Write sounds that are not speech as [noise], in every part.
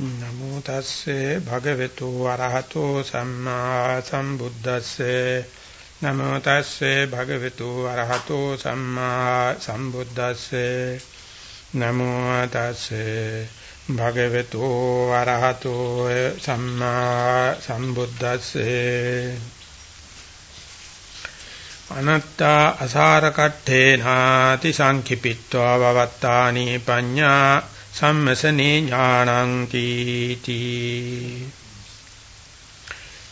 නමෝ තස්සේ භගවතු වරහතෝ සම්මා සම්බුද්දස්සේ. නමෝ තස්සේ භගවතු වරහතෝ සම්මා සම්බුද්දස්සේ. නමෝ තස්සේ භගවතු වරහතෝ සම්මා සම්බුද්දස්සේ. අනත්තා අසාර කට්ඨේනාති සංකිපිත්වා වවත්තානි පඤ්ඤා සම්මසනේ ඥානං කීති.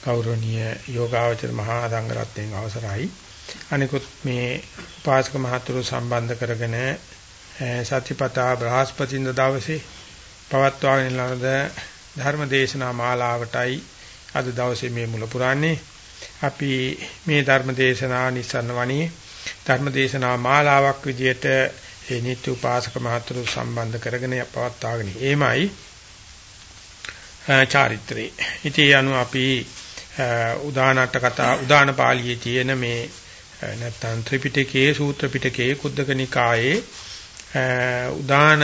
කෞරණීය යෝගාවචර මහා සංඝරත්නයන් අවසරයි. අනිකුත් මේ උපාසක මහතුරු සම්බන්ධ කරගෙන සතිපතා බ්‍රහස්පතින්ද දවසේ පවත්වාගෙන ලද ධර්ම දේශනා මාලාවටයි අද දවසේ මේ මුල පුරන්නේ. අපි මේ ධර්ම දේශනා නිසන්න වණී ධර්ම දේශනා මාලාවක් විදිහට ඒ නිත්‍ය උපාසක මහතුරු සම්බන්ධ කරගෙන පවත්වාගෙන එමයයි චාරිත්‍රේ. ඉතින් අනු අපි උදානට කතා උදාන පාළියේ තියෙන මේ නැත්තම් ත්‍රිපිටකයේ සූත්‍ර පිටකයේ කුද්දක නිකායේ උදාන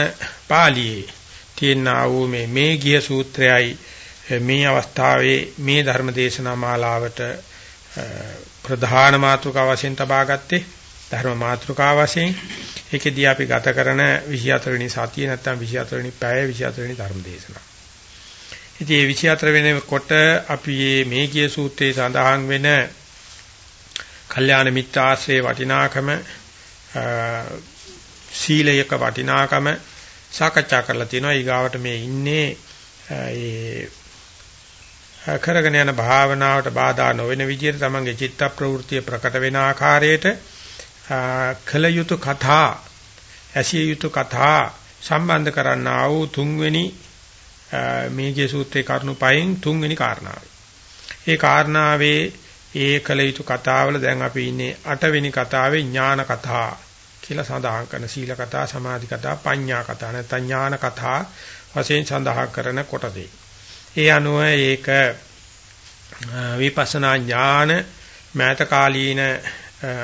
පාළියේ තියෙනා වූ මේ මේ ගිය සූත්‍රයයි මේ අවස්ථාවේ මේ ධර්ම දේශනා මාලාවට ප්‍රධාන මාතෘකාව වශයෙන් තබා ගත්තේ ධර්ම මාතෘකාව වශයෙන් ඒකෙදී අපි ගත කරන 24 වෙනි සතිය නැත්නම් 24 වෙනි පැය 24 වෙනි ධර්ම දේශනාව. ඉතින් මේ 24 වෙනකොට අපි මේ ගිය සූත්‍රයේ සඳහන් වෙන කල්යාණ මිත්‍රාශ්‍රේ වටිනාකම සීලයක වටිනාකම සාකච්ඡා කරලා තියෙනවා. ඊගාවට මේ ඉන්නේ ඒ කරගෙන යන භාවනාවට බාධා නොවන විදිහට තමන්ගේ චිත්ත ප්‍රවෘත්තිය ප්‍රකට වෙන ආකාරයට කල යුතු කතා ඇසිය යුතු කතා සම්බන්ධ කරන්නා වූ තුන්වෙනි මේකේ සූත්‍රයේ කරුණු පහෙන් තුන්වෙනි කාරණාව. ඒ කාරණාවේ ඒ කල යුතු කතාවල දැන් අපි ඉන්නේ අටවෙනි කතාවේ ඥාන කතා කියලා සඳහන් කරන සීල කතා, සමාධි කතා, පඤ්ඤා කතා නැත්නම් ඥාන කතා වශයෙන් සඳහන් කරන කොටසේ. ඒ අනුව ඒක විපස්සනා ඥාන මෑත කාලීන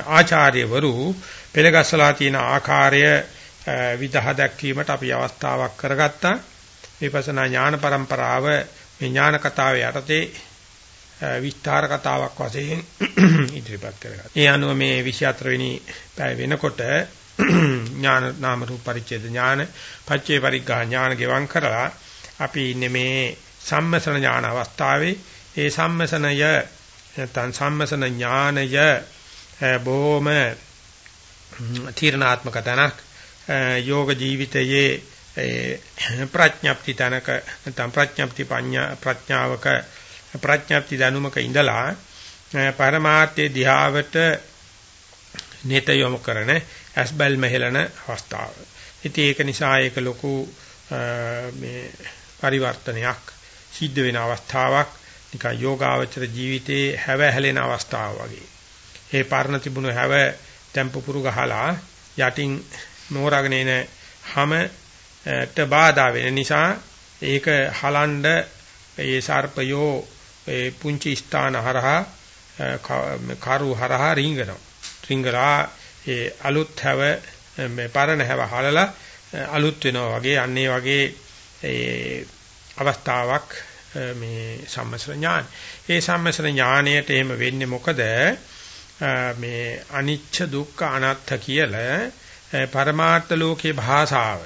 ආචාර්යවරු පෙළගස්සලා තියෙන ආකාරය විදහ දැක්වීමට අපි අවස්ථාවක් කරගත්තා. විපස්සනා ඥාන પરම්පරාව මේ ඥාන කතාවේ යටතේ විස්තර කතාවක් වශයෙන් [clears throat] ඉදිරිපත් කරගත්තා. ඒ අනුව මේ 24 වෙනි පැය වෙනකොට [clears throat] ඥාන නාම රූප පරිච්ඡේද ඥාන පච්චේ පරිග්ගා ඥාන ගෙවම් කරලා අපි ඉන්නේ මේ සම්මසන ඥාන අවස්ථාවේ ඒ සම්මසනය නැත්නම් සම්මසන ඥානය බොහොම තීරණාත්මක තනක් යෝග ජීවිතයේ ප්‍රඥප්ති තනක නැත්නම් ප්‍රඥප්ති පඤ්ඤා ප්‍රඥාවක ප්‍රඥප්ති දැනුමක ඉඳලා පරමාර්ථයේ දිහාවට නිත යොමු කරන ඇස්බල් මෙහෙලන අවස්ථාව. ඉතින් ඒක නිසා ඒක ලොකු මේ පරිවර්තනයක් සිද්ධ වෙන අවස්ථාවක් නිකන් යෝගාවචර ජීවිතයේ හැව හැලෙන අවස්ථාව වගේ. ඒ පරණ තිබුණු හැව tempuපුරු ගහලා යටින් මෝරගෙන එන හැමට බාධා වෙන නිසා ඒක හලඬ ඒ සර්පයෝ ඒ පුංචි ස්ථාන හරහා කරු හරහා රිංගනවා රිංගලා ඒ අලුත් හැව මේ පරණ හැව හලලා අලුත් වෙනවා වගේ අන්නේ වගේ ඒ අවස්ථාවක් මේ සම්මස්ර ඥාන. ඒ සම්මස්ර ඥාණයට එහෙම වෙන්නේ මොකද? මේ අනිච්ච දුක්ඛ අනාත්ත කියලා පරමාර්ථ ලෝකේ භාෂාව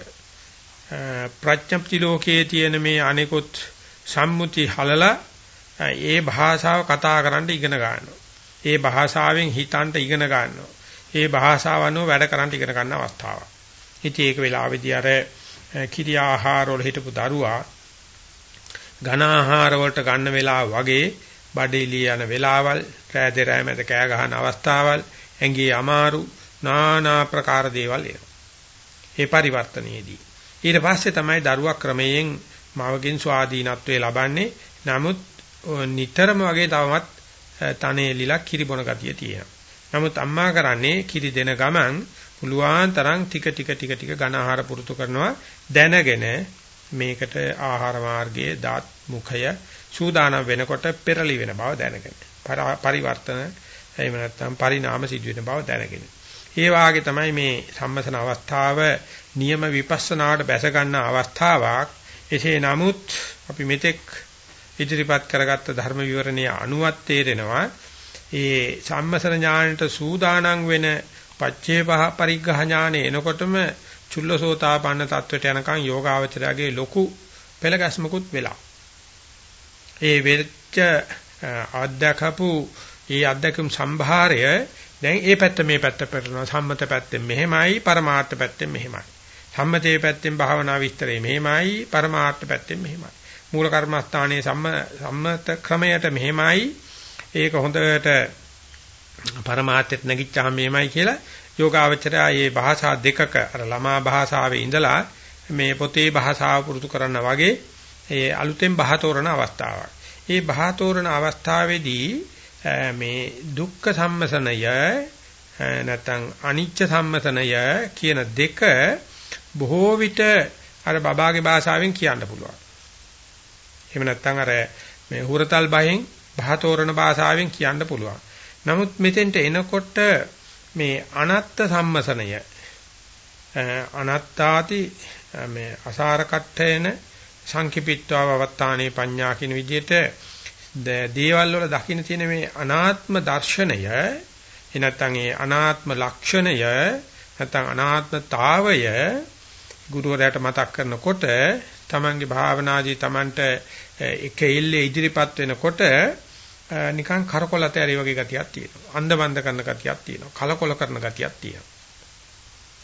ප්‍රඥප්ති ලෝකයේ තියෙන මේ අනිකුත් සම්මුති හලලා ඒ භාෂාව කතා කරන්න ඉගෙන ගන්නවා. ඒ භාෂාවෙන් හිතන්න ඉගෙන ගන්නවා. ඒ භාෂාව අනුව වැඩ කරන්න ඉගෙන ගන්න අවස්ථාවක්. ඉතින් ඒක වෙලාවේදී අර කිරි ආහාර වල හිටපු දරුවා ඝන ආහාර වලට ගන්න වෙලාව වගේ බඩේලිය යන වෙලාවල් රෑ දෙරෑ මැද කෑ ගහන අවස්ථාවල් ඇඟේ අමාරු নানা ප්‍රකාර දේවල් එනවා. ඒ පරිවර්තනයේදී ඊට පස්සේ තමයි දරුවා ක්‍රමයෙන් මවකින් ස්වාධීනත්වයේ ලබන්නේ. නමුත් නිතරම වගේ තවමත් තනේලිලා කිරි බොන ගතිය තියෙනවා. නමුත් අම්මා කරන්නේ කිරි දෙන ගමන් පුළුවන් තරම් ටික ටික ටික ටික ඝන ආහාර පුරුදු කරනවා දැනගෙන මේකට ආහාර මාර්ගයේ දාත් මුඛය සූදානම් වෙනකොට පෙරලි වෙන බව දැනගෙන පරිවර්තන එහෙම නැත්නම් පරිණාම සිදු වෙන බව දැනගෙන. ඒ වාගේ තමයි මේ සම්මසන අවස්ථාව නියම විපස්සනාවට බැස ගන්න අවස්ථාවක්. එසේ නමුත් අපි මෙතෙක් ඉදිරිපත් කරගත්ත ධර්ම විවරණයේ අනුවත් තේරෙනවා ඒ සම්මසන ඥාණයට සූදානම් වෙන පච්චේ පහ පරිග්‍රහ ඥානෙ එනකොටම චුල්ලසෝතාපන්න තත්වයට යනකම් යෝගාවචරයාගේ ලොකු පෙළගැස්මකුත් වෙලා. ඒ වෙච්ච අධ්‍යක්ෂපු ඒ අධ්‍යක්ෂම් සම්භාරය දැන් ඒ පැත්ත මේ පැත්ත පෙරනවා සම්මත පැත්තෙන් මෙහෙමයි පරමාර්ථ පැත්තෙන් මෙහෙමයි. සම්මතයේ පැත්තෙන් භාවනා විස්තරේ මෙහෙමයි පරමාර්ථ පැත්තෙන් මෙහෙමයි. මූල කර්මස්ථානයේ සම්මත ක්‍රමයට මෙහෙමයි ඒක හොඳට පරමාර්ථයට නැගිච්චාම මෙහෙමයි කියලා යෝගාවචරය මේ භාෂා දෙකක අර ළමා භාෂාවේ ඉඳලා මේ පොතේ භාෂාව පුරුදු කරනා වගේ ඒ අලුතෙන් බහතෝරන අවස්ථාවක්. මේ බහතෝරන අවස්ථාවේදී මේ දුක්ඛ සම්මසනය නැත්නම් අනිච්ච සම්මසනය කියන දෙක බොහෝ විට අර බබාගේ භාෂාවෙන් කියන්න පුළුවන්. එහෙම නැත්නම් අර මේ හුරතල් බහෙන් බහතෝරන භාෂාවෙන් කියන්න පුළුවන්. නමුත් මෙතෙන්ට එනකොට මේ අනත්ත් සම්මසනය අනත්තාති මේ අසාර කට්ඨේන සංකිපිත්වා වවත්තානේ පඤ්ඤා කියන විදිහට දේවල් වල දකින්න තියෙන මේ අනාත්ම දර්ශනය එනත්තන් ඒ අනාත්ම ලක්ෂණය නැත්නම් අනාත්මතාවය ගුරුවරයාට මතක් කරනකොට තමන්ගේ භාවනාදී තමන්ට එක ඉල්ලේ ඉදිරිපත් වෙනකොට නිකන් කරකොලත ඇරි වගේ ගතියක් තියෙනවා. අන්දබන්ද කරන ගතියක් තියෙනවා. කලකොල කරන ගතියක් තියෙනවා.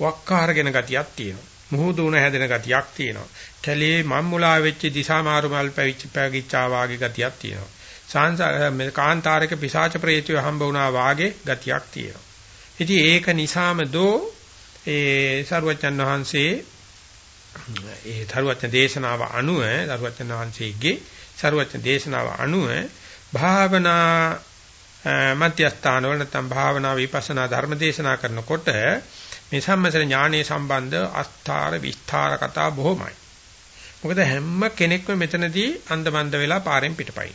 වක්කාරගෙන ගතියක් තියෙනවා. මුහුදුන හැදෙන ගතියක් තියෙනවා. කැලේ මම්මුලා වෙච්ච දිසා මාරු මල් පැවිච්ච පැගිච්චා වාගේ ගතියක් තියෙනවා. සාංශ මේ කාන්තාරක පිසාච ප්‍රේතය හම්බ වුණා වාගේ ගතියක් තියෙනවා. ඉතින් ඒක නිසාම දෝ ඒ සරුවචන් වහන්සේ ඒ සරුවචන් දේශනාව අනුව සරුවචන් වහන්සේගේ සරුවචන් දේශනාව අනුව භාවනා මධ්‍යස්ථාන වල නැත්නම් භාවනා විපස්සනා ධර්ම දේශනා කරනකොට මේ සම්මසන ඥානයේ සම්බන්ධ අස්ථාර විස්ථාර කතා බොහොමයි. මොකද හැම කෙනෙක්ම මෙතනදී අන්දමන්ද වෙලා පාරෙන් පිටපයි.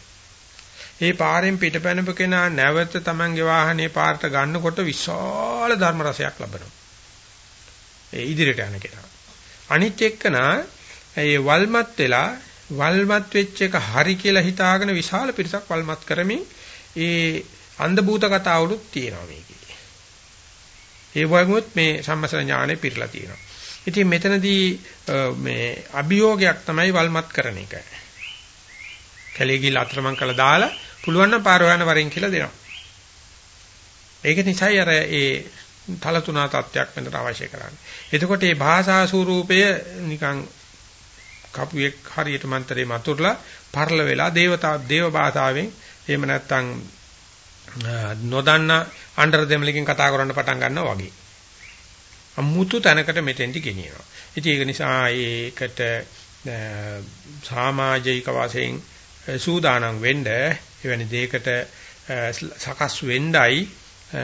ඒ පාරෙන් පිටපැනපු කෙනා නැවත Tamange වාහනේ පාරට ගන්නකොට විශාල ධර්ම රසයක් ලබනවා. ඒ ඉදිරියට යන කෙනා. අනිත් එක්කනා ඒ වල්මත් වෙලා වල්මත් වෙච්ච එක හරි කියලා හිතාගෙන විශාල පිරිසක් වල්මත් කරමින් ඒ අන්ධ භූත කතාවලුත් තියෙනවා මේකේ. ඒ වගේමත් මේ සම්මසන ඥානෙ පිරලා තියෙනවා. ඉතින් මෙතනදී මේ අභියෝගයක් තමයි වල්මත් කරන එක. කැලේ ගිහලා අතරමං කළා දාලා පුළුවන් නම් පාර හොයන වරින් කියලා දෙනවා. ඒක නිසායි අර ඒ තලතුණා තත්වයක් වෙනට අවශ්‍ය කරන්නේ. එතකොට මේ භාෂා ස්වරූපය නිකන් කපුවෙක් හරියට මන්තරේ මතුරලා පරල වෙලා දේවතා දේව භාෂාවෙන් එහෙම නැත්නම් නොදන්න අnder දෙමලකින් කතා කරන්න පටන් ගන්නවා වගේ. අමුතු තැනකට මෙතෙන්ටි ගෙනියනවා. ඉතින් ඒක නිසා ඒකට සමාජික වශයෙන් සූදානම් වෙන්න එවැනි දෙයකට සකස් වෙන්නයි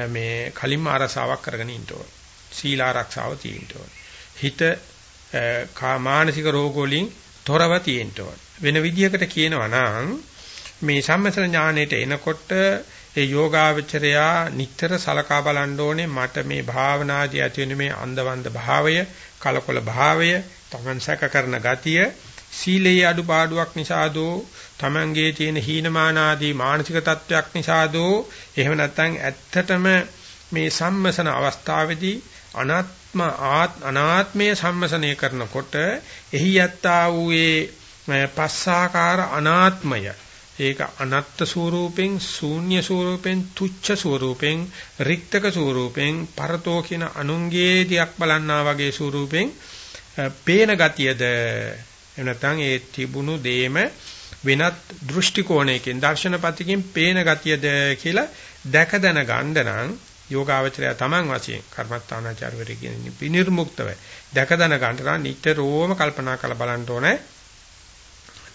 මේ කලින්ම ආරසාවක් කරගෙන ඉන්න ඕන. සීල ආරක්ෂාව තියෙන්න ඕන. හිත මානසික රෝග වලින් තොරව තියෙන්න ඕන. වෙන විදියකට කියනවා නම් මේ සම්මසන ඥාණයට එනකොට ඒ යෝගාවචරයා නිතර සලකා බලන්න ඕනේ මට මේ භාවනාදී ඇති වෙන මේ අන්දවන්ද භාවය, කලකොල භාවය, තමන් සැක කරන ගතිය සීලයේ අඩුපාඩුවක් නිසාදෝ තමන්ගේ තියෙන හීනමානාදී මානසික තත්වයක් නිසාදෝ එහෙම නැත්නම් ඇත්තටම මේ සම්මසන අවස්ථාවේදී අනත් ආත්ම අනාත්මය සම්මසනය කරනකොට එහි යත්තා වූ ඒ පස්සාකාර අනාත්මය ඒක අනත්ත් ස්වරූපෙන් ශූන්‍ය ස්වරූපෙන් තුච්ඡ ස්වරූපෙන් රික්තක ස්වරූපෙන් පරතෝ කියන අනුංගේ දියක් බලන්නා වගේ ස්වරූපෙන් පේන ගතියද? එහෙම නැත්නම් ඒ තිබුණු දේම වෙනත් දෘෂ්ටි කෝණයකින් දර්ශනපතිකින් පේන ගතියද කියලා දැක දැන ගන්න නම් යෝගාවචරය තමන් වශයෙන් කර්මස්ථානාචාරවරේ කියන විනිර්මුක්තව දැක දන ගන්න නිතරම කල්පනා කරලා බලන්න ඕනේ.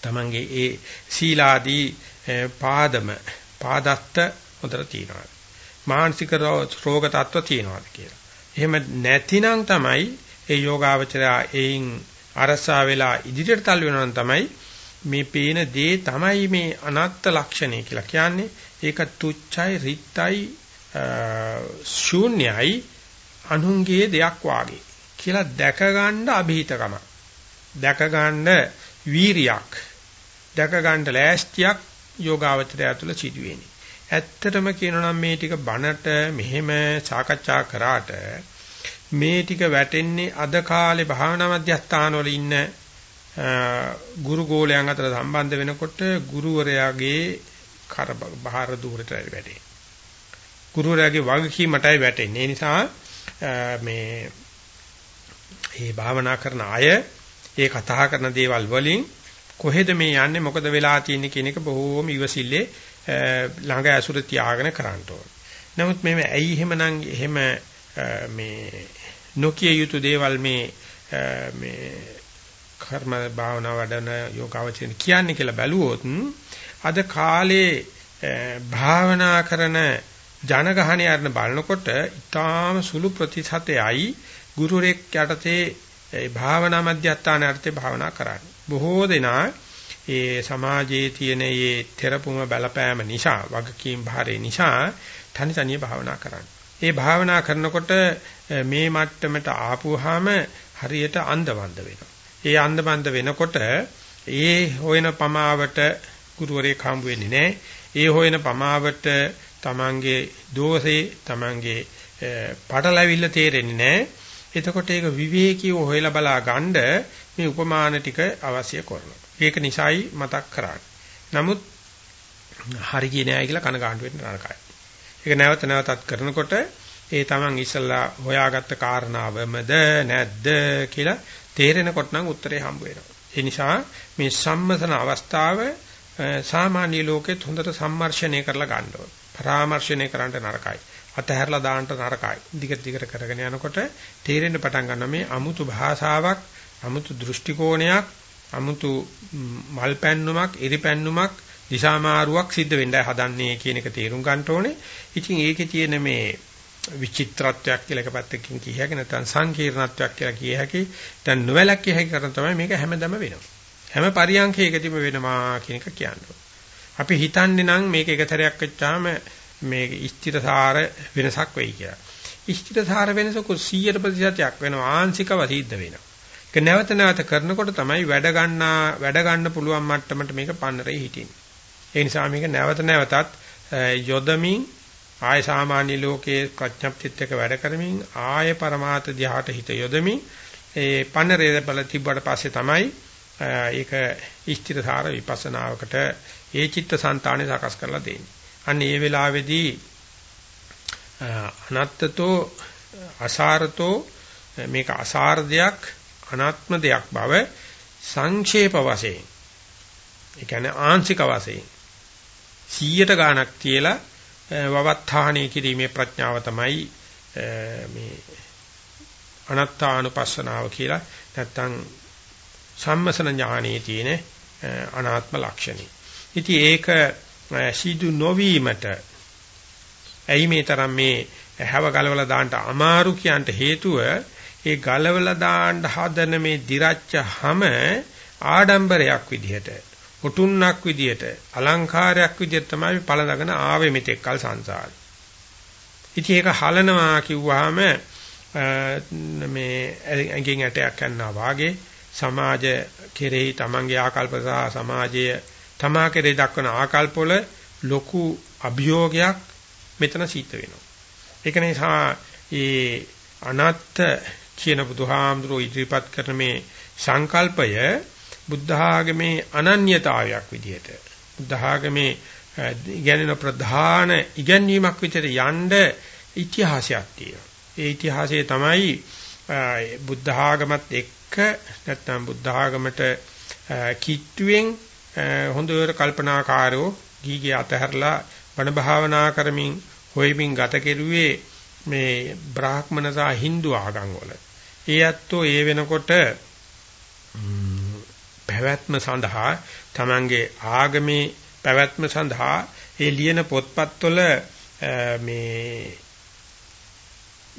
තමන්ගේ ඒ සීලාදී පාදම පාදත්ත හොඳට තියෙනවා මානසික රෝග තත්ත්ව තියෙනවාද කියලා. එහෙම නැතිනම් තමයි ඒ යෝගාවචරය එයින් අරසා වෙලා ඉදිරියට තල් වෙනවා නම් තමයි මේ පේන දේ තමයි මේ අනත්ත් ලක්ෂණය කියලා කියන්නේ. ඒක තුච්චයි රිත්යි ශූන්‍යයි අනුන්ගේ දෙයක් වාගේ කියලා දැක ගන්න અભීතකම දැක ගන්න වීරියක් දැක ගන්න ලෑස්තියක් යෝගාවචරය තුළ සිදු වෙන්නේ. ඇත්තටම කියනවා නම් මේ ටික බණට මෙහෙම සාකච්ඡා කරාට මේ ටික වැටෙන්නේ අද කාලේ භාවනා මධ්‍යස්ථානවල ඉන්න ගුරු ගෝලයන් අතර සම්බන්ධ වෙනකොට ගුරුවරයාගේ කර බහාර දුරට වැටේ. ගුරුවරයාගේ වගකීමටයි වැටෙන්නේ. ඒ නිසා මේ මේ භාවනා කරන අය ඒ කතා කරන දේවල් වලින් කොහෙද මේ යන්නේ මොකද වෙලා තියෙන්නේ කියන එක බොහෝම ඉවසිල්ලේ ළඟ ඇසුර තියාගෙන කරන්න ඕනේ. නමුත් මේ ඇයි එහෙමනම් එහෙම මේ නොකිය යුතු දේවල් මේ මේ කර්ම භාවනා වඩන යෝගාවචරණ කියන්නේ කියලා බැලුවොත් අද කාලේ භාවනා කරන ජනගහණය අරන බලනකොට ඊටාම සුළු ප්‍රතිශතයයි ගුරුරෙක් යටතේ ඒ භාවනා මධ්‍යස්ථාන අර්ථේ භාවනා කරන්නේ. බොහෝ දෙනා ඒ සමාජයේ තියෙන මේ තෙරපුම බලපෑම නිසා වගකීම් භාරේ නිසා තනි තනිය භාවනා කරන්නේ. ඒ භාවනා කරනකොට මේ මට්ටමට ආපුවාම හරියට අන්ධවන්ද වෙනවා. ඒ අන්ධබන්ද වෙනකොට ඒ හොයන පමාවට ගුරුවරයෙක් හම්බ වෙන්නේ නැහැ. ඒ හොයන පමාවට තමන්ගේ දෝෂේ තමන්ගේ පටලැවිල්ල තේරෙන්නේ නැහැ. එතකොට ඒක විවේකීව හොයලා බලා ගන්න මේ උපමාන ටික අවශ්‍ය කරනවා. ඒක නිසායි මතක් කරන්නේ. නමුත් හරි කියේ නෑ කියලා කනගාටු වෙන්න නරකයි. ඒක නැවත නැවතත් කරනකොට ඒ තමන් ඉස්සල්ලා හොයාගත්ත කාරණාවමද නැද්ද කියලා තේරෙනකොට නම් උත්තරේ හම්බ වෙනවා. ඒ නිසා මේ සම්මතන අවස්ථාව සාමාන්‍ය ලෝකෙත් හොඳට සම්මර්ෂණය කරලා ගන්න ඕන. පරාමර්ශණය කරන්න නරකයි. අතහැරලා දාන්න නරකයි. දිගට දිගට කරගෙන යනකොට තේරෙන්න පටන් ගන්නවා මේ අමුතු භාෂාවක්, අමුතු දෘෂ්ටි කෝණයක්, අමුතු මල් පැන්නුමක්, ඉරි පැන්නුමක්, දිශාමාරුවක් සිද්ධ වෙන්නයි හදන්නේ කියන එක තේරුම් ගන්න ඕනේ. ඉතින් ඒකේ තියෙන මේ විචිත්‍රත්වයක් කියලා එක පැත්තකින් කිය හැකි නැත්නම් සංකීර්ණත්වයක් කියලා කිය හැකි. දැන් නොවැළක්විය හැකි කරන තමයි මේක හැමදම වෙනවා. හැම පරියන්කයකදීම වෙනවා කියන එක කියන්නේ. අපි හිතන්නේ නම් මේක එක සැරයක් වෙච්චාම මේ ස්ථිරසාර වෙනසක් වෙයි කියලා. ස්ථිරසාර වෙනසක 100 ප්‍රතිශතයක් වෙනවා ආංශිකව සිද්ධ වෙනවා. ඒක නැවත නැවත කරනකොට තමයි වැඩ ගන්නා වැඩ ගන්න පුළුවන් මට්ටමට මේක පන්නරේ හිටින්නේ. ඒ නිසා මේක නැවත නැවතත් යොදමින් ආය සාමාන්‍ය ලෝකයේ ප්‍රඥප්තිත් එක්ක වැඩ කරමින් ආය પરමාර්ථ ධ්‍යාට හිත යොදමින් ඒ පන්නරේ බල තිබ්බට පස්සේ තමයි ඒක ඉෂ්ඨිරසාර විපස්සනාවකට ඒ චිත්ත સંතාණය සකස් කරලා දෙන්නේ. අන්න ඒ වෙලාවේදී අනත්තතෝ අසාරතෝ මේක අසාර දෙයක් අනාත්ම දෙයක් බව සංක්ෂේප වශයෙන් ඒ කියන්නේ ආංශික වශයෙන් 100ට ගාණක් තියලා වවත්තාණය කිරීමේ ප්‍රඥාව තමයි මේ අනත්තානුපස්සනාව කියලා නැත්තම් සම්මසන ඥානයේ තියෙන අනාත්ම ලක්ෂණي. ඉතින් ඒක සිදු නොවීමට ඇයි මේ තරම් මේ හැව ගලවලා දාන්න අමාරු කියන්ට හේතුව ඒ ගලවලා දාන්න හදන මේ දිරච්ච හැම ආඩම්බරයක් විදිහට උටුන්නක් විදිහට අලංකාරයක් විදිහට තමයි පළඳගෙන ආවේ මෙතෙක් කල සංසාරේ. ඉතින් ඒක හලනවා කිව්වහම මේ ඇඟෙන් ඇටයක් යනවා වාගේ සමාජ කෙරෙහි තමන්ගේ ආකල්ප සහ සමාජයේ තමා කෙරේ දක්වන ආකල්පවල ලොකු අභියෝගයක් මෙතන සිද්ධ වෙනවා. ඒක නිසා මේ අනත්ත් කියන බුදුහාමුදුරෝ ඉදිරිපත් කරන මේ සංකල්පය බුද්ධ ආගමේ අනන්‍යතාවයක් විදිහට බුද්ධ ආගමේ ඉගෙනන ප්‍රධාන ඉගැන්වීමක් විදිහට යන්න ඉතිහාසයක් තියෙනවා. ඒ ඉතිහාසය තමයි බුද්ධ ආගමත් එක්ක නැත්නම් බුද්ධ ආගමට කිට්ටුවෙන් හොඳට කල්පනාකාරෝ ගීගේ අතහැරලා බණ භාවනා කරමින් හොයමින් ගත කෙරුවේ මේ බ්‍රාහ්මණ සහ Hindu ආගම් වල. ඒ ඇත්තෝ ඒ වෙනකොට පැවැත්ම සඳහා තමන්ගේ ආගමේ පැවැත්ම සඳහා ඒ ලියන පොත්පත්වල මේ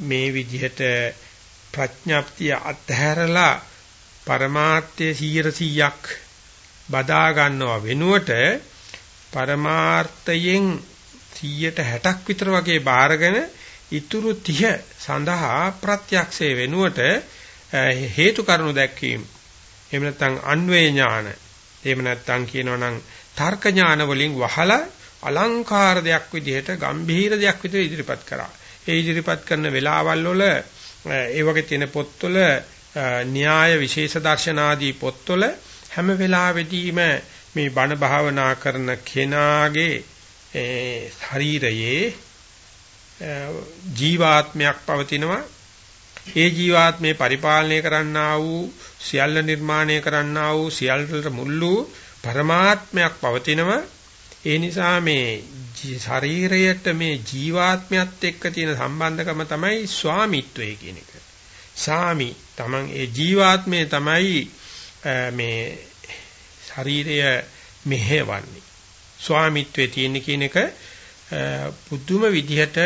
මේ විදිහට ප්‍රඥාප්තිය අත්හැරලා පරමාර්ථයේ 100%ක් බදා ගන්නව වෙනුවට පරමාර්ථයෙන් 160ක් විතර වගේ බාරගෙන ඉතුරු 30 සඳහා ප්‍රත්‍යක්ෂයේ වෙනුවට හේතු කරුණු දැක්වීම එහෙම නැත්නම් අන්වේ ඥාන. එහෙම නැත්නම් කියනවනම් තර්ක ඥාන වලින් වහලා අලංකාර දෙයක් විදිහට ගම්භීර දෙයක් විදිහට ඉදිරිපත් කරා. ඒ ඉදිරිපත් කරන වෙලාවල් වල ඒ වගේ තියෙන පොත්වල න්‍යාය විශේෂ දර්ශනාදී පොත්වල හැම වෙලාවෙදීම මේ බණ භාවනා කරන කෙනාගේ ශරීරයේ ජීවාත්මයක් පවතිනවා ඒ ජීවාත්මේ පරිපාලනය කරන්නා වූ සියල්ල නිර්මාණය කරන්නා වූ සියල්ලට මුල් වූ පරමාත්මයක් පවතිනවා ඒ නිසා මේ ශරීරයට මේ ජීවාත්මයත් එක්ක තියෙන සම්බන්ධකම තමයි ස්වාමිත්වය කියන එක. සාමි තමන් ඒ ජීවාත්මය තමයි මේ ශරීරය මෙහෙවන්නේ. ස්වාමිත්වයේ තියෙන කියන එක පුදුම විදිහට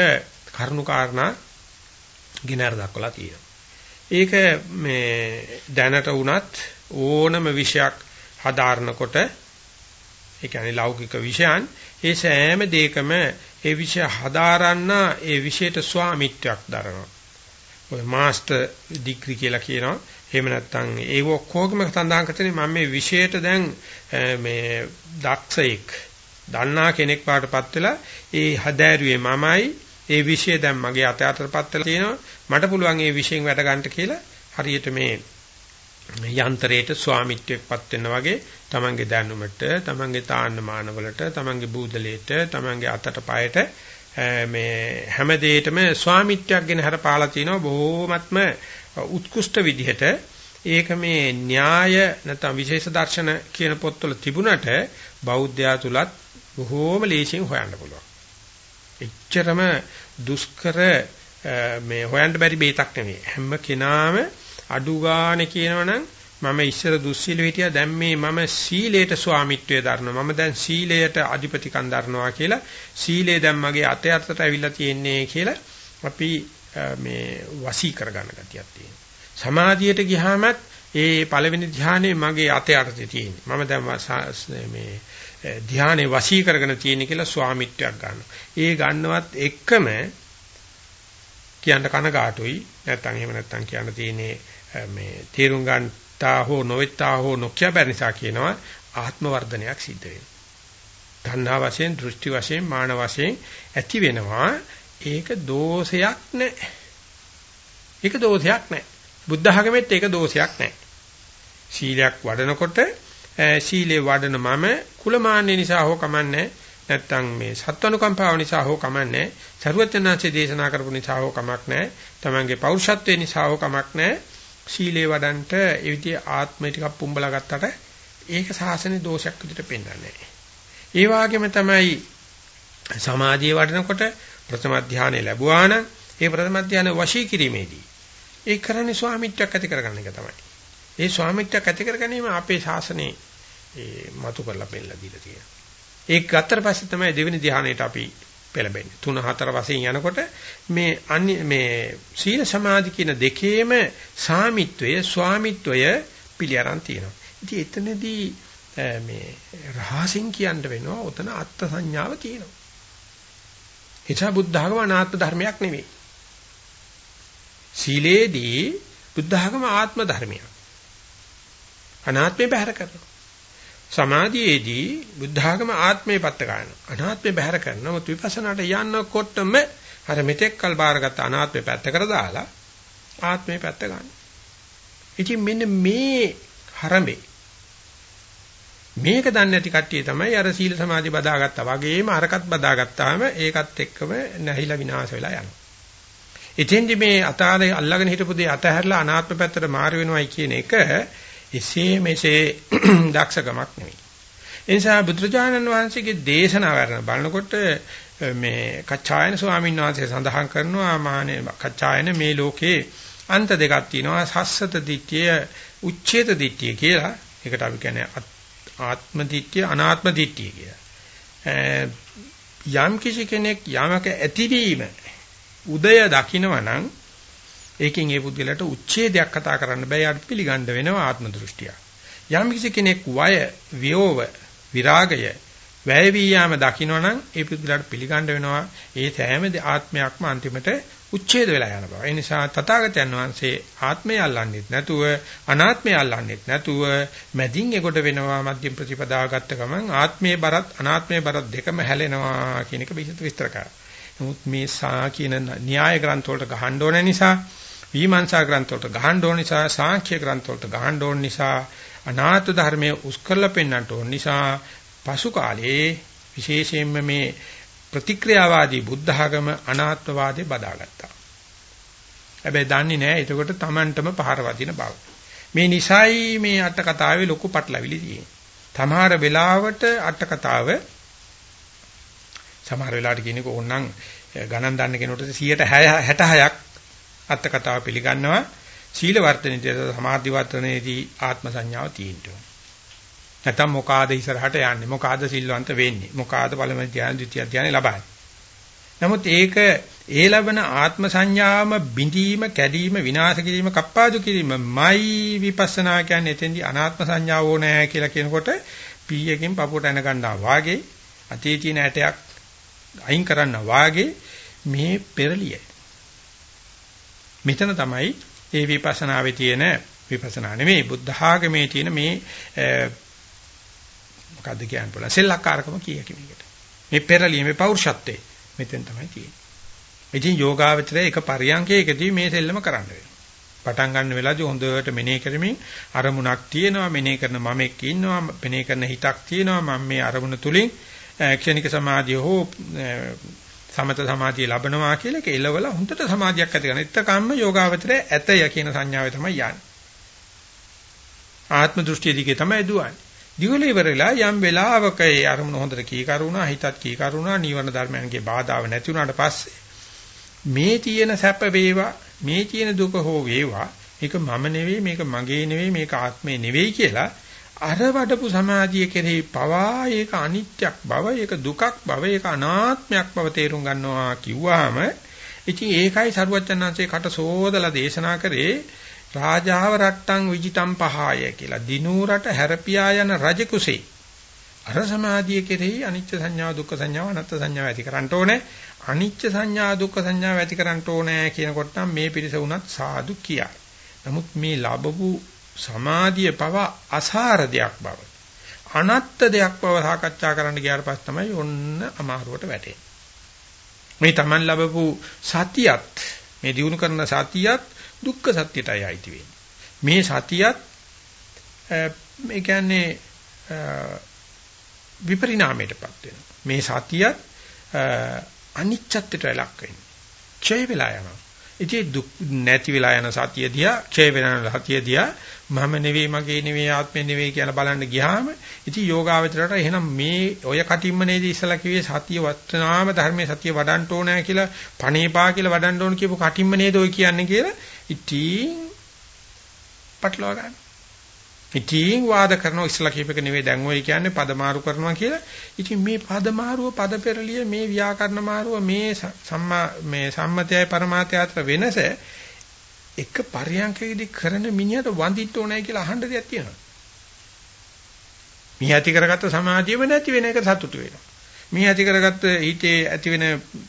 කරුණු කාරණා ගිනර දක්වලා තියෙනවා. ඒක මේ දැනට වුණත් ඕනම විෂයක් හදාරනකොට ඒ කියන්නේ ලෞකික විෂයන් ඒ සෑම දෙයකම ඒ විෂය හදාරන්න ඒ විෂයට ස්වාමිත්වයක් දරනවා. ඔය මාස්ටර් ඩිග්‍රී කියලා කියනවා. එහෙම නැත්නම් ඒක ඔක්කොගම සඳහන් කරන්නේ මම මේ විෂයට දැන් මේ දක්ෂයෙක් දන්නා කෙනෙක් වාටපත් වෙලා ඒ හදාරුවේ මමයි ඒ විෂය දැන් මගේ අත අතටපත් වෙලා තියෙනවා. මට පුළුවන් ඒ විෂයෙන් වැඩ ගන්නට කියලා හරියට මේ යන්ත්‍රයට ස්වාමිත්වයක්පත් වෙන්න වගේ තමන්ගේ දැනුමට තමන්ගේ තාන්න මානවලට තමන්ගේ බූදලයට තමන්ගේ අතට පායට මේ හැම දෙයකම ස්වාමිත්වයක් ගැන හරපාලා තිනවා බොහෝමත්ම උත්කෘෂ්ඨ විදිහට. ඒක මේ න්‍යාය නැත්නම් විශේෂ දර්ශන කියන පොත්වල තිබුණට බෞද්ධයා තුලත් බොහෝම ලේසියෙන් හොයන්න පුළුවන්. එච්චරම දුෂ්කර මේ හොයන්න බැරි බේතක් නෙවෙයි. හැම කෙනාම අඩු ගානේ කියනවනම් මම ඉස්සර දුස්සීල හිටියා දැන් මේ මම සීලයට ස්වාමිත්වයේ දරනවා. මම දැන් සීලයට අධිපතිකම් දරනවා කියලා සීලය දැන් මගේ අතේ අතට ඇවිල්ලා තියෙන්නේ කියලා අපි මේ වසී කරගන්න ගතියක් තියෙනවා. සමාධියට ගියාමත් ඒ පළවෙනි ධ්‍යානෙ මගේ අතේ අතේ තියෙන්නේ. මම දැන් මේ ධානයේ වශී කරගෙන තියෙන කියලා ස්වාමිත්වයක් ගන්නවා. ඒ ගන්නවත් එක්කම කියන්න කනගාටුයි. නැත්තම් එහෙම නැත්තම් කියන්න තියෙන්නේ මේ තේරුම් ගන්නා හෝ නොවෙත්තා හෝ නොකිය බැරිසා කියනවා ආත්ම වර්ධනයක් සිද්ධ වෙනවා. තණ්හා වශයෙන්, දෘෂ්ටි වශයෙන්, මාන වශයෙන් ඇති වෙනවා. ඒක දෝෂයක් නැහැ. ඒක දෝෂයක් නැහැ. බුද්ධ ධර්මෙත් ඒක දෝෂයක් නැහැ. සීලයක් වඩනකොට සීලේ වඩන මම කුලමාන්නේ නිසා හෝ කමන්නේ නැත්තම් මේ සත්වනුකම්පාව නිසා හෝ කමන්නේ සරුවචනාංශයේ දේශනා කරපු නිසා හෝ කමක් නැහැ. තමන්ගේ පෞරුෂත්වයේ නිසා හෝ කමක් නැහැ. සීලේ වඩන්ට ඒ විදිහේ ආත්මය ටිකක් පුම්බලා ගත්තට ඒක සාසනේ දෝෂයක් විදිහට පෙන්වන්නේ ඒ වගේම තමයි සමාධිය වඩනකොට ප්‍රථම ධානය ලැබුවා නම් ඒ ප්‍රථම ධානය වශී කිරීමේදී ඒ කරන්නේ ස්වාමිත්වයක් ඇති කරගන්න එක තමයි. ඒ ස්වාමිත්වයක් ඇති කර ගැනීම අපේ ශාසනයේ ඒ මතු කරලා පෙන්නලා දීලා තියෙනවා. ඒක ගත්තට පස්සේ තමයි දෙවෙනි ධ්‍යානයට අපි පෙළඹෙන්නේ. තුන හතර වශයෙන් යනකොට මේ අන්‍ය මේ සීල සමාධි කියන දෙකේම සාමිත්වය ස්වාමිත්වය පිළිඅරන් තියෙනවා. ඉතින් එතනදී මේ රහසින් කියන්න වෙනවා උතන අත්ත් සංඥාව තියෙනවා. එචා බුද්ධ ධර්ම අනාත්ම ධර්මයක් නෙවෙයි. සීලේදී බුද්ධ ධර්ම ආත්ම ධර්මයක්. අනාත්මේ බැහැර කරනවා. සමාධියේදී බුද්ධාගම ආත්මේ පත්ත ගන්නවා. අනාත්මේ බැහැර කරනවා. නමුත් විපස්සනාට යනකොටම අර මෙතෙක් කල් බාරගත්ත අනාත්මේ පැත්ත කර දාලා ආත්මේ පැත්ත ගන්නවා. ඉතින් මෙන්න මේ හරඹේ මේක දන්නේ නැති කට්ටිය තමයි අර සීල සමාධි බදාගත්තා වගේම අරකට බදාගත්තාම ඒකත් එක්කම නැහිලා විනාශ වෙලා යනවා. එතෙන්දි මේ අතාරේ අල්ලගෙන හිටපු දේ අතහැරලා අනාත්ම පැත්තට මාරු වෙනවයි කියන එක එසේ මෙසේ [clears throat] දක්ෂකමක් නෙවෙයි. ඒ නිසා බුදුරජාණන් වහන්සේගේ දේශනා කරන බලනකොට මේ කච්චායන ස්වාමීන් වහන්සේ සඳහන් කරනවා මානේ කච්චායන මේ ලෝකේ අන්ත දෙකක් තියෙනවා සස්සත දිට්ඨිය උච්ඡේද දිට්ඨිය කියලා. ඒකට අපි කියන්නේ ආත්ම දිට්ඨිය අනාත්ම දිට්ඨිය කියලා. යම් කිසි කෙනෙක් යමක ඇතිවීම උදය දකින්නවනම් ඒකෙන් ඒ පුද්ගලයාට උච්ඡේදයක් කතා කරන්න බෑ යාට පිළිගන්න වෙනවා ආත්ම දෘෂ්ටිය. යම් කිසි කෙනෙක් වය, වියෝව, විරාගය, වැය වී යාම දකින්නනම් ඒ පුද්ගලයාට පිළිගන්න වෙනවා ඒ සෑම ආත්මයක්ම අන්තිමට උච්ඡේද වෙලා යන බව. ඒ නිසා තථාගතයන් වහන්සේ ආත්මය අල්ලන්නෙත් නැතුව අනාත්මය අල්ලන්නෙත් නැතුව මැදින් එකොට වෙනවා මධ්‍යම ප්‍රතිපදාව ගත්ත ගමන් ආත්මයේ බරත් අනාත්මයේ බරත් දෙකම හැලෙනවා කියන එක විස්තර කරා. නමුත් මේ සා කියන න්‍යාය ග්‍රන්ථ වලට ගහන්න ඕන නිසා විමර්ශා ග්‍රන්ථ වලට ගහන්න ඕන නිසා සාංඛ්‍ය ග්‍රන්ථ වලට ගහන්න ඕන නිසා අනාත්ම ධර්මයේ උස්කරලා පෙන්වන්නට ඕන නිසා පසු කාලේ විශේෂයෙන්ම මේ ප්‍රතික්‍රියාවාදී බුද්ධ ආගම අනාත්මවාදී බදාගත්තා. හැබැයි දන්නේ නැහැ එතකොට Tamanටම පහර වදින බව. මේ නිසයි මේ අට කතාවේ ලොකු පටලවිලි තියෙන්නේ. තමාර වෙලාවට අට කතාව සමහර වෙලාවට කියනක ඕනනම් ගණන් දන්න කෙනෙකුට 66ක් අට කතාව පිළිගන්නවා. සීල වර්ධනයේදී සමාධි වර්ධනයේදී ආත්ම සංඥාව තියෙනවා. නැත්තම් මොකාද ඉස්සරහට යන්නේ? මොකාද සිල්වන්ත වෙන්නේ? මොකාද පළවෙනි ධ්‍යාන ද්විතිය ධ්‍යානෙ ලබන්නේ? නමුත් ඒක ඒ ලබන ආත්ම සංඥාම බිඳීම කැඩීම විනාශ කිරීම කප්පාදු කිරීමයි විපස්සනා කියන්නේ. එතෙන්දී අනාත්ම සංඥාව ඕනෑ කියලා කියනකොට පීයකින් පපුවට එන ගන්නවා වාගේ අතේ තියෙන ඇටයක් අයින් කරන්න වාගේ මේ පෙරලිය මෙතන තමයි ඒ විපස්සනාවේ තියෙන විපස්සනා නෙමෙයි බුද්ධ ආගමේ තියෙන මේ මොකද්ද කියන්න පුළුවන්? සෙල්ලක්කාරකම කිය කිමකට මේ පෙරලිය මේ පෞරුෂත්වයේ මෙතෙන් තමයි තියෙන්නේ. ඉතින් යෝගාවචරය එක පරියන්කයකදී මේ සෙල්ලම කරන්න වෙනවා. පටන් ගන්න වෙලාවදී හොඳට මෙනෙහි කරමින් අරමුණක් තියෙනවා මෙනෙහි කරන මමෙක් ඉන්නවා මෙනෙහි කරන හිතක් තියෙනවා මම මේ අරමුණ තුලින් ක්ෂණික සමාධිය හෝ සමත සමාධිය ලබනවා කියලා ඒක එලවල හොඳට සමාධියක් ඇති කරගන්න. එතකම්ම යෝගාවචරය ඇතය කියන සංඥාවේ තමයි යන්නේ. ආත්ම දෘෂ්ටිය දිගේ තමයි දුවන්නේ. දිවල ඉවරලා යම් වෙලාවක ඒ අරමුණ හොඳට කීකරුණා හිතත් කීකරුණා නීවරණ ධර්මයන්ගේ බාධාව නැති වුණාට පස්සේ මේ තියෙන සැප වේවා මේ තියෙන දුක හෝ වේවා මේක මම නෙවෙයි මේක මගේ නෙවෙයි මේක ආත්මේ නෙවෙයි කියලා අර වඩපු සමාධිය කෙරෙහි පවා ඒක අනිත්‍යක් බව ඒක දුකක් බව ඒක අනාත්මයක් බව තේරුම් ගන්නවා කිව්වහම ඉතින් ඒකයි සරුවචනංශේ කට සෝදලා දේශනා කරේ රාජාව රට්ටං විජිතම් පහාය කියලා. දිනූරට හැරපියා යන රජ කුසේ අර සමාධිය කෙරෙහි අනිච්ච සංඥා දුක්ඛ සංඥා අනත්ත් සංඥා ඇති කරන්න ඕනේ. අනිච්ච සංඥා දුක්ඛ සංඥා ඇති කරන්න ඕනේ කියනකොට නම් මේ පිරිස උනත් සාදු කියයි. නමුත් මේ ලැබපු සමාධිය පව අසාර දෙයක් බව අනත්ත් දෙයක් බව සාකච්ඡා කරන්න ගියාට පස්සේ තමයි ඔන්න අමාරුවට වැටෙන්නේ. මේ Taman ලැබපු සතියත් මේ දිනු කරන සතියත් දුක්ඛ සත්‍යයටයි අයිති වෙන්නේ. මේ සතියත් ඒ කියන්නේ විපරිණාමයටපත් වෙනවා. මේ සතියත් අනිච්චත්වයට ලක් වෙන්නේ. ක්ෂය වෙලා යනවා. ඉතින් දුක් නැති වෙලා යන සතිය දිහා ක්ෂය වෙන සතිය දිහා මම නෙවෙයි මගේ නෙවෙයි ආත්මෙ නෙවෙයි කියලා බලන්න ගියාම ඉතින් යෝගාවචරයට එහෙනම් මේ ඔය කටින්ම නේද ඉස්සලා කිව්වේ සතිය වත්නාම ධර්මයේ සතිය වඩන්න ඕනෑ කියලා පණේපා කියලා වඩන්න ඕන කියපු කටින්ම නේද ඔය කියන්නේ කියලා ඉතින් පටලවා ගන්න. ඉතින් වාද කරනවා ඉස්සලා කියපේක නෙවෙයි දැන් ඔය කියන්නේ පදමාරු කරනවා කියලා. ඉතින් මේ පදමාරුව පද පෙරලිය මේ ව්‍යාකරණ මාරුව මේ සම්මා මේ සම්මතයයි පරමාර්ථය අතර වෙනස එක පරියන්කෙදී කරන මිනිහට වඳින්න ඕනයි කියලා අහන්න දෙයක් තියෙනවා. මිහ ඇති කරගත්ත සමාධියම නැති වෙන එක සතුටු වෙනවා. මිහ ඇති කරගත්ත ඊටේ ඇති වෙන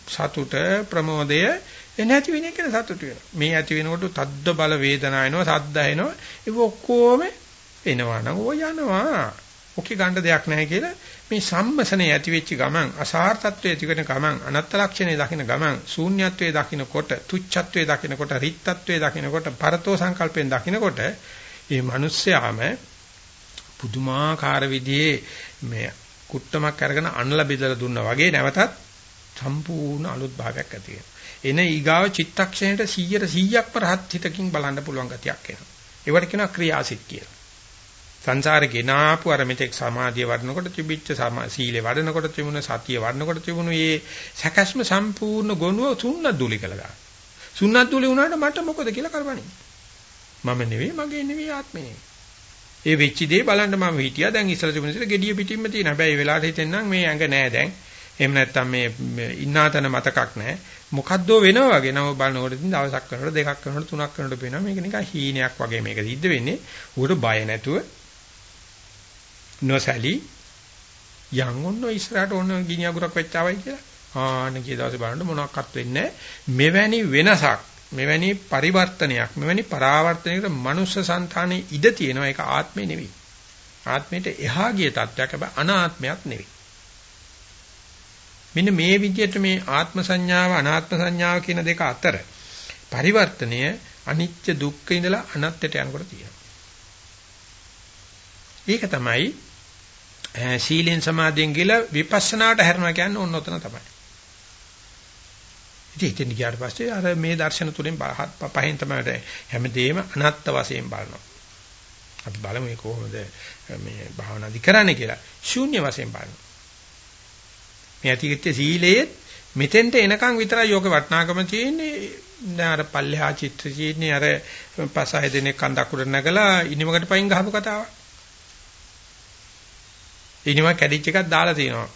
සතුට ප්‍රමෝදය ඒ නැති වෙන එක සතුටු වෙනවා. මේ ඇති වෙනකොට තද්ද බල වේදනා එනවා, සද්ද එනවා. ඒක ඔක්කොම එනවා නම් ඕ යනවා. ඔකේ ගන්න දෙයක් නැහැ කියලා මේ සම්මසනේ ඇති වෙච්ච ගමන් අසාර්ථත්වයේ ඇති වෙන ගමන් අනත්ත ලක්ෂණේ දකින්න ගමන් ශූන්‍යත්වයේ දකින්නකොට තුච්ඡත්වයේ දකින්නකොට රිත්තත්වයේ දකින්නකොට පරතෝ සංකල්පයෙන් දකින්නකොට මේ මිනිස්යාම පුදුමාකාර විදිහේ මේ කුට්ටමක් අරගෙන අනල බෙදලා දුන්නා වගේ නැවතත් සම්පූර්ණ අලුත් භාවයක් ඇති වෙනවා. එන ඊගාව චිත්තක්ෂණයට 100ට 100ක්ම රහත් හිතකින් බලන්න පුළුවන් ගතියක් එනවා. ඒවට කියනවා ක්‍රියාසිට කියලා. සංසාරේ ගෙනාපු අර මෙතෙක් සමාධිය වඩනකොට තිබිච්ච සීලේ වඩනකොට තිබුණ සතිය වඩනකොට තිබුණු මේ සැකස්ම සම්පූර්ණ ගොනුව සුන්නත් දුලි කළා ගන්න. සුන්නත් දුලි වුණාට මට මොකද කියලා කරවන්නේ. මම නෙවෙයි මගේ නෙවෙයි ආත්මේ නෙවෙයි. ඒ වෙච්ච දේ බලන්න මම හිටියා දැන් ඉස්සර තිබුණ ඉස්සර gediya පිටින්ම තියෙන. හැබැයි ඒ වෙලාවට හිතෙන්නම් මේ ඇඟ නෑ දැන්. එහෙම නැත්තම් මේ ඉන්නාතන මතකක් නෑ. මොකද්දෝ වෙනවා වගේ නම බලනකොට ඉතින් දවසක් කරනකොට දෙකක් කරනකොට තුනක් කරනකොට පේනවා මේක නිකන් හීනයක් වගේ මේක සිද්ධ වෙන්නේ. ඌට බය නැතුව නොසැලී යන් ඔන්න ඉස්සරහට ඕන ගිනි අගුරක් වෙච්චාවයි කියලා. ආන කිය දවසේ බලන්න මොනවත් වෙන්නේ මෙවැනි වෙනසක් මෙවැනි පරිවර්තනයක් මෙවැනි පරාවර්තනයකට මනුෂ්‍ය సంతානේ ඉඩ තියෙනවා. ඒක ආත්මේ නෙවෙයි. ආත්මයට එහා ගිය තත්ත්වයක්. හැබැයි අනාත්මයක් නෙවෙයි. මෙන්න මේ විදිහට මේ ආත්ම සංඥාව අනාත්ම සංඥාව කියන දෙක අතර පරිවර්තනය අනිත්‍ය දුක්ඛ ඉඳලා අනත්තයට යනකොට තියෙනවා. ඒක තමයි සීලෙන් සමාධියෙන් ගිල විපස්සනාට හැරෙනවා කියන්නේ ඕන ඔතන තමයි. ඉතින් ඉතින් ගියාට පස්සේ අර මේ දර්ශන තුලින් පහෙන් තමයි හැමදේම අනත්ත වශයෙන් බලනවා. අපි බලමු මේ කොහොමද මේ භාවනාදි කරන්නේ කියලා. ශූන්‍ය වශයෙන් බලනවා. මේ ඇතිගෙච්ච සීලයේ මෙතෙන්ට එනකන් විතරයි යෝග වටනාකම තියෙන්නේ. දැන් අර පල්ලෙහා චිත්‍ර තියෙන්නේ අර පසහය දෙනෙක් කන්දක් උඩ නැගලා ඉනිමකට පයින් ගහපු කතාවක්. ඉනිම කැඩිච්ච එකක් දාලා තියෙනවා.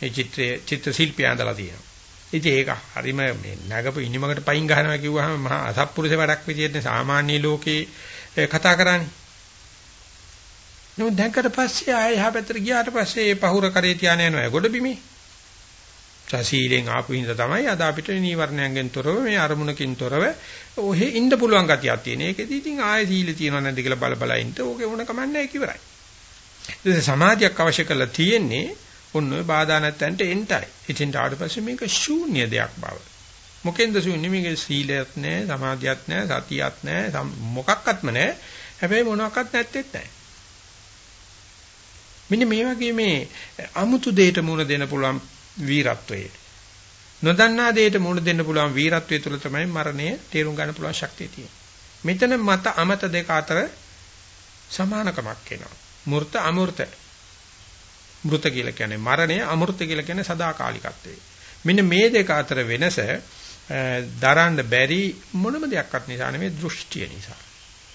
මේ චිත්‍රයේ චිත්‍ර ශිල්පිය ඇඳලා තියෙනවා. ඉතින් ඒක හරිම මේ නැගපු ඉනිමකට පයින් ගහනවා කිව්වහම මහා අසත්පුරුෂ වැඩක් විදියට සාමාන්‍ය ලෝකේ කතා කරන්නේ. නමුත් දැන්කට පස්සේ ආයෙ යහ පැත්තට ගියාට පස්සේ ඒ පහුර කරේ තියාන යනවා ගොඩ බිමේ. සසීලෙන් ආපු හින්දා තමයි අද අපිට නීවරණයෙන් තොරව මේ අරමුණකින් තොරව ඔහෙ ඉන්න පුළුවන් ගතියක් තියෙන. ඒකෙදි ඉතින් ආයෙ සීල තියනව නැද්ද කියලා බල බල ඉන්න ඕකේ වුණ කමන්නේ කිවරයි. ඒ සමාධියක් අවශ්‍ය කරලා තියෙන්නේ ඔන්න ඔය බාධා නැත්තන්ට එන්ටයි. ඉතින් ඊට පස්සේ මේක ශූන්‍ය දෙයක් බව. මොකෙන්ද ශූන්‍ය මේක සීලයක් නැහැ, සමාධියක් නැහැ, සතියක් නැහැ, මොකක්වත්ම නැහැ. හැබැයි මොනවත් නැත්තේත් නැහැ. මෙන්න මේ වගේ මේ අමුතු දෙයට මුණ දෙන්න පුළුවන් වීරත්වයේ නොදන්නා දෙයට මුණ දෙන්න පුළුවන් වීරත්වයේ තුල තමයි මරණය තේරුම් ගන්න පුළුවන් ශක්තිය තියෙන්නේ. මෙතන මත අමත දෙක අතර සමානකමක් එනවා. මූර්ත අමූර්ත. මෘත කියලා කියන්නේ මරණය අමෘත කියලා කියන්නේ සදාකාලිකත්වය. මෙන්න මේ දෙක අතර වෙනස දරන්න බැරි මොනම දෙයක්වත් නිසා නෙමෙයි දෘෂ්ටිය නිසා.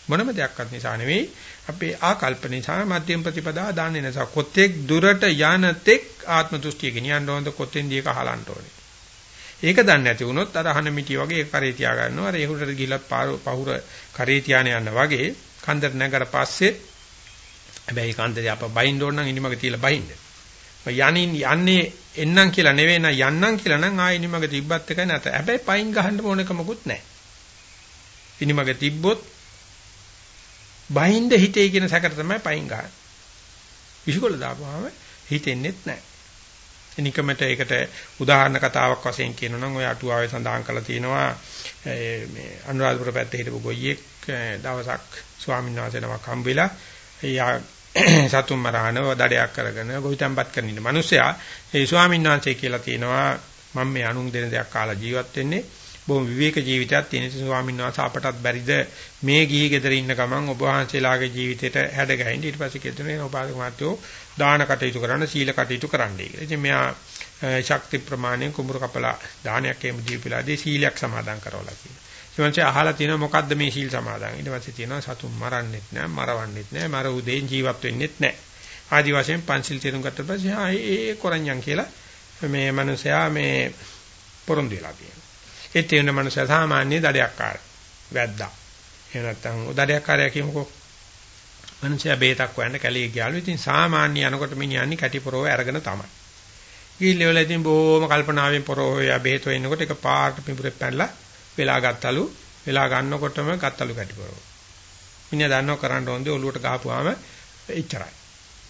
මොනම දෙයක්වත් නිසා නෙවෙයි අපේ ආකල්ප නිසා මධ්‍යම ප්‍රතිපදා දාන්නේ නිසා කොතෙක් දුරට යනතෙක් ආත්ම දෘෂ්ටිය ගෙනියන්න ඕනද කොතෙන්දී ඒක හලන්න ඕනේ. ඒක දන්නේ නැති වුණොත් අර අහන මිටි වගේ ඒක කරේ තියා ගන්නවා. අර ඒකට ගිහිල්ලා පහුර කරේ තියාන යන වගේ කන්දර නැගර පස්සේ හැබැයි කන්දරේ අප බයින්න ඕන නම් ඉනිමග තියලා බයින්න. යනින් යන්නේ එන්නම් කියලා නෙවෙයි නම් යන්නම් කියලා නම් ආයෙ ඉනිමග තිබ්බත් එකයි නැත. හැබැයි පයින් ගහන්න ඕනක මොකුත් නැහැ. ඉනිමග තිබ්බොත් බහින්ද හිතේ කියන සැකට තමයි පයින් ගහන්නේ. විශ්කොල දාපුවාම හිතෙන්නේත් නැහැ. එනිකමට ඒකට උදාහරණ කතාවක් වශයෙන් කියනවා නම් ඔය අටුවාවේ සඳහන් කරලා තියෙනවා මේ අනුරාධපුර පැත්තේ හිටපු ගොයියෙක් දවසක් ස්වාමීන් වහන්සේ නමක් හම්බෙලා එයා [clears throat] සතුම් මරානව දඩයක් කරගෙන ගොවිතැන්පත් කරන ඉන්න මිනිසයා ඒ ස්වාමීන් වහන්සේ කියලා තියෙනවා මම මේ අනුන් දෙන දෙයක් කාලා ජීවත් වෙන්නේ බොහොම විවේක ජීවිතයක් තියෙන ස්වාමීන් වහන්සේ අපටත් බැරිද මේ ගිහි ගෙදර ඉන්න ගමන් ඔබ වහන්සේලාගේ ජීවිතේට හැඩ ගැහින්න ඊට පස්සේ කියතුනේ ඔබාගේ මාත්‍යෝ දාන කටයුතු කරන්න සීල කටයුතු කරන්නයි කියලා. ඉතින් මෙයා ශක්ති ප්‍රමාණය කුඹුර කපලා දානයක් එහෙම දීපලාදී සීලයක් සමාදන් කරවලා කියනවා. ඊමණසේ අහලා තියෙනවා මොකද්ද මේ සීල් සමාදන්. ඊට පස්සේ තියෙනවා සතුන් මරන්නෙත් නෑ, මරවන්නෙත් නෑ, මර උදේන් ජීවත් වෙන්නෙත් නෑ. ආදි වශයෙන් පංචිල් තේරුම් ගත්ත පස්සේ ආ ඒ කොරඤ්ඤම් කියලා මේ මනුස්සයා මේ පොරොන්දු වෙලා තියෙනවා. ඒ තේරෙන මනුස්සයා සාමාන්‍ය දඩයක්කාර. වැද්දා. එහෙම නැත්නම් දඩයක්කාරයා කියමුකෝ. මනුස්සයා බේතක් හොයන්න කැලේ ගියාලු. ඉතින් සාමාන්‍ය යනකොට මිනිහන්නේ කැටි පොරව අරගෙන තමයි. ගිහිල්ලා වෙලා ඉතින් බොහොම කල්පනාවෙන් පොරව හොයා බේත වෙනකොට එක පාට පිඹුරෙක් පැනලා වෙලා ගත්තලු. වෙලා ගන්නකොටම ගත්තලු කැටි පොරව. මිනිහා දන්නව කරන්න ඕනේ ඔලුවට ගහපුවාම එච්චරයි.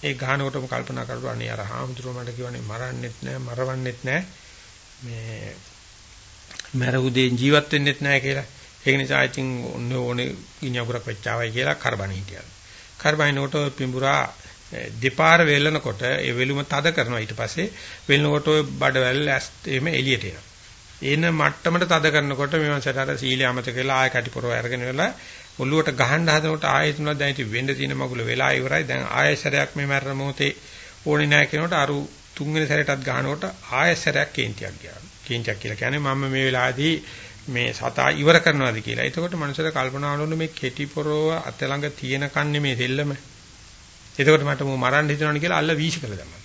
ඒ ගහනකොටම කල්පනා කරුවා අනේ අර හාමුදුරුවෝ මට කියවනේ මරන්නෙත් නෑ මරවන්නෙත් නෑ මේ මර උදේන් ජීවත් වෙන්නෙත් නැහැ කියලා. ඒක නිසා ඉතින් ඕනේ ඕනේ ගිනියපුරක් වෙච්චාවයි කියලා කරබන හිටියා. කරබනිනකොට පිඹුරා දෙපාර වෙලනකොට ඒ වෙලුම තද කරනවා ඊට පස්සේ වෙලනකොට ඔය බඩවැල් ඇස් එමෙ එළියට එනවා. එන මට්ටමට තද කරනකොට මේ වන්සට අර සීලය අමතක වෙලා ආය කටිපොරව අරගෙන වෙලා ඔළුවට ගහන්න හදනකොට ආයෙත් උනත් දැන් ඉතින් වෙන්න තියෙන මගුල වෙලා ඉවරයි. දැන් ආයෙ සැරයක් මේ මරන මොහොතේ ඕනේ නැහැ කියනකොට අරු තුන්වෙනි සැරයටත් ගහනකොට ආයෙ සැරයක් කේන්තියක් ගියා. කේන්තියක් කියලා කියන්නේ මම මේ වෙලාවේදී මේ සතා ඉවර කරනවාද කියලා. එතකොට මනුස්සර කල්පනා කරනවා මේ කෙටි පොරව අත ළඟ තියෙන කන්නේ මේ දෙල්ලම. එතකොට මට මෝ මරන්න හිතනවනේ කියලා අල්ල වීසි කළා තමයි.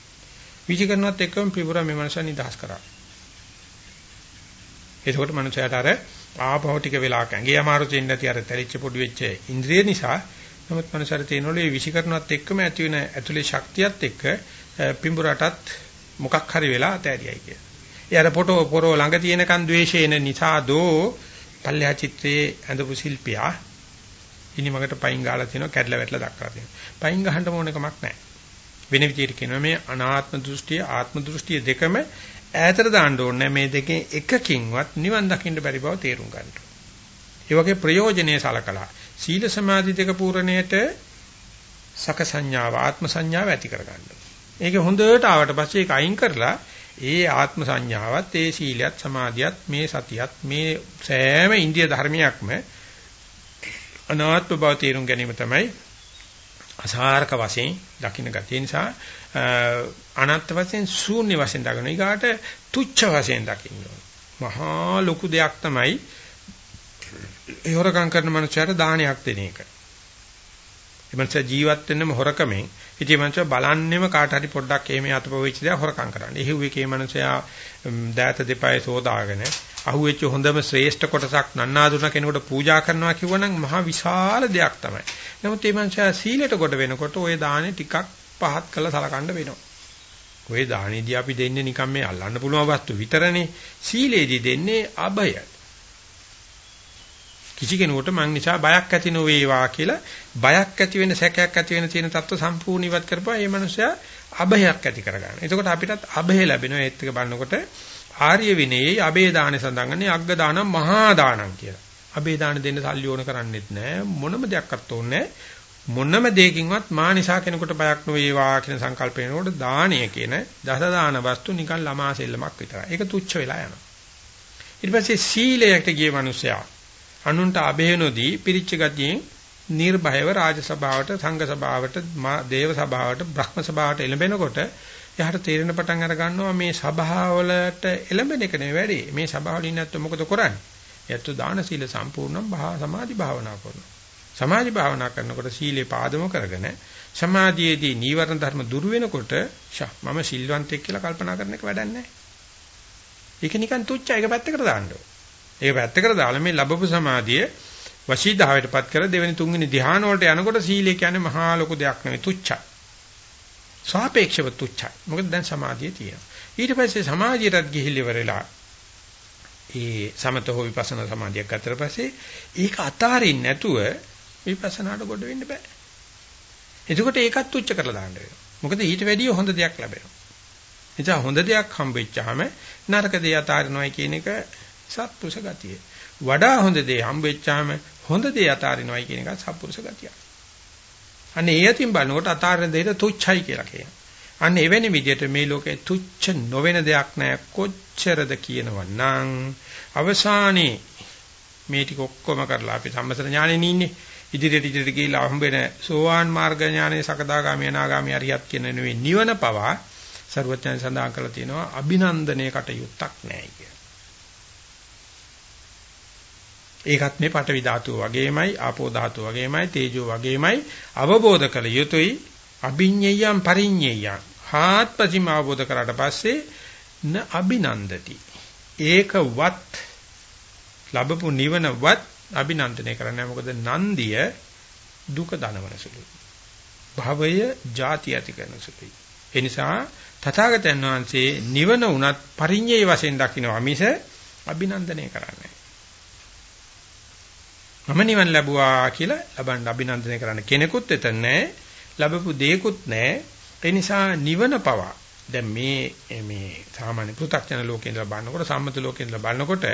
වීසි කරනවත් එක්කම පිපුරා මේ මනුස්සයා නිදහස් කරා. එතකොට මනුස්සයාට අර ආපහු ටික වෙලාවක් ඇඟේ අමාරු දෙන්නේ නැති අර තැලිච්ච පොඩි වෙච්ච ඉන්ද්‍රිය නිසා නමුත් මනුස්සයාට තියෙනවලු මේ වීසි කරනවත් එක්කම ඇති වෙන ඇතුලේ ශක්තියත් එක්ක පිඹුරටත් මොකක් හරි වෙලා අතෑරියයි කියලා. ඒ අර පොටෝ පොරෝ ළඟ තියෙනකන් ද්වේෂේන නිසා දෝ පල්ලෙහා චිත්‍රයේ ඇඳපු ශිල්පියා ඉනිමකට පයින් ගාලා තියෙනවා කැඩලා වැටලා දක්වලා තියෙනවා. පයින් ගහන්න ඕන කමක් නැහැ. වෙන විදිහට කියනවා මේ අනාත්ම දෘෂ්ටිය ආත්ම දෘෂ්ටිය දෙකම ඈතට දාන්න ඕනේ මේ දෙකෙන් එකකින්වත් නිවන් දකින්න බැරි බව තේරුම් ගන්න. ඒ වගේ ප්‍රයෝජනේ සලකලා සීල සමාධි දෙක පූර්ණයට සක සංඥාව ආත්ම සංඥාව ඇති කරගන්න. ඒක හොඳට ආවට පස්සේ ඒක අයින් කරලා ඒ ආත්ම සංඥාවත් ඒ සීලයත් සමාධියත් මේ සතියත් මේ සෑම ඉන්දිය ධර්මයක්ම අනාත්ම බව තේරුම් ගැනීම තමයි අසාරක වශයෙන් දකින්න ගතිය නිසා අනත්ත් වශයෙන් ශූන්‍ය වශයෙන් දකින්න. ඊගාට තුච්ඡ වශයෙන් දකින්න මහා ලොකු දෙයක් තමයි ඒ හොරකම් කරන මනුස්සයාට දානයක් දෙන එක. ඒ මනුස්සයා ජීවත් වෙන්නම හොරකමෙන්. ඉතින් මනුස්සයා බලන්නෙම කාට හරි පොඩ්ඩක් එහෙම අතපොවෙච්ච දේ හොරකම් කරන්න. එහි එකේ මනුස්සයා දෑත දෙපය සෝදාගෙන අහුවෙච්ච හොඳම ශ්‍රේෂ්ඨ කොටසක් නන්නාඳුන කෙනෙකුට පූජා කරනවා කිව්වනම් මහා විශාල දෙයක් තමයි. නමුත් මේ මනුස්සයා සීලයට කොට වෙනකොට ওই දානේ ටිකක් පහත් කළ සලකන්න වෙනවා. ඔය දානෙදී අපි දෙන්නේ නිකම් මේ අල්ලන්න පුළුවන් වස්තු විතරනේ. සීලේදී දෙන්නේ අබය. කිසි කෙනෙකුට මං නිසා බයක් ඇති නොවේවා කියලා බයක් ඇති වෙන සැකයක් ඇති වෙන තියෙන தত্ত্ব සම්පූර්ණ ඉවත් කරපුවා මේ මනුස්සයා අබයක් ඇති කරගන්න. එතකොට අපිටත් අබය ලැබෙනවා ඒත් එක බලනකොට ආර්ය විනයේ අබේ දාන සඳහන්න්නේ අග්ග දාන මහා දානං කියලා. අබේ දාන දෙන්න සල්ලි ඕන කරන්නේත් නැහැ මොනම දෙයක්වත් ඕනේ නැහැ. මොනම දෙයකින්වත් මා නිසා කෙනෙකුට බයක් නොවේවා කියන සංකල්පේනකොට දානය කියන දස දාන වස්තු නිකන් ළමා සෙල්ලමක් විතරයි. ඒක තුච්ච වෙලා යනවා. ඊට පස්සේ සීලයට ගිය මිනිසයා අනුන්ට අබේනොදී පිරිච්ච ගතියෙන් නිර්භයව රාජ සභාවට සංඝ සභාවට දේව සභාවට බ්‍රහ්ම සභාවට එළඹෙනකොට එයාට තේරෙන පටන් අර ගන්නවා මේ සභාවලට එළඹෙන එක නෙවෙයි වැඩි මේ සභාවල ඉන්න ඇත්තෝ මොකද කරන්නේ? එයාට දාන සීල සම්පූර්ණම් භා සමාධි භාවනා කරනවා. සමාධි භාවනා කරනකොට සීලේ පාදම කරගෙන සමාධියේදී නීවරණ ධර්ම දුරු වෙනකොට මම සිල්වන්තෙක් කියලා කල්පනා කරන එක වැඩක් නැහැ. ඒක නිකන් තුච්ච එක පැත්තකට දාන්න ඕන. ඒක පැත්තකට දාලා මේ ලැබපු සමාධිය වශීධාවයටපත් කර දෙවෙනි තුන්වෙනි ධ්‍යාන වලට යනකොට සීලය කියන්නේ මහා ලොකු දෙයක් නෙවෙයි තුච්චයි. සාපේක්ෂව තුච්චයි. මොකද දැන් සමාධිය තියෙනවා. ඊට පස්සේ සමාධියටත් ගිහිලි ඉවරලා ඒ සමත හෝ විපස්සනා සමාධියක් ගත්තට පස්සේ ඒක අතාරින්න නැතුව විපස්සනාට ගොඩ වෙන්න බෑ. එතකොට ඒකත් තුච්ච කරලා දාන්න වෙනවා. මොකද ඊට වැඩිය හොඳ දෙයක් ලැබෙනවා. එතන හොඳ දෙයක් හම්බෙච්චාම නරක දේ අතාරිනවයි කියන එක සත්පුරුෂ ගතිය. වඩා හොඳ දේ හම්බෙච්චාම හොඳ දේ අතාරිනවයි කියන එක සත්පුරුෂ ගතිය. අන්න ඒ අතින් බලනකොට අතාරින දෙයට තුච්චයි කියලා කියනවා. අන්න එවැනි විදිහට මේ ලෝකේ තුච්ච නොවන දෙයක් නැහැ කොච්චරද කියනවනම් අවසානයේ මේ ටික ඔක්කොම කරලා අපි සම්මතර ඥානෙ නින්නේ ඉදිරියට ඉදිරියට ගිහිලා හම්බෙන සෝවාන් මාර්ග ඥානෙ සකදාගාමී අනාගාමී අරියත් කියන නෙවෙයි. නිවන පවා ਸਰවඥයන් සඳහන් කරලා තියෙනවා අභිනන්දනයේ කටයුත්තක් නැහැ කියලා. ඒකත් මේ පටවි ධාතුව වගේමයි ආපෝ ධාතුව වගේමයි තේජෝ වගේමයි. අවබෝධ කළ යුතුයි අභිඤ්ඤයම් පරිඤ්ඤයම් හාත්පසින්ම අවබෝධ කරාට පස්සේ න අභිනන්දති. ඒකවත් ලැබපු නිවනවත් අභිනන්දනය කරන්නේ මොකද නන්දිය දුක දනවන සුළුයි භවය ಜಾති ඇති කරන සුළුයි ඒ නිසා තථාගතයන් වහන්සේ නිවන උනත් පරිඤ්ඤය වශයෙන් දකිනවා මිස අභිනන්දනය කරන්නේ මම නිවන් ලැබුවා කියලා ලබන්න අභිනන්දනය කරන්න කෙනෙකුත් එතන නැහැ. ලැබපු දෙයක්වත් නැහැ. ඒ නිසා නිවන පවා දැන් මේ මේ සාමාන්‍ය පෘථග්ජන ලෝකේ ඉඳලා බලනකොට සම්මත ලෝකේ ඉඳලා බලනකොට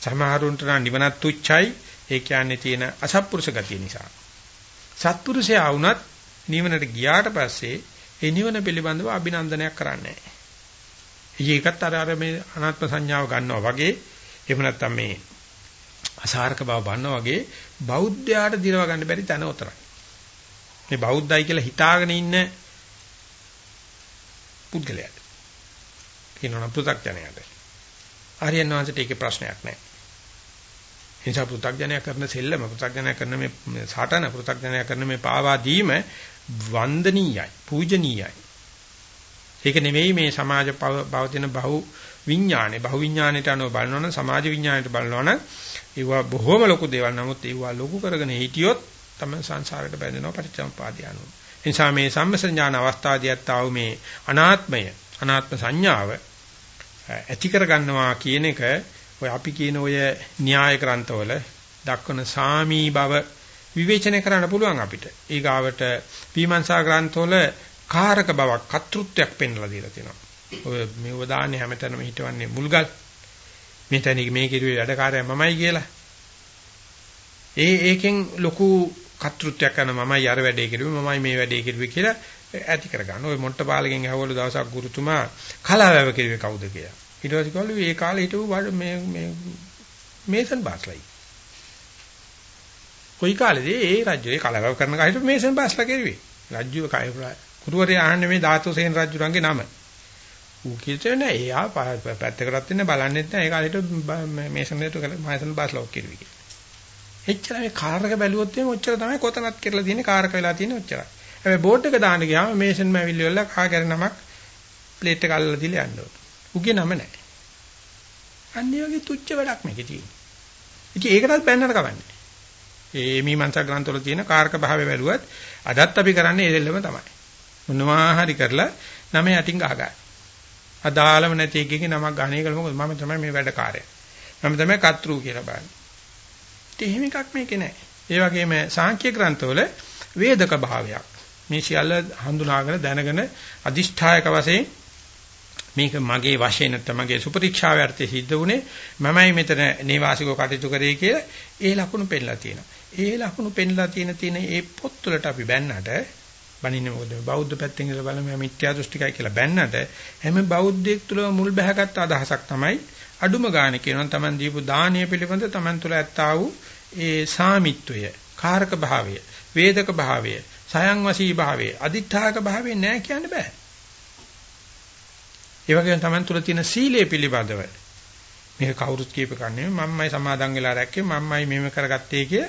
සමහරුන්ට නම් නිවනත් තුච්චයි. ඒ කියන්නේ තියෙන අසත්පුරුෂ ගතිය නිසා. සත්පුරුෂයා වුණත් නිවනට ගියාට පස්සේ ඒ නිවන පිළිබඳව අභිනන්දනයක් කරන්නේ නැහැ. ඒකත් අර අර මේ අනාත්ම සංඥාව ගන්නවා වගේ එහෙම නැත්නම් මේ අසාරක බව බන්නා වගේ බෞද්ධයාට දිරව ගන්න බැරි තැන උතරයි. මේ බෞද්ධයි කියලා හිතාගෙන ඉන්න පුද්ගලයාට. කියනවා පෘථග්ජනයාට. ආර්යයන් වහන්සේට ඒකේ ප්‍රශ්නයක් නැහැ. එනිසා පෘථග්ජනයා කරන සෙල්ලම පෘථග්ජනයා කරන මේ සාටන පෘථග්ජනයා කරන මේ පාවා දීම වන්දනීයයි, පූජනීයයි. ඒක නෙවෙයි මේ සමාජ පවතින බහු විඥානේ බහු විඥාණයට අනුව බලනවනම් සමාජ විඥාණයට බලනවනම් ඒවා බොහොම ලොකු දේවල් නමුත් ඒවා ලොකු කරගෙන හිටියොත් තමයි සංසාරයට බැඳෙනවා පටිච්චසමුපාදිය අනුව. ඒ නිසා මේ සම්මස ඥාන අවස්ථාවේදී අත්තාව මේ අනාත්මය අනාත්ම සංඥාව ඇති කරගන්නවා කියන එක ඔය අපි කියන ඔය න්‍යාය ග්‍රන්ථවල දක්වන සාමී බව විවේචනය කරන්න පුළුවන් අපිට. ඊගාවට විමර්ශා ග්‍රන්ථවල කාරක බවක් කර්තෘත්වයක් පෙන්වලා දීලා තියෙනවා. ඔය මේව දාන්නේ හැමතැනම හිටවන්නේ මුල්ගල්. මෙතන මේ කිරුවේ වැඩකාරයා මමයි කියලා. ඒ ඒකෙන් ලොකු කර්තෘත්වයක් කරන මමයි අර වැඩේ කිරුවේ මමයි මේ වැඩේ කිරුවේ කියලා ඇති කරගන්න. ඔය මොට්ටපාලගෙන් ඇහවලු දවසක් ගුරුතුමා කලාවැව කිරුවේ කවුද කියලා. ඊට පස්සේ කිව්වලු මේ කාලේ හිටපු මේ මේ මේසන් බාස්ලයි. කොයි කාලේද ඒ රජුගේ කලාවැව කරන කාලේ මේසන් බාස්ලා කිරුවේ. රජුව කය කුරුවරයා අහන්නේ මේ ධාතුසේන රජුරන්ගේ නම. ඌ කිව්වේ නෑ එයා පැත්තකටත් ඉන්න බලන්නෙත් නෑ ඒ කාලේට මේසන් දෙට මේසන් බාස්ලා ඔක් කිරුවේ කියලා. එච්චර මේ කාර්ක බැලුවොත් එimhe ඔච්චර තමයි කොතනත් කියලා තියෙන්නේ කාර්ක වෙලා තියෙන්නේ ඔච්චරයි. හැබැයි බෝඩ් එක දාන්න ගියාම මේසන් මැවිලි වල කාගර නමක් ප්ලේට් එක අල්ලලා දීලා යන්න ඕන. උගේ නම නැහැ. අන්නේ වගේ තුච්ච වැඩක් මේකේ තියෙන්නේ. ඉතින් ඒකටත් බැන්නට කවන්නේ. ඒ මීමන්සා ග්‍රන්ථවල තියෙන කාර්ක භාවය බැලුවත් අදත් අපි කරන්නේ ඒ දෙල්ලම තමයි. මොනවා හරි කරලා නම යටින් ගහගන්න. අදාළම නැති එකකින් නමක් ගන්න එක මොකද මම තමයි මේ වැඩ කාර්යය. මම තමයි කත්රු කියලා බලන්නේ. ඉතින් එහෙම එකක් මේකේ නැහැ. ඒ වගේම සාංඛ්‍ය ග්‍රන්ථවල වේදක භාවයක්. මේ සියල්ල හඳුනාගෙන දැනගෙන අදිෂ්ඨායක වශයෙන් මේක මගේ වශයෙන් නැත්නම් මගේ සුපරීක්ෂාවේ අර්ථය සිද්ධ වුණේ. මමයි මෙතන නේවාසිකව කටයුතු කරේ කියලා ඒ ලකුණු පෙන්නලා තියෙනවා. ඒ ලකුණු පෙන්නලා තියෙන තියෙන ඒ පොත්වලට අපි බැන්නට බණින්නේ මොකද? බෞද්ධ පැත්තෙන් ඉඳලා බලමු මිත්‍යා දෘෂ්ටිකයි කියලා බැන්නට හැම බෞද්ධයෙක් තුළ මුල් බැහැගත් අදහසක් තමයි අඩුම ගාණ කියනවා. තමන් දීපු දානීය පිළිබඳ තමන් තුළ ඇත්තා වූ ඒ සාමිත්වය කාරක භාවය වේදක භාවය සයන් වශී භාවය අදිඨාක භාවය නෑ කියන්න බෑ. ඒ වගේම තමන් තුළ තියෙන සීලය පිළිබඳව මේක කවුරුත් කියප කන්නේ මම්මයි සමාදන් වෙලා රැක්කේ මම්මයි මෙහෙම කරගත්තේ කිය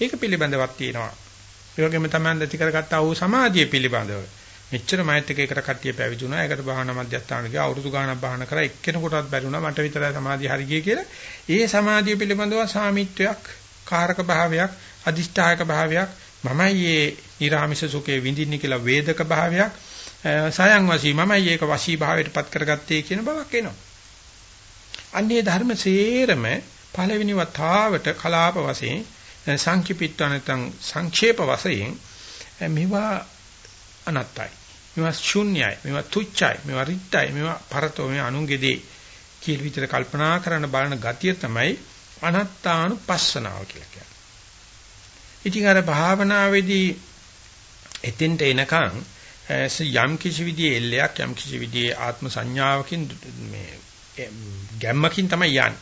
ඒක පිළිබඳවක් තියෙනවා ඒ වගේම තමන් ඇති කරගත්තා වූ සමාධිය පිළිබඳව මෙච්චර මෛත් එක එකට කට්ටිය පැවිදුණා. ඒකට භාවනා මධ්‍යස්ථාන ගියා. අවුරුදු ගාණක් භාවනා කරා. එක්කෙනෙකුටවත් බැරිුණා. මට විතරයි සමාධිය හරි ගියේ කියලා. ඒ සමාධිය පිළිබඳව සාමිත්වයක්, කාරක භාවයක්, අදිෂ්ඨායක භාවයක්, මමයි මේ නිර්ආමිෂ සුඛේ විඳින්නේ කියලා වේදක භාවයක්, සයන් වශී මමයි ඒක වශී භාවයටපත් කරගත්තේ කියන බවක් එනවා. අන්නේ ධර්ම සේරම පළවෙනි වතාවට කලාප වශයෙන් සංකීපිත්ව නැත්නම් සංක්ෂේප වශයෙන් මේවා අනත්තයි. මේවා ශුන්‍යයි, මේවා තුච්චයි, මේවා රිත්යි, මේවා පරතෝ මේ අනුන්ගේදී කියලා විතර කල්පනා කරන බලන ගතිය තමයි අනත්තානුපස්සනාව කියලා කියන්නේ. ඉතින් අර භාවනාවේදී එතෙන්ට එනකන් යම් කිසි විදිහේ එල්ලයක් යම් කිසි විදිහේ ආත්ම සංඥාවකින් මේ ගැම්මකින් තමයි යන්නේ.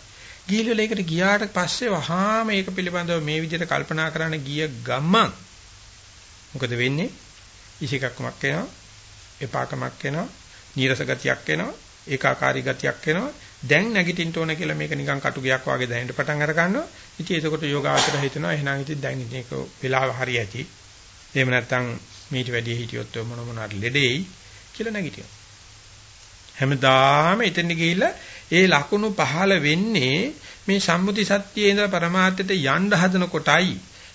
ගිහිල්ලා ඒකට ගියාට පස්සේ වහාම මේක පිළිබඳව මේ විදිහට කල්පනා කරන්න ගිය ගමන් මොකද වෙන්නේ? ඉසිකක්කමක් එනවා එපාකමක් එනවා, නීරස ගතියක් එනවා, ඒකාකාරී ගතියක් එනවා. දැන් නැගිටින්න ඕන කියලා මේක නිකන් කටුගයක් වගේ දැනෙන්න පටන් අර ගන්නවා. ඉතින් ඒකකොට යෝගාවචර හිතනවා එහෙනම් ඉතින් දැන් ඉතින් ඒක වෙලාව හරි ඇති. එහෙම නැත්නම් මීට වැඩි හිටියොත් මොන මොන හරි ලෙඩෙයි කියලා නැගිටිනවා. හැමදාම එතන ගිහිල්ලා ඒ ලකුණු පහළ වෙන්නේ මේ සම්මුති සත්‍යයේ ඉඳලා પરමාර්ථයට යන්න හදන කොටයි.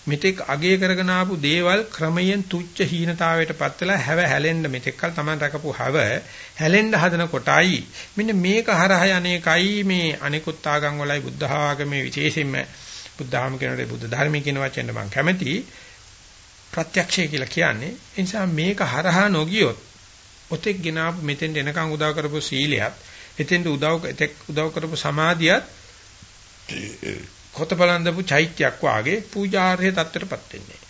මෙතෙක් අගය කරගෙන ආපු දේවල් ක්‍රමයෙන් තුච්ච හීනතාවයටපත් වෙලා හැව හැලෙන්න මෙතෙක්කල් Taman රකපු හැව හැලෙන්න හදන කොටයි. මෙන්න මේක හරහා අනේකයි මේ අනිකුත් ආගම් වලයි බුද්ධ ආගමේ විශේෂයෙන්ම බුද්ධ ආගම කියනකොට බුද්ධ ධර්මයේ කියන වචෙන්ද මම කැමති ප්‍රත්‍යක්ෂය කියලා කියන්නේ ඒ නිසා මේක හරහා නොගියොත් ඔතෙක් ගෙනාපු මෙතෙන් එනකන් උදව් කරපු සීලයත් එතෙන්ට උදව් එතෙක් උදව් කරපු සමාධියත් කොත බලන්දපු චෛත්‍යයක් වාගේ පූජාර්හ තත්ත්වයටපත් වෙන්නේ.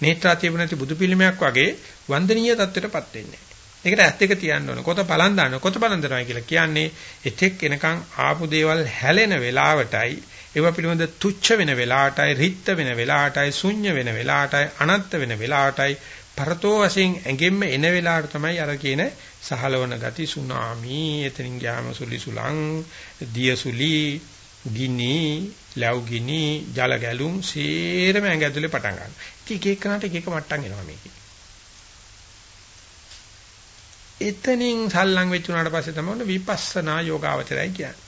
නේත්‍රාතිය නැති බුදු පිළිමයක් වගේ වන්දනීය තත්ත්වයටපත් වෙන්නේ. ඒකට ඇත්ත එක තියන්න ඕන. කොත බලන් දාන්න කොත බලන් දානවා කියලා කියන්නේ එතෙක් එනකන් ආපු දේවල් හැලෙන වෙලාවටයි ඒවා පිළිබඳ තුච්ච වෙන වෙලාවටයි රිත්ත වෙන වෙලාවටයි ශුන්‍ය වෙන වෙලාවටයි අනත්ත වෙන වෙලාවටයි පරතෝ වශයෙන් ඇඟෙන්න එන වෙලාවට තමයි අර කියන සහලවන ගති සුනාමි එතනින් ගියාම සුලි සුලං දියසුලි ගිනි, ලැව් ගිනි, ජල ගැලුම් සේරම ඇඟ ඇතුලේ පටන් ගන්නවා. එක එක කනට එක එක මට්ටම් එනවා මේකේ. එතනින් සල්ලං වෙච්ච උනාට පස්සේ තමයි විපස්සනා යෝගාවචරයි කියන්නේ.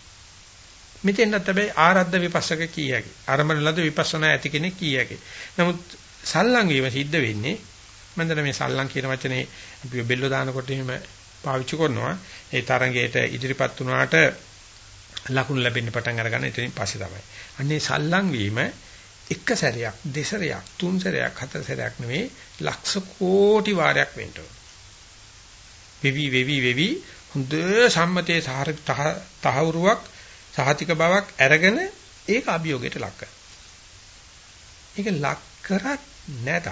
මෙතෙන්වත් හැබැයි ආරද්ධ විපස්සක කීයකි. ආරම්භන ලද විපස්සනා ඇති කෙනෙක් කීයකි. නමුත් සල්ලං වීම සිද්ධ වෙන්නේ මම මේ සල්ලං කියන වචනේ අපි බෙල්ල දානකොට එහෙම පාවිච්චි කරනවා. ඒ තරඟයට ඉදිරිපත් වුණාට ලකුණු ලැබෙන්න පටන් අරගන්න එතනින් පස්සේ තමයි. අන්නේ සල්ලම් වීම එක සැරයක්, දෙසරයක්, තුන් සැරයක්, හතර සැරයක් නෙවෙයි ලක්ෂ කෝටි වාරයක් වෙන්න ඕන. වෙවි වෙවි වෙවි හොඳ සම්මතයේ තහවුරුවක් සහතික බවක් අරගෙන ඒක අභියෝගයට ලක් කරනවා. ඒක ලක් කරත් නැතත්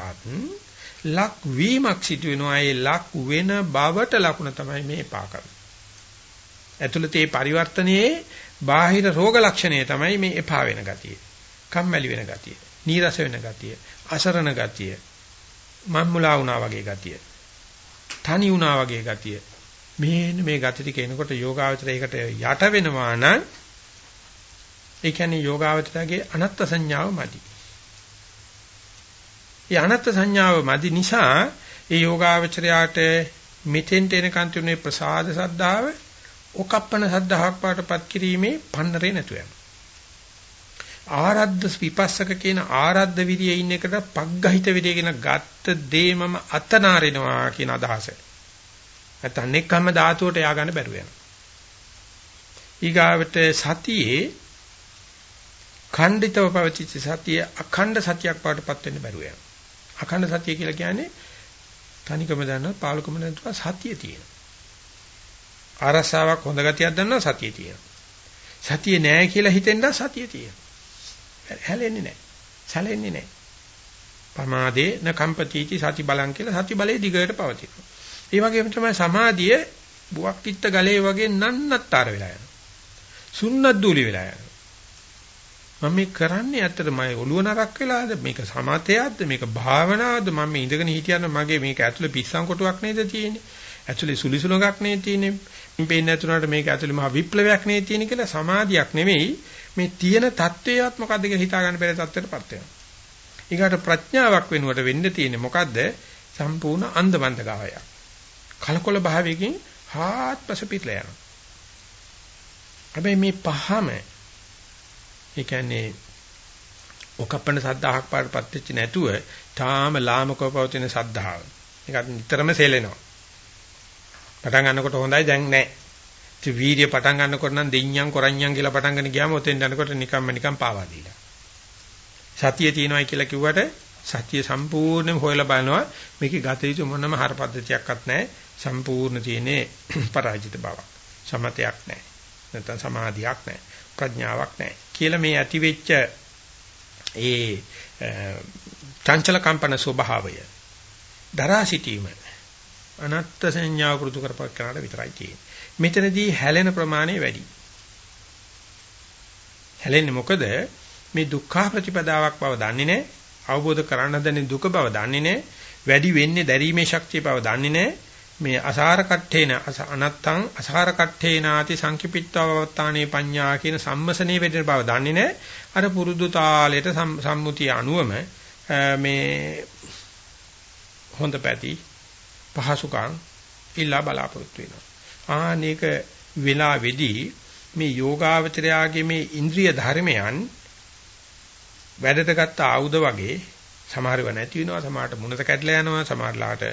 ලක් වීමක් සිදු වෙනවා ඒ ලක් වෙන බවට ලකුණ තමයි මේ පාකම. ඇතුළතේ පරිවර්තනයේ බාහිර රෝග ලක්ෂණය තමයි මේ එපා වෙන ගතිය. කම්මැලි වෙන ගතිය. නීරස වෙන ගතිය. අසරණ ගතිය. මම්මුලා වුණා වගේ ගතිය. තනි වුණා වගේ ගතිය. මේන්න මේ ගති ටික එනකොට යෝගාවචරයකට යට වෙනවා නම් ඒ කියන්නේ යෝගාවචරයේ අනත්ත් සංඥාව මදි. ඒ අනත්ත් සංඥාව මදි නිසා ඒ යෝගාවචරයාට මෙතෙන්ට එනකන් තුනේ ප්‍රසාද සද්ධාව ඔකප්පන සද්ධාහක් පාටපත් කිරීමේ පන්නරේ නැතු යනවා. ආරද්ධ විපස්සක කියන ආරද්ධ විරියේ ඉන්න එකට පග්ගහිත විරිය කියන ගත්ත දේ මම අතනාරිනවා කියන අදහස. නැත්නම් නෙක්ඛම්ම ධාතුවට යා ගන්න බැරුව යනවා. ඊගාවට සතියේ ඛණ්ඩිතව පවතිච්ච සතිය අඛණ්ඩ සතියක් බවටපත් වෙන්න බැරුව යනවා. අඛණ්ඩ සතිය කියලා කියන්නේ තනිකම දන්නවා පාලකම දන්නවා සතිය තියෙනවා. ආරසාවක් හොඳ ගතියක් දන්නවා සතිය තියෙනවා. සතිය නෑ කියලා හිතෙන්ද සතිය තියෙනවා. හැලෙන්නේ නෑ. සැලෙන්නේ නෑ. පමාදේ න කම්පතිචි සති බලං කියලා සති බලේ දිගට පවතිනවා. ඒ වගේම තමයි සමාධිය බුවක් පිට ගලේ වගේ නන්නත්තර වෙලා යනවා. සුන්නත් දූලි වෙලා යනවා. මම මේ කරන්නේ ඇත්තට මම ඔළුව නරක් වෙලාද? මේක සමතයක්ද? මේක භාවනාවද මම මේ ඉඳගෙන හිටියන මගේ මේක ඇතුලේ පිස්සන් කොටුවක් නේද තියෙන්නේ? ඇතුලේ සුලිසුලඟක් නේද තියෙන්නේ? මම පේන්නේ නැතුණාට මේක ඇතුලේ මහා විප්ලවයක් නේද තියෙන්නේ කියලා සමාධියක් නෙමෙයි. මේ තියෙන தත්වේවත් මොකද්ද කියලා හිතා ගන්න බැරි தත්වයටපත් වෙනවා. ඊගාට ප්‍රඥාවක් වෙනුවට වෙන්න තියෙන්නේ මොකද්ද? සම්පූර්ණ අන්ධබන්ධ ගාවයක් කලකොල භාවයකින් හාත්පස පිටලා යනවා. හැබැයි මේ පහම ඒ කියන්නේ ඔකප්පන සද්ධාහක් පාටපත් වෙච්ච නැතුව තාම ලාමකව පවතින සද්ධාව. ඒකත් නිතරම සෙලෙනවා. පටන් ගන්නකොට හොඳයි දැන් නැහැ. ඉතින් වීර්ය පටන් ගන්නකොට නම් දෙඤ්ඤම් කොරඤ්ඤම් කියලා පටන් ගන්න ගියාම ඔතෙන් යනකොට නිකම්ම නිකම් පාවා දීලා. සතිය තියෙනවායි කියලා කිව්වට සතිය සම්පූර්ණයෙන්ම හොයලා බලනවා මේකේ ගත යුතු මොනම හර පද්ධතියක්වත් නැහැ. සම්පූර්ණ තියෙන්නේ [clears throat] පරාජිත බවක්. සමතයක් නැහැ. නැත්නම් සමාධියක් නැහැ. ප්‍රඥාවක් නැහැ. කියලා මේ ඇති වෙච්ච ඒ චංචල කම්පන ස්වභාවය දරා සිටීම අනත්ත් සංඥාව පුරුදු කරපක් කරාට විතරයි තියෙන්නේ. මෙතනදී හැලෙන ප්‍රමාණය වැඩි. හැලෙන්නේ මොකද මේ දුක්ඛ ප්‍රතිපදාවක් බව දන්නේ නැහැ. අවබෝධ කරගන්න දන්නේ දුක බව දන්නේ නැහැ. වැඩි වෙන්නේ දැරීමේ ශක්තිය බව දන්නේ නැහැ. මේ අසාර කට්ඨේන අනත්තං අසාර කට්ඨේනාති සංකිපිත්තවත්තානේ පඤ්ඤා කියන සම්මසනේ වෙදෙන බව දන්නේ නැහැ. අර පුරුදු තාලයට සම්මුතිය අනුවම මේ හොඳ පැති පහසුකම් ඉල්ලා බලාපොරොත්තු වෙනවා. ආනේක වෙලා වෙදී මේ යෝගාවචරයාගේ මේ ඉන්ද්‍රිය ධර්මයන් වැඩට ගත්ත ආයුධ වගේ සමහරව නැති වෙනවා සමහරට මුණත කැඩලා යනවා සමහරලාට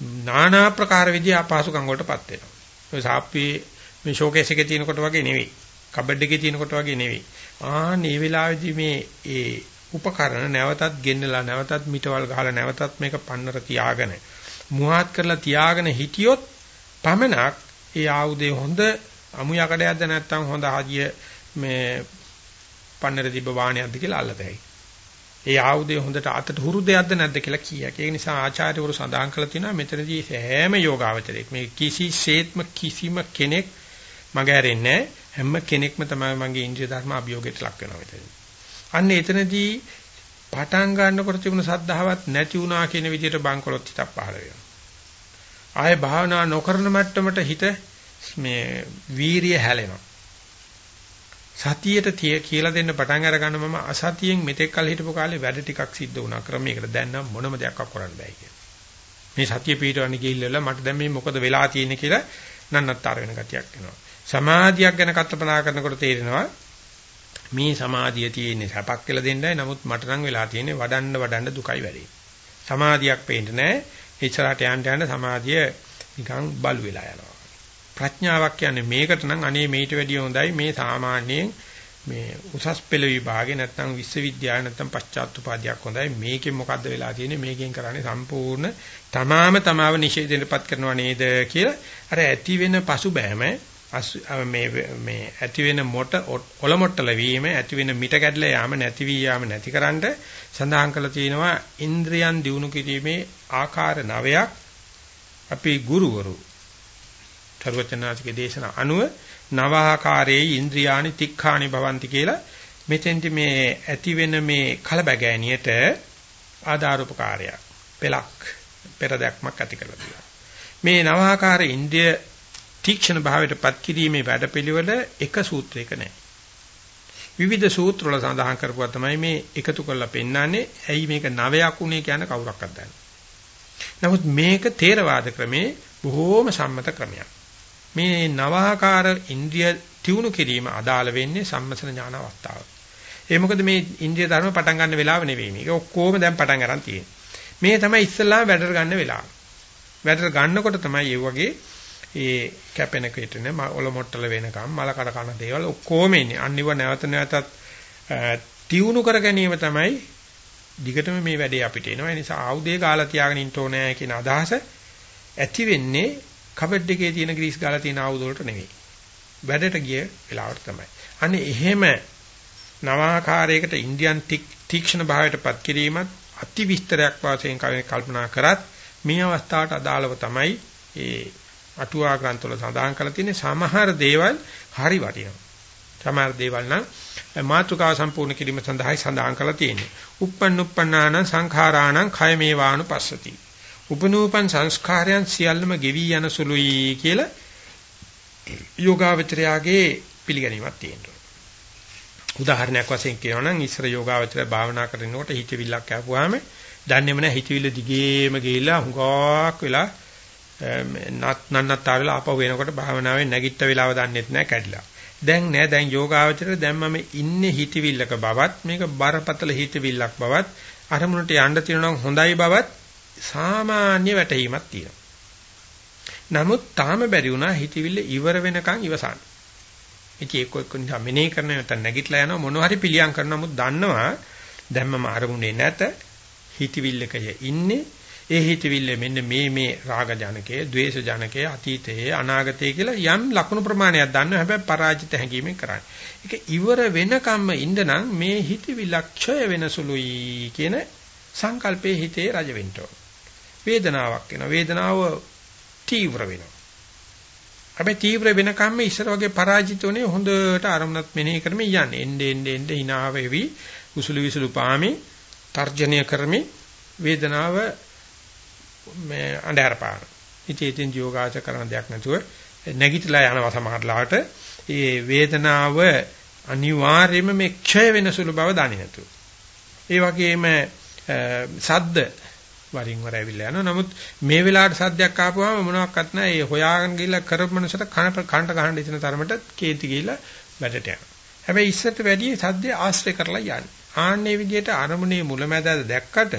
নানা ප්‍රකාර විදිහ අපහසුකම් වලටපත් වෙනවා. ඔය සාප්පියේ මේ ෂෝකේස් එකේ තියෙනකොට වගේ නෙවෙයි. කබඩ් එකේ තියෙනකොට වගේ නෙවෙයි. ආ මේ වෙලාවේදී මේ ඒ උපකරණ නැවතත් ගෙන්නලා නැවතත් මිටවල් ගහලා නැවතත් මේක පන්නර තියාගෙන මුවාත් කරලා තියාගෙන හිටියොත් පමණක් ඒ ආයුධේ හොඳ අමු යකඩයක්ද නැත්නම් හොඳ හදිය මේ පන්නර තිබ්බ වාණයක්ද කියලා අල්ලතයි. ඒ ආයුධය හොඳට අතට හුරු දෙයක්ද නැද්ද කියලා කියයක්. ඒ නිසා ආචාර්යවරු සඳහන් කළා තියෙනවා මෙතනදී හැම යෝගාවචරයක් මේ කිසිසේත්ම කිසිම කෙනෙක් මග ඇරෙන්නේ හැම කෙනෙක්ම තමයි මගේ ඉන්ද්‍රිය ධර්ම අභියෝගයට ලක් වෙනවා මෙතනදී. අන්න එතනදී පටන් ගන්නකොට තිබුණ සද්ධාවත් නැති වුණා කියන විදිහට බංකොලොත් හිතක් පහළ වෙනවා. ආය භාවනා නොකරන මට්ටමට හිත මේ වීරිය හැලෙනවා. සතියට තිය කියලා දෙන්න පටන් අර ගන්න මම අසතියෙන් මෙතෙක් කල් හිටපු කාලේ වැඩ ටිකක් සිද්ධ වුණා ක්‍රමයකට දැන් නම් මොනම දෙයක් කරන්න බෑ කියලා. මේ සතිය පිටවන්න ගිහිල්ලා මට දැන් මේ මොකද වෙලා තියෙන්නේ කියලා නන්නත්තර වෙන ගතියක් එනවා. සමාධියක් ගැන කල්පනා කරනකොට තේරෙනවා මේ සමාධිය තියෙන්නේ සැපක් කියලා දෙන්නයි නමුත් මට නම් වෙලා තියෙන්නේ වඩන්න වඩන්න දුකයි වැඩි. සමාධියක් පේන්නේ නැහැ. ඉස්සරහට යන්න යන්න සමාධිය නිකන් බලු වෙලා යනවා. ප්‍රඥාවක් කියන්නේ මේකට නම් අනේ මේට වැඩිය හොඳයි. මේ සාමාන්‍යයෙන් මේ උසස් පෙළ විභාගේ නැත්නම් විශ්වවිද්‍යාල නැත්නම් පශ්චාත්තුපාධියක් හොඳයි. මේකෙන් මොකද්ද වෙලා තියෙන්නේ? මේකෙන් කරන්නේ සම්පූර්ණ තමාම තමාව නිෂේධයටපත් කරනවා නේද කියලා. අර ඇති වෙන පසුබෑම මේ මේ ඇති වෙන මොට ඔලොමොට්ටල වීම ඇති වෙන මිට කැඩලා යාම නැති වී යාම නැතිකරන්න සඳහන් කරලා තියෙනවා ඉන්ද්‍රයන් දිනු කිරීමේ ආකාර නවයක්. අපි ගුරුවරු තරුවචනාතිගේ දේශනා අනුව නවාකාරයේ ඉන්ද්‍රියානි තික්ඛානි භවಂತಿ කියලා මෙතෙන්දි මේ ඇති වෙන මේ කලබගෑනියට ආධාරෝපකාරයක් පෙලක් පෙරදක්මක් ඇති කරලා තියෙනවා. මේ නවාකාර ඉන්ද්‍රිය තීක්ෂණ භාවයටපත් කිරීමේ වැඩපිළිවෙල එක සූත්‍රයක නැහැ. විවිධ සූත්‍ර වල සඳහන් කරපුවා තමයි මේ එකතු කරලා පෙන්නන්නේ. ඇයි මේක නවයක් උනේ කියන කවුරක්වත් දන්නේ. නමුත් මේක තේරවාද ක්‍රමේ බොහෝම සම්මත ක්‍රමයක්. මේ නවාකාර ඉන්ද්‍රිය තියුණු කිරීම අදාළ වෙන්නේ සම්මසන ඥාන අවස්ථාව. ඒ මොකද මේ ඉන්ද්‍රිය ධර්ම පටන් ගන්න වෙලාව නෙවෙයි මේක ඔක්කොම දැන් පටන් ගන්න තියෙන්නේ. මේ තමයි ඉස්සල්ලාම වැඩට ගන්න වෙලාව. වැඩට ගන්නකොට තමයි මේ වගේ ඒ කැපෙන කෙටෙන ඔල මොට්ටල වෙනකම් මල කඩ කන දේවල් ඔක්කොම ඉන්නේ. අනිව නැවත නැවතත් තියුණු කර ගැනීම තමයි දිගටම මේ වැඩේ අපිට එනවා. ඒ නිසා ආයුධය ගාලා තියාගෙන ඉන්න ඕනේ කියන අදහස ඇති වෙන්නේ කබඩ් එකේ තියෙන ග්‍රීස් ගාලා තියෙන ආයුධ වලට නෙවෙයි. වැඩට ගිය වෙලාවට තමයි. අනේ එහෙම නවාකාරයකට ඉන්දියන් තීක්ෂණ භාවයටපත් කිරීමත් අති විස්තරයක් වාසයෙන් කල්පනා කරත් මේ අවස්ථාවට අදාළව තමයි ඒ අටුවා ග්‍රන්ථවල සඳහන් කරලා තියෙන සමහර දේවල් හරි වටිනවා. සමහර දේවල් නම් මාතුකාව සම්පූර්ණ කිරීම සඳහායි සඳහන් කරලා තියෙන්නේ. uppන් uppන්නාන සංඛාරාණං khය මේවානු පස්සති. උපනූපන් සංස්කාරයන් සියල්ලම ගෙවි යන සුළුයි කියලා යෝගාවචරයාගේ පිළිගැනීමක් තියෙනවා. උදාහරණයක් වශයෙන් කියනවා නම් ඉස්සර යෝගාවචරය භාවනා කරනකොට හිතවිල්ලක් ආපුවාම දන්නේම නැහැ හිතවිල්ල දිගේම ගිහිලා හුඟක් වෙලා නත් නන්නතරලා ආපහු වෙනකොට භාවනාවේ නැගිට වෙලාව දන්නෙත් නැහැ කැඩිලා. දැන් නෑ දැන් යෝගාවචරය දැන් මම ඉන්නේ හිතවිල්ලක බවත් මේක බරපතල හිතවිල්ලක් බවත් අරමුණට යන්න තියෙනවා හොඳයි බවත් සාමාන්‍ය වැටහීමක් තියෙනවා. නමුත් තාම බැරි වුණා හිතවිල්ල ඉවර වෙනකන් ඉවසන්න. ඉතින් එක්ක එක්ක නිසා මෙනෙහි කරන නැත්නම් නැගිටලා යනවා මොන හරි පිළියම් කරන නමුත් දන්නවා දැම්මම අරමුණේ නැත හිතවිල්ලකය ඉන්නේ ඒ හිතවිල්ල මෙන්න මේ මේ රාග ජනකයේ, ద్వේෂ ජනකයේ, අතීතයේ, අනාගතයේ කියලා යම් ලකුණු ප්‍රමාණයක් දන්නවා. හැබැයි පරාජිත හැඟීමෙන් කරන්නේ. ඒක ඉවර වෙනකම්ම ඉඳනනම් මේ හිතවිල්ල ක්ෂය වෙන සුළුයි කියන සංකල්පයේ හිතේ රජ වෙන්න ඕන. වේදනාවක් එනවා. වේදනාව තීව්‍ර වෙනවා. හැබැයි තීව්‍ර වෙනකම්ම ඉස්සර වගේ පරාජිතෝනේ හොඳට අරමුණත් මෙනෙහි කරමින් යන්නේ. එnde ende ende hina වෙවි උසුළු විසුළු පාමි තර්ජනීය කරමි වේදනාව මේ අnder පාන. ඉතින් ඉතින් යෝගාච කරන දෙයක් නැතුව නැගිටලා යනවා සමහරලාට ඒ වේදනාව අනිවාර්යයෙන්ම මේ ක්ෂය වෙන සුළු බව දන්නේ නැතුව. ඒ වගේම සද්ද වරින් වර ඇවිල්ලා යනවා. නමුත් මේ වෙලාවට සද්දයක් ආපුවාම මොනවත් නැහැ. ඒ හොයාගෙන ගිහිල්ලා කරපු මනසට කන කන්ට ගහන්න ඉතන තරමට කේන්ති ගිහිල්ලා වැඩට යනවා. හැබැයි ඉස්සරට වැඩි සද්දේ ආශ්‍රය කරලා යන්නේ. ආන්නේ විදිහට අරමුණේ මුලැමැද දැක්කට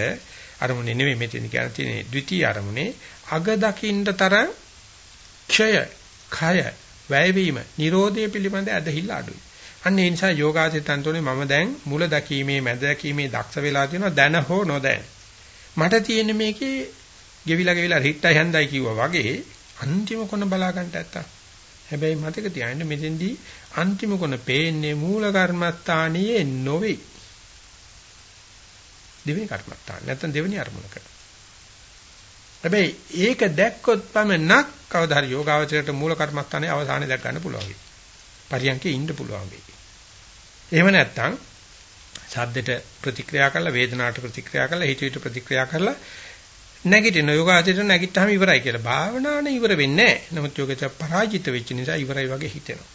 අරමුණේ නෙමෙයි මෙතන කියන තියෙන්නේ ද්විතීයි අරමුණේ අග දකින්න තරම් ක්ෂය, කය, වැයවීම, Nirodhe පිළිබඳ ඇදහිල්ල අඩුයි. අන්න ඒ නිසා යෝගාචිතන්තෝනේ මම දැන් මුල දකීමේ මැද දකීමේ දක්ෂ වෙලා තියෙනවා දැන හෝ නොදැන. මට තියෙන මේකේ ගෙවිලා ගෙවිලා රිට්ටයි හැන්දයි කිව්වා වගේ අන්තිම කොන බලා ගන්නට ඇත්තා. හැබැයි මතක තියාගන්න මෙතෙන්දී අන්තිම කොන පේන්නේ මූල කර්මස්ථානියේ නොවේ. දෙවෙනි කර්මස්ථාන නැත්නම් දෙවෙනි අරමුණක. හැබැයි ඒක දැක්කොත් පමණක් කවදා හරි යෝගාවචරයට මූල කර්මස්ථානයේ අවසානයේ දැක් ගන්න පුළුවන් වෙයි. පරියන්කේ ඉන්න පුළුවන් වෙයි. එහෙම නැත්නම් සද්දට ප්‍රතික්‍රියා කරලා වේදනාවට ප්‍රතික්‍රියා කරලා හිතවිට ප්‍රතික්‍රියා කරලා නැගිටින යෝගාචරයට නැගිට්ටාම ඉවරයි කියලා. භාවනාවනේ ඉවර වෙන්නේ නැහැ. නමුත් යෝගචර පරාජිත වෙච්ච නිසා ඉවරයි වගේ හිතෙනවා.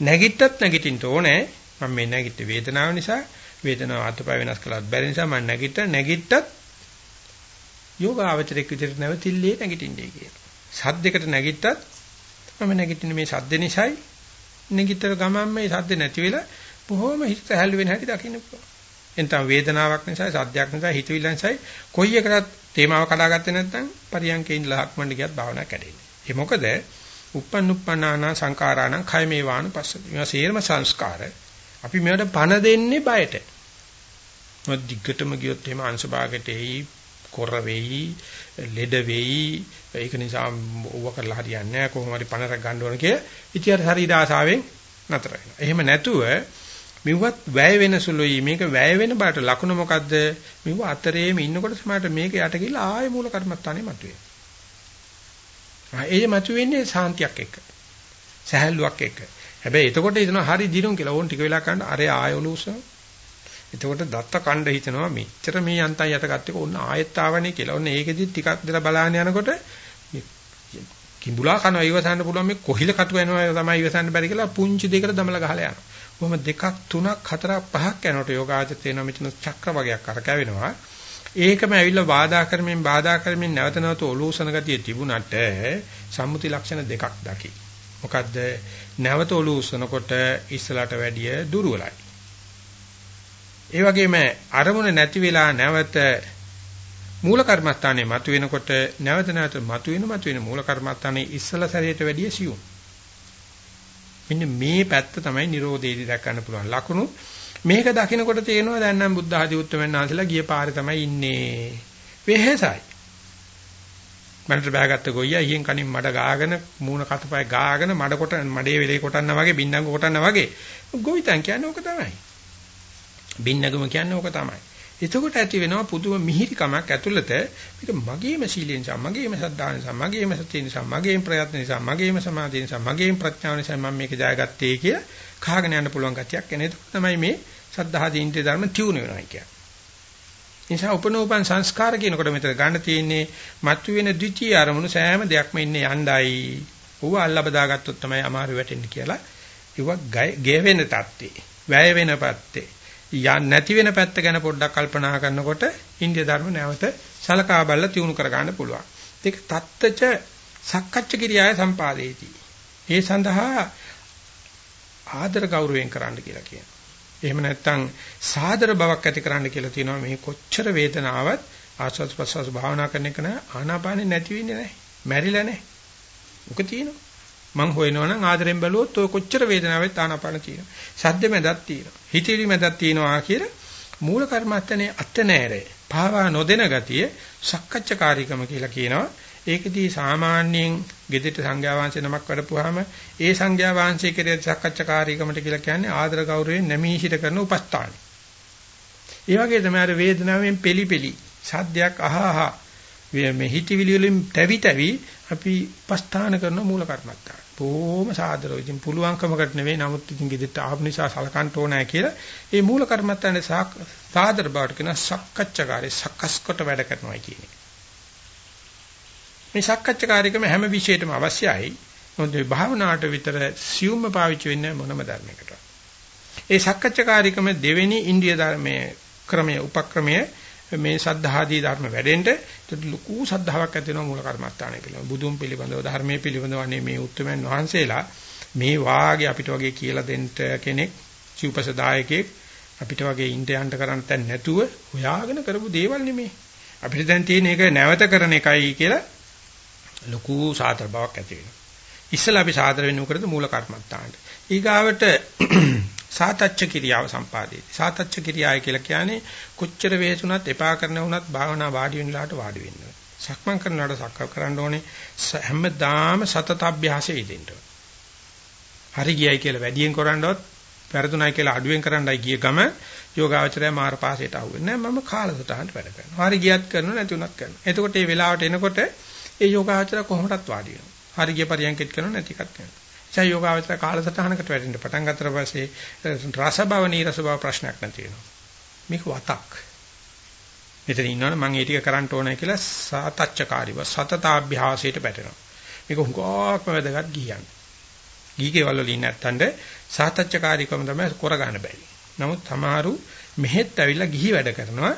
නැගිට්ටත් නැගිටින්න ඕනේ. මම මේ නැගිට වේදනාව නිසා වේදනාව අතපය වෙනස් කළාත් බැරි නිසා මම නැගිට නැගිට්ටත් යෝගාචරයක් විදිහට නැවතිල්ලේ නැගිටින්නේ කියලා. සද්දයකට නැගිට්ටත් මම නැගිටින මේ සද්ද නිසායි නැගිටතර ගමන් මේ සද්ද නැති වෙලා බොහොම හිත සැහැල්ලු වෙන හැටි දකින්න පුළුවන්. එතන වේදනාවක් නිසා, සද්දයක් නිසා, හිතවිල්ල නිසා කොයි එකකටත් තේමාව කඩාගත්තේ නැත්නම් පරියන්කේ ඉඳලා හක්මන්න ගියත් භාවනා කැඩෙන්නේ. ඒ මොකද uppannuppanana සංකාරාණං khය මේවාන පස්සති. මේවා සේරම සංස්කාර. අපි මේවට පණ දෙන්නේ බයට. මොකද දිග්ගටම ගියොත් එහෙම අංශභාගයට එයි, කොර වෙයි, ලෙඩ වෙයි. ඒක නිසා ඕව කරලා හරියන්නේ නැහැ. කොහොම හරි පණ රැක ගන්න ඕන කිය. ඉතින් ශරීර ආසාවෙන් නතර වෙනවා. එහෙම නැතුව මෙව්වත් වැය වෙන සුළුයි මේක වැය වෙන බාට ලකුණ මොකද්ද මෙව අතරේම ඉන්නකොට සමහරට මේක යට ගිහලා ආයෙ මූල කර්මත්තානේ මතුවේ. ආ ඒ මතුවෙන්නේ සාන්තියක් එක්ක. සහැල්ලුවක් එක්ක. හැබැයි එතකොට හිතනවා හරි දිනුම් කියලා ඕන් ටික වෙලා කරන්න අරේ ආයෙ ඔලුසන. එතකොට දත්ත කණ්ඩ හිතනවා මෙච්චර මේ යන්තම් යට ගත්තේ ඕන්න ආයෙත් ආවනේ කියලා. ඕන්න ඒකෙදි ටිකක් දලා බලන්න යනකොට කිඹුලා කනවා ඉවසන්න පුළුවන් මේ කොහිල කටු වෙනවා තමයි ඉවසන්න බැරි කියලා පුංචි දෙයකට දමලා ගහලා යනවා. කොහොම දෙකක් තුනක් හතරක් පහක් යනකොට යෝගාචර තේනවා මෙතන චක්‍ර වගේක් කරකැවෙනවා. ඒකම ඇවිල්ලා බාධා කරමින් බාධා කරමින් නැවත නැවත ඔලූසන ගතිය තිබුණට සම්මුති ලක්ෂණ දෙකක් දකි. මොකද්ද? නැවත ඔලූසනකොට ඉස්සලට වැඩිය දුර්වලයි. ඒ වගේම අරමුණ නැති වෙලා නැවත මූල කර්මස්ථානයේ මතුවෙනකොට නැවත නැවත මතුවෙන මතුවෙන මූල කර්මස්ථානයේ ඉස්සල සැරේට වැඩිය සියුම්. මෙන්න මේ පැත්ත තමයි Nirodheදී දක්වන්න පුළුවන් ලකුණු. මේක දකිනකොට තේරෙනවා දැන් නම් බුද්ධ ආදී උත්තරමන් ආන්සලා ගිය පාරේ තමයි ඉන්නේ. වෙහෙසයි. මන්ට බෑගත්ත ගොයියා ඊයෙන් කනින් මඩ ගාගෙන මූණ කතපය ගාගෙන මඩ කොට මඩේ වෙලේ කොටන්න වගේ බින්නඟ කොටන්න වගේ ගොවිතන් කියන්නේ ඕක තමයි. බින්නගම කියන්නේ ඕක තමයි. එතකොට ඇති වෙනවා පුදුම මිහිරිකමක් ඇතුළත මේක මගේම සීලෙන් නිසා මගේම සද්ධාන නිසා මගේම සතිය නිසා මගේම ප්‍රයත්න නිසා මගේම සමාධිය නිසා මගේම ප්‍රඥාව නිසා මම මේක ජයගත්තේ කිය කහගෙන යන්න පුළුවන් ගතියක් එන ඒක තමයි මේ සද්ධාදී ඉන්ද්‍රිය ධර්ම තියුණු වෙනවා කියන්නේ. නිසා උපනෝපන් සංස්කාර කියනකොට මෙතන ගන්න තියෙන්නේ මතුවෙන ද්විතීයි අරමුණු සෑම දෙයක්ම ඉන්නේ යණ්ඩයි. ඌව අල්ලා බදාගත්තොත් තමයි අමාරු වැටෙන්නේ කියලා. ඒව ගේ වෙන තත්ත්වේ. වැය වෙන පැත්තේ. යන් නැති වෙන පැත්ත ගැන පොඩ්ඩක් කල්පනා කරනකොට ඉන්දිය ධර්ම නැවත සලකා බලලා තියුණු කර ගන්න පුළුවන්. ඒක තත්තච සක්කච්ඡ කිරියාය සම්පාදේති. ඒ සඳහා ආදර ගෞරවයෙන් කරන්න කියලා කියනවා. එහෙම නැත්නම් සාදර බවක් ඇති කරන්න කියලා තියෙනවා මේ කොච්චර වේදනාවක් ආස්වාද ප්‍රසවාස භාවනා කරන එක න ආනාපානෙ නැති වෙන්නේ නැහැ. මැරිලා නැහැ. මොක තියෙනවා. මං හොයනවනම් ආදරෙන් බැලුවොත් ඔය කොච්චර වේදනාවක් තානාපාන තියෙනවා. සද්ද මැදක් තියෙනවා. හිතේලි මැදක් තියෙනවා කියලා මූල කර්මත්තනේ අත නෑරේ. පාවා නොදෙන ගතිය සක්කච්ඡකාරීකම කියලා කියනවා. ඒකදී සාමාන්‍යයෙන් gedita සංඥා වංශේ නමක් වඩපුවාම ඒ සංඥා වංශේ කෙරේ සක්කච්ඡකාරීකමට කියලා කියන්නේ ආදර ගෞරවයෙන් නැමීහිට කරන උපස්ථාන. ඒ වගේ තමයි අර වේදනාවෙන් පෙලි පෙලි සද්දයක් අහහා මේ හිතවිලි වලින් තැවි තැවි අපි උපස්ථාන කරන මූල කර්මත්තා. බොහොම සාදරව. ඉතින් පුළුවන්කමකට නෙවෙයි නමුත් ඉතින් ගෙදරට ආපු නිසා සලකන්න ඕනෑ කියලා ඒ මූල කර්මත්තන්නේ සාදර බවට කියන සක්කච්ඡකාරී සක්කස් කොට වැඩ කරනවා කියන්නේ. මේ සක්කච්ඡකාරීකම හැම විශේෂයකම අවශ්‍යයි. මොකද මේ භාවනාවට විතර සියුම්ම පාවිච්චි වෙන්නේ මොනම ධර්මයකට. ඒ සක්කච්ඡකාරීකම දෙවෙනි ඉන්දිය ධර්මයේ ක්‍රමයේ උපක්‍රමයේ මේ සද්ධාදී ධර්ම වැඩෙන්න ඒත් ලොකු සද්ධාාවක් ඇති වෙනවා මූල කර්මස්ථානය පිළිබඳව. බුදුන් පිළිබඳව ධර්මයේ පිළිබඳව අනේ මේ උත්තරමයන් වහන්සේලා මේ වාගේ අපිට වගේ කියලා දෙන්න කෙනෙක් සිව්පසදායකෙක් අපිට වගේ ඉන්ට යන්න කරන්න තැන් නැතුව හොයාගෙන කරපු දේවල් නෙමේ. අපිට දැන් තියෙන එක නැවත කරන එකයි කියලා ලොකු සාතර බවක් ඇති වෙනවා. ඉස්සලා අපි සාතර වෙන්නේ මොකද මූල කර්මස්ථානට. ඊගාවට [clears throat] සාතච්ච කිරියාව සම්පාදේති. සාතච්ච කිරියාය කියලා කියන්නේ කොච්චර වේසුණත් එපා කරන වුණත් භාවනා වාඩි වෙන ලාට වාඩි වෙන්න ඕනේ. සක්මන් කරනකොට සක්ක කරන්න ඕනේ. හැමදාම සතත අභ්‍යාසයේ ඉදෙන්න ඕනේ. හරි ගියයි කියලා වැඩියෙන් කරනවත් වැරදුණයි කියලා අඩුවෙන් කරන්නයි ගිය ගම යෝගාවචරය මාර්ගපාසයට අහුවෙන්නේ නැහැ. මම කාලසටහනට වැඩ කරනවා. හරි ගියත් කරනවා නැති උනත් කරනවා. එතකොට මේ වෙලාවට එනකොට ඒ යෝගාවචරය කොහොමදත් වාඩි වෙනවා. හරි ගිය පරියන්කෙත් කරනවා නැති එකත් කරනවා. එචා යෝගාවචර කාලසටහනකට වැටෙන්න පටන් ගන්නතර පස්සේ රස බව නීරස බව ප්‍රශ්නයක් නැති වෙනවා. මේක වතක්. මෙතන ඉන්නවනේ මම ඒ ටික කරන්න ඕනේ කියලා සාතච්ඡකාරීව සතතාභ්‍යාසයට පැටෙනවා. මේක හුඟක්ම වැදගත් ගියන්. ගීකේවල වලින් නැත්තඳ සාතච්ඡකාරීකම තමයි කරගන්න බැරි. නමුත් සමහරු මෙහෙත් ඇවිල්ලා ගිහි වැඩ කරනවා.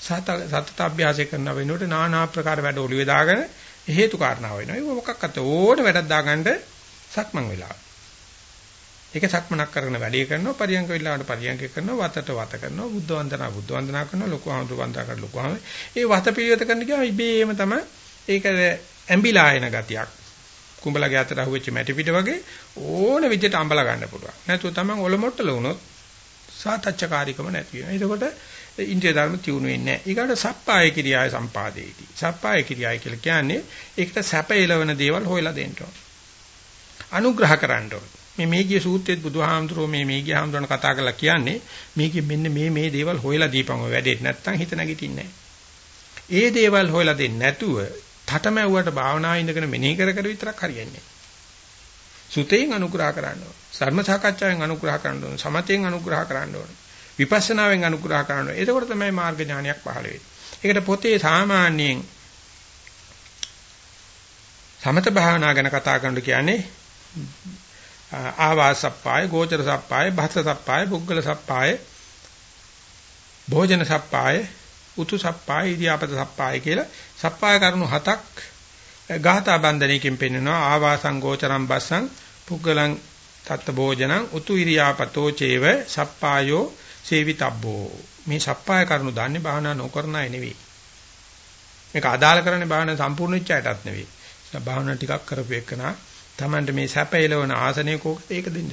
සතතාභ්‍යාසය කරන වෙනකොට নানা ආකාර වැඩ ඔළුවේ දාගෙන හේතු කාරණා වෙනවා. ඒක මොකක්වත් ඕන වැඩක් දාගන්න සක්මන් වෙලාව. ඒක සක්මනක් කරගෙන වැඩේ කරනවා පරියංග වෙලාවට පරියංග කරනවා වතට වත කරනවා බුද්ධ වන්දනා බුද්ධ වන්දනා කරනවා ලොකු ආමතු වන්දනා කරන ලොකු ආම ඒ වත පිළිවෙත කරන ගියාම ඉබේම තමයි ඒක ඇඹිලා එන ගතියක් කුඹලගේ අතට අහුවෙච්ච මැටි පිට වගේ ඕන විදිහට අඹලා ගන්න පුළුවන්. නැතුව තමන් ඔලොමොට්ටල වුණොත් සාතච්ඡකාරීකම නැති වෙනවා. එතකොට ඉන්ද්‍රිය ධර්ම තියුණු වෙන්නේ නැහැ. ඊගාට සප්පාය කිරියාය සම්පාදේති. සප්පාය කිරියාය කියලා කියන්නේ ඒකට සැප එළවන දේවල් හොයලා දෙන්න ඕන. අනුග්‍රහ කරන්න ඕන. මේ මේගිය සූත්‍රයේත් බුදුහාමුදුරුවෝ මේ මේගිය හාමුදුරන කතා කරලා කියන්නේ මේකෙ මෙන්න මේ මේ දේවල් හොයලා දීපන් ඔය වැඩේට නැත්තම් හිත නැගිටින්නේ ඒ දේවල් හොයලා දෙන්නේ නැතුව තටමැව්වට භාවනාවේ ඉඳගෙන මෙනෙහි කර කර විතරක් හරියන්නේ සුතේන් අනුග්‍රහ කරන්න ඕන. ධර්ම සාකච්ඡාවෙන් අනුග්‍රහ කරන්න ඕන. සමතෙන් අනුග්‍රහ කරන්න ඕන. විපස්සනාවෙන් අනුග්‍රහ කරන්න ඕන. එතකොට තමයි මාර්ග ඥානයක් පහළ වෙන්නේ. ඒකට පොතේ සාමාන්‍යයෙන් සමත භාවනා ගැන කතා කරනකොට කියන්නේ ආවාසප්පාය, ගෝචර සප්පාය, භස්ස සප්පාය, පුද්ගල සප්පාය, භෝජන සප්පාය, උතු සප්පාය, ඉදියාපත සප්පාය කියලා සප්පාය කරුණු හතක් ගාථා බන්ධනයකින් පෙන්නනවා ආවාසං ගෝචරම් බස්සං පුද්ගලං තත්ත භෝජනං උතු ඉරියාපතෝ චේව සප්පායෝ සේවිතබ්බෝ. මේ සප්පාය කරුණු දන්නේ භාවනා නොකරන අය නෙවෙයි. මේක අදාළ කරන්නේ භාවනා සම්පූර්ණ වෙච්චයටත් නෙවෙයි. භාවනා ටිකක් කරපු එකනා Tamanට මේ සැප එලවන ආසනය කෝකද ඒක දෙන්න.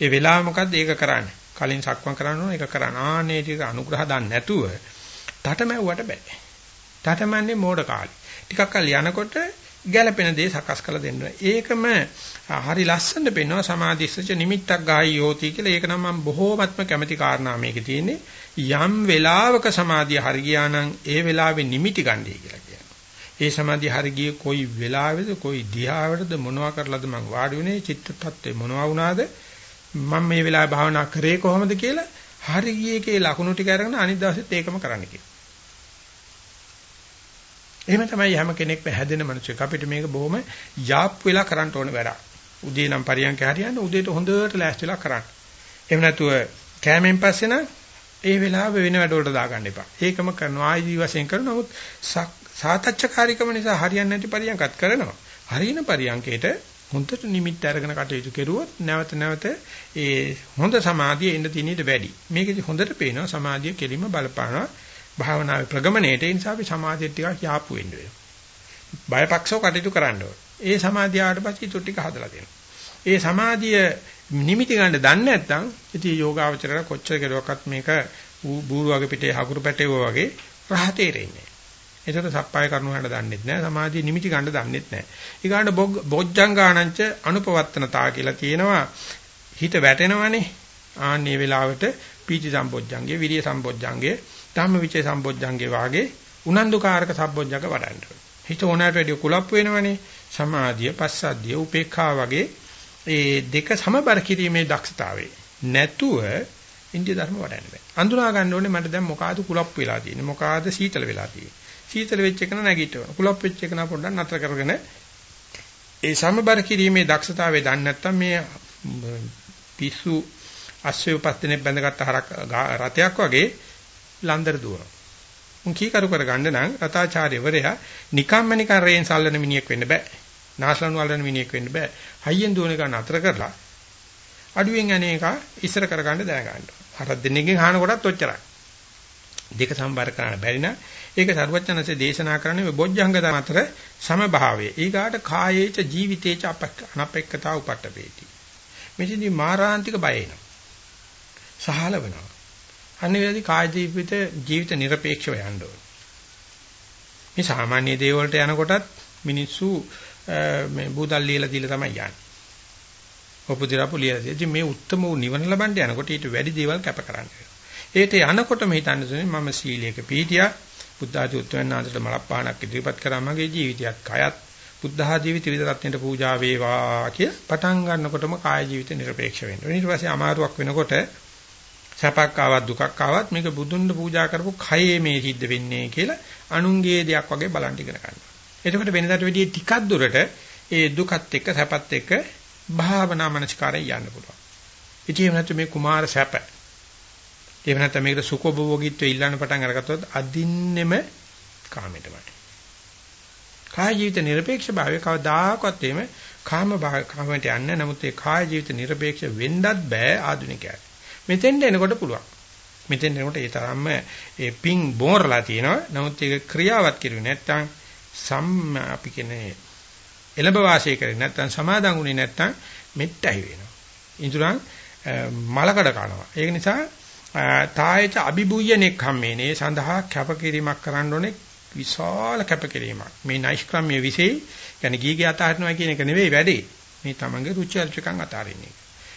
ඒ වෙලාව මොකද්ද ඒක කරන්නේ. කලින් සක්මන් කරන්න ඕන ඒක කරන්න. ආනේ ටික අනුග්‍රහ දාන්න නැතුව තටමැව්වට බෑ. තටමන්නේ මෝඩ කාලේ. ටිකක් කල් යනකොට ගැළපෙන දේ සකස් කරලා දෙන්න. ඒකම හරි ලස්සනට පෙන්වනවා සමාධිස්සච නිමිත්තක් ගායි යෝති කියලා. ඒක නම් මම බොහෝමත්ම කැමති කාරණා මේකේ තියෙන්නේ. යම් වෙලාවක සමාධිය හරි ගියා නම් ඒ වෙලාවේ නිමිටි ගන්නයි කියලා කියනවා. ඒ සමාධිය හරි ගියේ කොයි වෙලාවෙද කොයි දිහාවටද මොනවා කරලාද මං වාඩි වුණේ චිත්ත tattve මොනවා වුණාද මම මේ වෙලාවේ භාවනා කරේ කොහොමද කියලා හරි ගියේකේ ලකුණු ටික අරගෙන අනිත් දවසෙත් ඒකම කරන්න කියලා. එහෙම තමයි හැම කෙනෙක්ම හැදෙන මනුස්සයෙක්. අපිට මේක බොහොම යාප් වෙලා කරන්න ඕන වැඩක්. උදේ නම් පරියන්ක හරියන්න උදේට හොඳට ලෑස්තිලා කරන්න. එහෙම නැතුව කෑමෙන් පස්සේ නම් ඒ වෙලාව වෙන වැඩවලට දාගන්න එපා. ඒකම කරනවා ආයි වශයෙන් කරනවා. නමුත් සාතච්ඡකාරීකම නිසා හරියන්නේ නැති පරියන්කත් කරනවා. හරියන පරියන්කේට හොඳට නිමිත්ත අරගෙන කටයුතු කෙරුවොත් නැවත නැවත ඒ හොඳ සමාධිය එන්න තියෙන ඊට වැඩි. මේකෙදි හොඳට පේනවා සමාධිය කෙලිම බලපානවා. භාවනාවේ ප්‍රගමණයට ඒ නිසා අපි සමාධිය ටිකක් යාප්පු වෙන්න වෙනවා. බයපක්ෂව කටයුතු කරන්න ඕනේ. ඒ සමාධිය ආවට පස්සේ ඊට ටික හදලා දෙනවා. ඒ සමාධිය නිමිති ගන්න දන්නේ නැත්නම් ඉතින් යෝගාවචරය කොච්චර කෙරුවක්වත් මේක බූරුවගේ පිටේ හකුරු පැටවුවා වගේ රහ තේරෙන්නේ නැහැ. ඒකට සප්පාය කරනු හඬ දන්නෙත් නැහැ. සමාධිය නිමිති ගන්න දන්නෙත් නැහැ. ඊගාට බොජ්ජංගාණංච අනුපවත්තනතා කියලා කියනවා. හිත වැටෙනවනේ. ආන්නේ වෙලාවට පීචි සම්බොජ්ජංගේ, විරිය සම්බොජ්ජංගේ ධම්මවිචේ සම්බොජ්ජංගේ වාගේ උනන්දුකාරක සම්බොජ්ජක වඩන්න හිත ඕනෑට වැඩිය කුලප් වෙනවනේ සමාධිය පස්සද්ධිය උපේක්ඛා වගේ ඒ දෙක සමබර කිරීමේ දක්ෂතාවය. නැතුව ඉන්දිය ධර්ම වඩන්න බෑ. අඳුනා ගන්න ඕනේ මට දැන් මොකಾದ කුලප් වෙලා තියෙන්නේ? මොකಾದ සීතල වෙලා තියෙන්නේ? සීතල වෙච්ච එක නැගිටවන. කුලප් වෙච්ච එක නා පොඩ්ඩක් නතර කරගෙන ඒ සමබර කිරීමේ දක්ෂතාවය දන්නේ නැත්නම් මේ පිස්සු අස්සේ උපස්තනේ බැඳගත්ත හරක් රතයක් වගේ ලන්දර දුවනවා. උන් කීකරු කරගන්න නම් රතාචාර්යවරයා නිකම්ම නිකන් රේන් සල්ලන මිනිහෙක් වෙන්න බෑ. නාසලනු වලන මිනිහෙක් වෙන්න බෑ. හයියෙන් දුවන එක නතර කරලා අඩුවෙන් යන එක ඉස්සර කරගන්න දැනගන්න. හතර දිනකින් හාන කොටත් ඔච්චරයි. දෙක සම්බර කරන්න බැරි නම් ඒක සරුවචනසේ දේශනා කරන්නේ මේ බොජ්ජංග ධර්ම අතර සමභාවය. ඊගාට කායේච ජීවිතේච අනපෙක්කතා උපට්ඨපේති. මෙතනදී මාරාන්තික බය එනවා. සහල වෙනවා. අන්නේ වෙලාවේදී කාය ජීවිත ජීවිත নিরপেক্ষව යන්න ඕනේ. මේ සාමාන්‍ය දේවල්ට යනකොටත් මිනිස්සු මේ බූදල් ලියලා දීලා තමයි යන්නේ. ඔපුදිරාපු ලියලා දීලා. ඉතින් මේ උත්තම වූ නිවන ලබන්න යනකොට ඊට වැඩි දේවල් කැප කරන්න වෙනවා. ඒට යනකොටම හිතන්නේ මම සීලයක පිළිටියා බුද්ධ ආදී උත්තරනාන්තට මලප්පාණක් ඉදිරිපත් කරා මගේ ජීවිතයත් කයත් බුද්ධ ආදී ත්‍රිවිධ පූජා වේවා කිය පටන් ගන්නකොටම කාය ජීවිත নিরপেক্ষ වෙන්න. ඊට පස්සේ අමාරුවක් වෙනකොට සැපක් ආවත් දුකක් ආවත් මේක බුදුන්ව පූජා කරපු කයේ මේ සිද්ධ වෙන්නේ කියලා අනුන්ගේ දෙයක් වගේ බලන් ඉගෙන ගන්නවා. එතකොට වෙනදාට වැඩිය ටිකක් දුරට ඒ දුකත් එක්ක සැපත් එක්ක භාවනා මනස්කාරය යන්න පුළුවන්. ඉතින් නැත්නම් මේ කුමාර සැප. එහෙම නැත්නම් මේකට සුඛෝභෝගීත්වය ඉල්ලන්න පටන් අරගත්තොත් අදින්නෙම කාමයටමයි. කාය ජීවිත নিরপেক্ষ භාවය කවදාකවත් එහෙම කාම කාමයට යන්නේ නමුත් ඒ කාය ජීවිත নিরপেক্ষ වෙන්නත් බෑ ආධුනිකයාට. මෙතෙන්ට එනකොට පුළුවන්. මෙතෙන් එනකොට ඒ තරම්ම ඒ පිං බෝරලා තියෙනවා. නමුත් ඒක ක්‍රියාවත් කෙරුවේ නැත්නම් සම් අපි කියන්නේ එළඹ වාසය කරේ නැත්නම් සමාදන් වුණේ නැත්නම් මෙට්ටයි වෙනවා. ඉඳුරන් මලකඩ කනවා. ඒක නිසා තායච අභිභූයනෙක් හැමේනේ සඳහා කැපකිරීමක් කරන්න ඕනේ විශාල කැපකිරීමක්. මේ නෛෂ්ක්‍රම්‍ය વિશે කියන්නේ ගීගේ අතහරිනවා කියන එක නෙවෙයි වැඩේ. මේ තමන්ගේ රුචි අරුචිකම් අතාරින්නේ.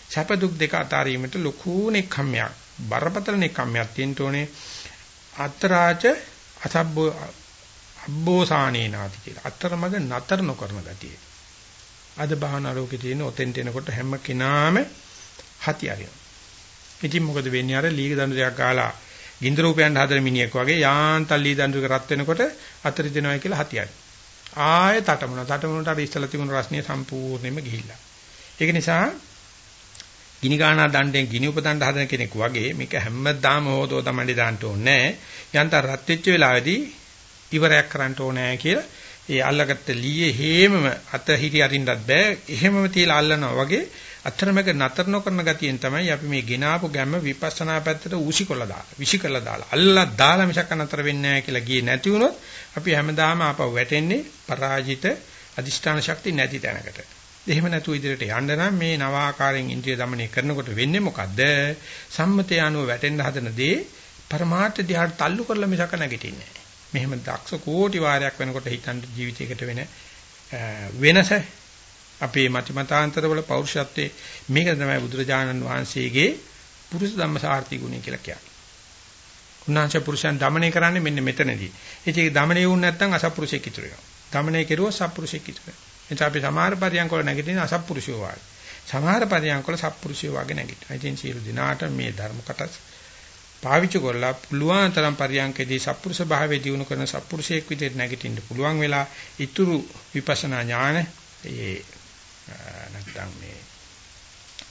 සැප දුක් දෙක අතාරීමට ලොකු නෙක්ඛම්යක් බරපතල නෙක්ඛම්යක් තියෙන්න ඕනේ. අත්‍රාච අසබ්බෝ අබ්බෝසානේනාති කියලා. අතරමඟ නතර නොකරන ගතිය. අද බහන ආරෝකේ තියෙන ඔතෙන්ට එනකොට හැම කෙනාම හති අරිනවා. ඉතින් මොකද වෙන්නේ අර ලීග දඬු දෙයක් ගාලා ගින්දර රූපයන් හදන මිනිහෙක් වගේ යාන්තල් ලී දඬුක රත් වෙනකොට අතරි දෙනවා කියලා හති අරිනවා. ආය තටමන තටමනට අර ඉස්සලා තිබුණු රස්නිය සම්පූර්ණයෙන්ම ගිහිල්ලා. ඒක නිසා ගිනි ගානා දණ්ඩෙන් ගිනි උපදන්න හදන කෙනෙක් වගේ මේක හැමදාම හොදෝ තමයි දාන්න ඕනේ. යන්තම් රත් වෙච්ච වෙලාවේදී ඉවරයක් කරන්න ඕනේ කියලා ඒ අල්ලගත්ත ලීයේ හේමම අතහිරි අරින්නත් බෑ එහෙමම තියලා අල්ලනවා වගේ අතරමැග නතර නොකරන ගතියෙන් තමයි අපි මේ ගෙනාපු ගැම්ම විපස්සනා පැත්තට ඌසිකොල්ල දාලා විසිකල්ල දාලා අල්ලලා දාලා මිසක් නතර වෙන්නේ නැහැ කියලා ගියේ නැති වුණොත් අපි හැමදාම ආපහු වැටෙන්නේ පරාජිත අදිෂ්ඨාන ශක්තිය නැති තැනකට. එහෙම නැතුව ඉදිරියට යන්න නම් මේ නව ආකාරයෙන් ඉන්ද්‍රිය দমনය කරනකොට වෙන්නේ මොකද්ද? සම්මතය අනුව වැටෙන්න හදන දේ පරමාර්ථ දිහාට තල්ලු කරලා මිසක් නැගිටින්නේ නැහැ. මෙහෙම දක්ෂ කෝටි වාරයක් වෙනකොට හිතන ජීවිතයකට වෙන වෙනස අපේ මතිමතාන්තරවල පෞරුෂත්වයේ මේක තමයි බුදුරජාණන් වහන්සේගේ පුරුෂ ධම්මසාර්ථී ගුණය කියලා කියන්නේ. උන්වහන්සේ පුරුෂයන් দমনය කරන්නේ මෙන්න මෙතනදී. ඒක দমনය වුණ නැත්නම් අසත්පුරුෂයෙක් ඉතුරු වෙනවා. দমনය කෙරුවොත් සත්පුරුෂයෙක් ඉතුරු වෙනවා. එතකොට අපි සමහර පරියන්කවල නැගිටින අසත්පුරුෂයෝ වගේ. සමහර පරියන්කවල සත්පුරුෂයෝ වගේ නැගිටිනවා. ඉතින් සියලු දිනාට මේ ධර්ම කටස් පාවිච්චි කරලා පුළුවන් තරම් පරියන්කේදී සත්පුරුෂ භාවයේ දිනු කරන සත්පුරුෂයෙක් විදිහට නැගිටින්න පුළුවන් වෙලා ඊතුරු විපස්සනා ඥාන ඒ නැත්නම් මේ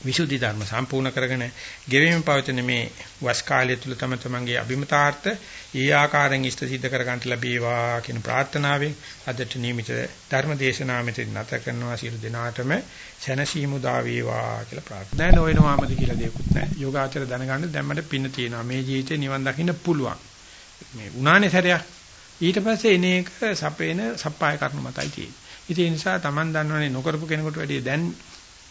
විසුද්ධි ධර්ම සම්පූර්ණ කරගෙන ගෙවෙමින් පවතින මේ වස් කාලය තුල තම තමන්ගේ අභිමතාර්ථ ඒ ආකාරයෙන් ඉෂ්ට සිද්ධ කර ගන්නට ලැබේවා කියන ප්‍රාර්ථනාවෙන් අදට නියමිත ධර්ම දේශනාව මෙතන නැත කරනවා සියලු දෙනාටම සැනසීම උදා වේවා කියලා ප්‍රාර්ථනා. දැන් නොවෙනවාමද කියලා දෙයක්වත් නැහැ. යෝගාචර දැනගන්න දැම්මට පින්න තියෙනවා. මේ ජීවිතේ නිවන් දකින්න පුළුවන්. මේ උනානේ සැරයක්. ඊට පස්සේ එන එක සපේන සප්පාය කර්ම මතයි තියෙන්නේ. ඉතින් ඒ නිසා Taman දන්නවනේ නොකරපු කෙනෙකුට වැඩිය දැන්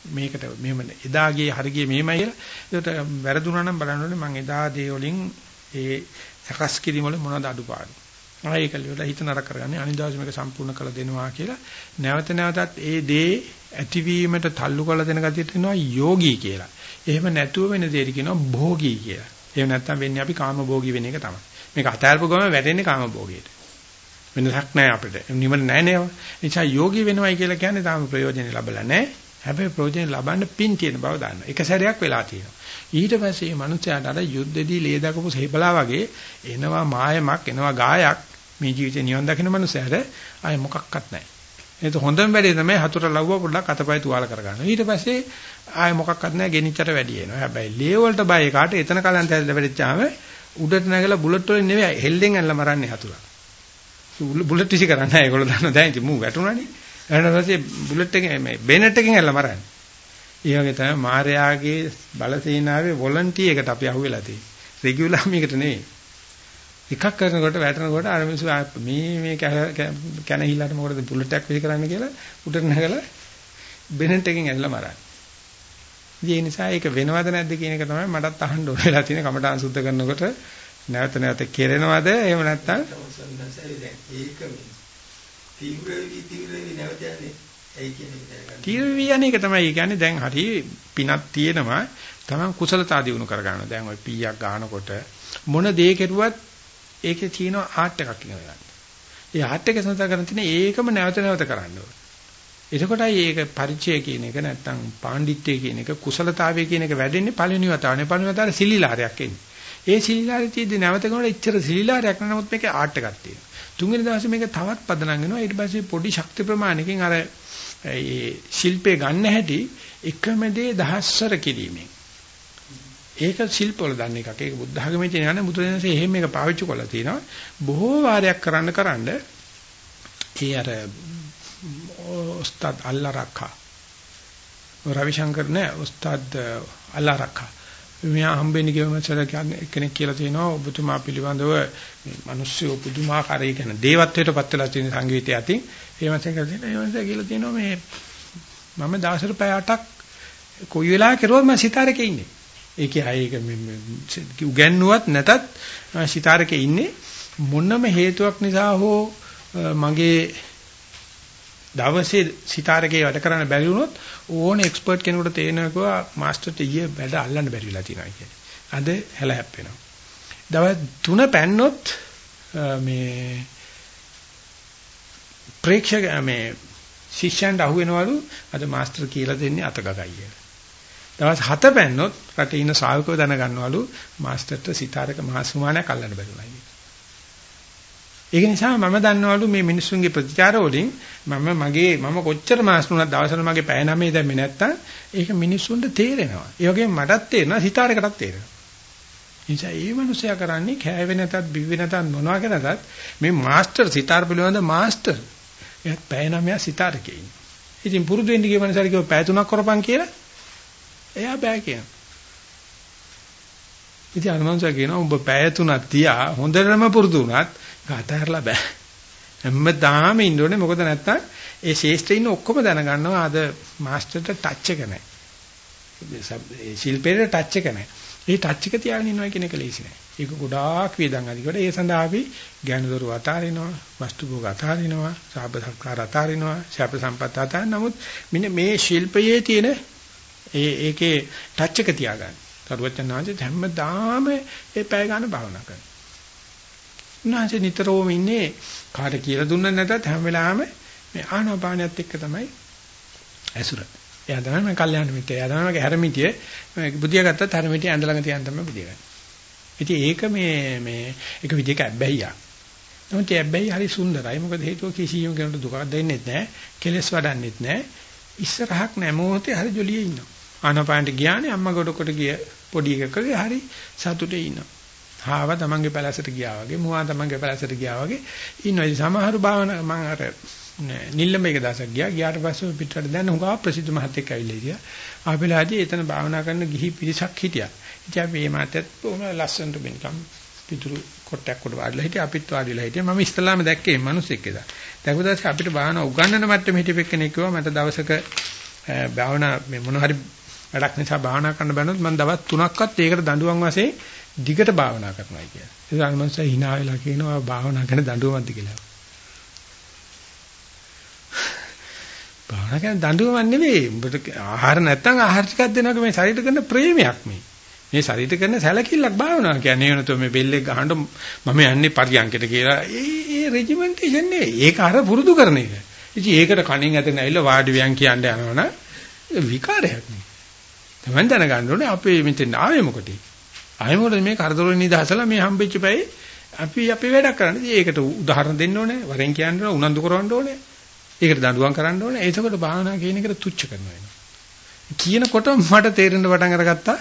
මේකට මෙහෙම එදා ගියේ හරි ගියේ මෙහෙමයි කියලා. ඒකට වැරදුනා නම් බලන්න ඕනේ මම එදා දේ වලින් ඒ සකස් කිරීම වල මොනවද අඩුපාඩු. ආයෙක ලියලා හිත නරක කරගන්නේ අනිදාස් මේක සම්පූර්ණ කළ දෙනවා කියලා. නැවත නැවතත් ඒ දේ ඇතිවීමට තල්ලු කළ දෙන ගතියට එනවා යෝගී කියලා. එහෙම නැතුව වෙන දෙයකට කියනවා භෝගී කියලා. එහෙම නැත්නම් වෙන්නේ අපි කාම භෝගී වෙන එක තමයි. මේක අතහැරපු ගමන් වැටෙන්නේ කාම භෝගියට. වෙනසක් නැහැ අපිට. නිවන නැහැ නේද? නිසා යෝගී වෙනවයි කියලා කියන්නේ තාම ප්‍රයෝජනෙ ලැබලා නැහැ. හැබැයි ප්‍රයෝජනෙ ලබන්න පින් තියෙන බව දන්නවා. එක සැරයක් වෙලා තියෙනවා. ඊට පස්සේ මේ මනුස්සයාට අර යුද්ධෙදී ලේ දකපු සේබලා වගේ එනවා මායමක් එනවා ගායක් මේ ජීවිතේ නිවන් දකින්න මනුස්සයාට ආය මොකක්වත් නැහැ. ඒක හොඳම වැඩේ තමයි හතුර ලව්ව පොඩ්ඩක් අතපය තුවාල කරගන්න. ඊට පස්සේ ආය මොකක්වත් නැහැ ගෙනිච්චට වැඩි එනවා. හැබැයි ලේ වලට බය කාට එතන කලන්ත ඇල්ල වැඩිච්චාම උඩට නැගලා බුලට් වලින් නෙවෙයි හෙල්ලෙන් ඇල්ල මරන්නේ හතුරා. බුලට් විසි කරන්නේ ඒගොල්ලෝ දන්නවා දැන් ඉතින් මූ වැටුණානේ. ඊට පස්සේ බුලට් එකෙන් මේ බේනට් එකෙන් ඇල්ල මරන්නේ. ඒ වගේ තමයි මාර්යාගේ බලසේනාවේ වොලන්ටි එකට අපි අහුවෙලා තියෙන්නේ. රෙගියුලර් මේකට නෙවෙයි. එකක් කරනකොට වැටෙනකොට අර මිනිස්සු මේ මේ කැනහිල්ලට මොකටද බුලට් එකක් විසි කරන්න කියලා උඩට නැගලා බේනට් එකෙන් ඇල්ල මරන්නේ. ඒ නිසා ඒක වෙනවද නැද්ද කියන එක තමයි මටත් අහන්න ඕන වෙලා තියෙන කමඨාන් සුද්ධ කරනකොට නැවත නැවත කෙරෙනවද එහෙම නැත්නම් ඒක තීව්‍ර වී තීව්‍ර වී නැවත යන්නේ ඇයි කියන්නේ තීව්‍ර වී යන්නේ ඒක තමයි කියන්නේ දැන් හරි පිනක් තියෙනවා තමන් කුසලතා දිනු කර ගන්නවා දැන් ওই පීයක් ගන්නකොට මොන දේ කෙරුවත් ඒකේ තියෙන ආර්ට් එකක් ඉගෙන ගන්න. ඒ ආර්ට් එක සඳහා කරන් තියෙන ඒකම නැවත නැවත කරන්න ඕනේ. එතකොටයි ඒක පරිචය කියන එක නැත්තම් පාණ්ඩිත්වය කියන එක කුසලතාවය කියන එක වැඩෙන්නේ පළවෙනි වතාවනේ පළවෙනි වතාවේ සිලිලාරයක් එන්නේ. ඒ සිලිලාරේ තියෙද්දි නැවත කරනකොට එච්චර සිලිලාරයක් නෑ නමුත් මේකේ ආර්ට් එකක් තියෙනවා. තුන්වෙනි දවසේ මේක තවත් පදනම් වෙනවා. ඊට පස්සේ පොඩි ශක්ති ප්‍රමාණයකින් අර ඒ ශිල්පේ ගන්න හැටි එකම දේ දහස්වර කිරීමෙන්. ඒක ශිල්පවල දන්න එකක්. ඒක බුද්ධ ධර්මයේ තියෙන යන බුදුරජාණන්සේ එහෙම මේක පාවිච්චි කරලා තිනවා. බොහෝ වාරයක් කරන්න කරන්න ඒ අර උස්තාද් අල්ලා රක්ඛා රවිශංකර් නෑ උස්තාද් අල්ලා රක්ඛා මෙයා හම්බෙන්නේ කියවමසල කෙනෙක් කියලා තියෙනවා. ඔබතුමා පිළිබඳව මිනිස්සු පුදුමාකාරයි කියන දේවත්වයට පත් වෙලා තියෙන සංගීතය අතින් ඒ මාසෙන් කියලා තියෙනවා. ඒ මාසෙන් කියලා තියෙනවා මේ මම දවසට පැය 8ක් කොයි වෙලාවක කරුවත් මම සිතාරකේ ඉන්නේ. ඒකයි ඒක උගන්නුවත් නැතත් සිතාරකේ ඉන්නේ. මොනම හේතුවක් නිසා හෝ මගේ දවසේ සිතාරකේ වැඩ කරන්න බැරි වුණොත් ඕන එක්ස්පර්ට් කෙනෙකුට තේරෙනවා මාස්ටර්ට ඊයේ වැඩ අල්ලන්න බැරි වෙලා තියෙනවා කියන්නේ. අද හැල හැප්පෙනවා. දවස් 3 පැන්නොත් මේ ප්‍රේක්ෂක මේ ශිෂ්‍යයන්ට අහු වෙනවලු අද මාස්ටර් කියලා දෙන්නේ අතගගයි කියලා. දවස් 7 පැන්නොත් රටේ ඉන්න ශ්‍රාවකව දැනගන්නවලු මාස්ටර්ට සිතාරක මහසුමානයක් අල්ලන්න බැරුණා කියලා. ඒක නිසා මම දන්නවලු මේ මිනිස්සුන්ගේ ප්‍රතිචාර වලින් මම මගේ මම කොච්චර මාස්ටරුණක් දවසට මගේ පැය 9 දැම්මේ නැත්තම් ඒක මිනිස්සුන්ට තේරෙනවා. ඒ වගේම මටත් තේරෙනවා සිතාරකටත් තේරෙනවා. නිසා ඒ මිනිසයා කරන්නේ කෑවේ නැතත් බිව්වේ නැතත් මොනවා කරනත් මේ මාස්ටර් සිතාර පිළිබඳ මාස්ටර් එයාත් පැය 9 සිතාරකේ ඉන්නේ. ඉතින් පුරුදු වෙන්න ගිය මනසට කිව්ව පැය 3ක් කරපන් කියලා එයා බෑ කියනවා. ඉතින් අනුමංශය කියනවා උඹ පැය 3ක් තියා හොඳටම පුරුදු වුණත් ගාතහැරලා බෑ. හැමදාම ඉන්න ඕනේ මොකද නැත්තම් ඒ ශේෂ්ත්‍රේ ඉන්න ඔක්කොම දැනගන්නවා අද මාස්ටර්ට ටච් එක නැහැ. ඒ ශිල්පේට ටච් එක නැහැ. ඒ ටච් එක තියාගෙන ඉන්නවා කියන එක ලේසි නෑ. ඒක ගොඩාක් වේදන් අධිකට ඒ සඳහා අපි ඥානදොරු අතාරිනවා, වස්තු භෝග අතාරිනවා, සාප සංකාර අතාරිනවා, ශාප සම්පත් අතාරින නමුත් මෙන්න මේ ශිල්පයේ තියෙන ඒ ඒකේ ටච් එක තියාගන්න. සරුවචනාංශ හැමදාම ඒ පැය ගන්න භාවනා කරනවා. උන්වහන්සේ නිතරම ඉන්නේ කාට කියලා දුන්නත් නැතත් හැම වෙලාවෙම මේ ආනාපානියත් එක්ක තමයි ඇසුර. එයා තමයි මම කල්යාණ මිත්‍රය. එයා තමයි මගේ හැරමිටිය. බුදියා ගත්තත් හැරමිටිය ඇඳ ළඟ තියන් තමයි බුදිය ගන්න. ඉතින් ඒක මේ මේ එක විදිහක අබ්බැහියක්. නමුත් ඒ අබ්බැහි හරි සුන්දරයි. මොකද හේතුව කිසියම් කෙනෙකුට දුකක් දෙන්නේ නැහැ. කෙලස් වඩන්නෙත් නැහැ. ඉස්සරහක් නැහැ. මොහොතේ හරි ජොලියේ ඉන්නවා. ආනපානට ගියානේ අම්මා ගොඩකට ගිය පොඩි එකකගේ හරි සතුටේ ඉන්නවා. හාව තමන්ගේ පැලැසට ගියා වගේ, මුවා තමන්ගේ පැලැසට ගියා වගේ ඉන්නවා. ඉතින් සමහර භාවනා මම අර නිල්ලම එක දවසක් ගියා. ගියාට පස්සේ පිටරට දැන් හුඟා ප්‍රසිද්ධ මහත්තයෙක් ඇවිල්ලා හිටියා. ආපෙලාදී එතන භාවනා කරන ගිහි පිරිසක් හිටියා. ඉතින් අපි මේ මාතත් බොහොම ලස්සනට බින්කම් පිටුරු කොටයක් උඩ වාඩිලා හිටියා. අපිත් වාඩිලා හිටියා. මම ඉස්ලාම දැක්කේ මිනිස්සෙක් එදා. දැක්කම අපිට භාවනා උගන්වන මට්ටමේ හිටපෙක්කෙනෙක් කිව්වා මට දවසක භාවනා මේ මොන හරි වැඩක් නිසා භාවනා කරන්න බැනොත් මම දවස් 3ක්වත් ඒකට දඬුවම් වශයෙන් දිගට භාවනා කරනවා කියලා. ඒ අනුමංශය hina වෙලා කියනවා භාවනා කරන දඬුවම්ද කියලා. භාවනා කියන්නේ දඬුවමක් නෙවෙයි. උඹට ආහාර නැත්තම් ආහාර ටිකක් දෙනවා මේ ශරීරයට කරන ප්‍රේමයක් මේ. මේ ශරීරයට කරන සැලකිල්ලක් භාවනා කියන්නේ වෙනතෝ මේ බෙල්ලේ ගහන්න මම යන්නේ පරියන්කට කියලා. ඒ ඒ රෙජිමෙන්ටේෂන් නෙවෙයි. ඒක අර පුරුදු කරන එක. ඉතින් ඒකට කණින් ඇතන ඇවිල්ලා වාඩි වියන් කියන්න යනවනම් විකාරයක් නේ. Taman දැනගන්න ඕනේ අපේ මෙතෙන් ආවේ මොකටද? ආයේ මොකටද මේ කරදරවලින් නිදහසලා මේ හම්බෙච්ච පැයි අපි අපේ වැඩක් කරන්නේ. ඒකට උදාහරණ දෙන්න ඕනේ. වරෙන් කියන්න ඕනේ. උනන්දු කරවන්න ඕනේ. ඒකට දඬුවම් කරන්න ඕනේ. එතකොට භාවනා කියන එකට තුච්ච කරනවා වෙනවා. කියනකොට මට තේරෙන්න පටන් අරගත්තා.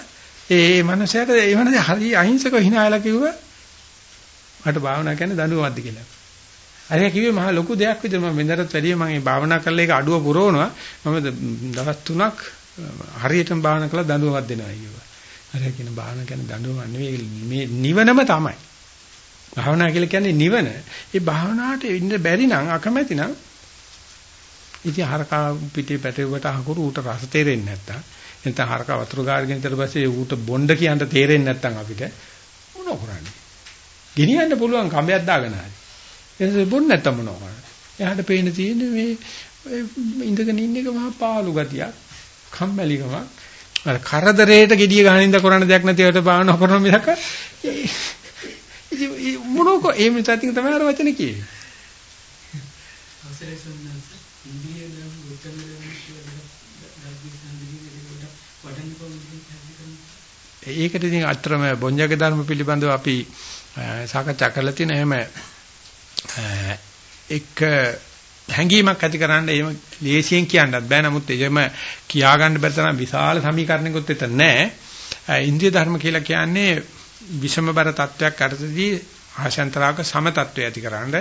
ඒ මනුස්සයාට ඒ මනුස්සයා හරි අහිංසකව hinaයලා කිව්වා. මට භාවනා කියන්නේ දඬුවම්ද කියලා. අර කිව්වේ මහා ලොකු දෙයක් විදිහට මම වෙනදටත් වැඩිය මම මේ භාවනා කරලා ඒක අඩුව පුරවනවා. මම දවස් 3ක් හරියටම භාවනා කළා දඬුවමක් දෙනවා අයියෝ. අර කියන භාවනා කියන්නේ දඬුවම නෙවෙයි මේ නිවනම තමයි. භාවනා කියලා කියන්නේ නිවන. ඒ භාවනාවට ඉන්න බැරි නම් අකමැති නම් ඉතින් හරකා පිටේ පැටවුවට අහකුරු ඌට රස තේරෙන්නේ නැත්තම් නැත්නම් හරකා වතුර ගාගෙන ඉඳලා පස්සේ ඌට බොණ්ඩ කියන්න තේරෙන්නේ නැත්තම් අපිට මොනව කරන්නේ? ගෙනියන්න පුළුවන් කඹයක් දාගෙන හරි. එතකොට බොන්න නැත්තම් මොනව කරන්නේ? එයාට පේන තියෙන්නේ මේ ඉඳගෙන ඉන්න එක මහා පාළු ගතියක්. කම්මැලිකමක්. අර කරදරේට gediya ගහන ඉඳ කරන්න දෙයක් නැතිවට භාවනා කරන මිසක ඉතින් මොනක ඒ මිසත් තමයි අර වචනේ කියේ. අවසරයි සම්මාස ඉන්දිය නම් උත්තර ඒකට ඉතින් අත්‍තරම බොඤ්ජක ධර්ම පිළිබඳව අපි සාකච්ඡා කරලා තියෙන එහෙම එක හැඟීමක් ඇති කරන්න එහෙම ලේසියෙන් කියන්නත් බෑ. නමුත් එහෙම කියා ගන්න බැරි තරම් විශාල සමීකරණයකුත් එතන නැහැ. ඉන්දිය ධර්ම කියලා කියන්නේ විෂමබර තත්වයක් අර්ථදී ආශාන්තරාක සම තත්වය ඇති කරන්න.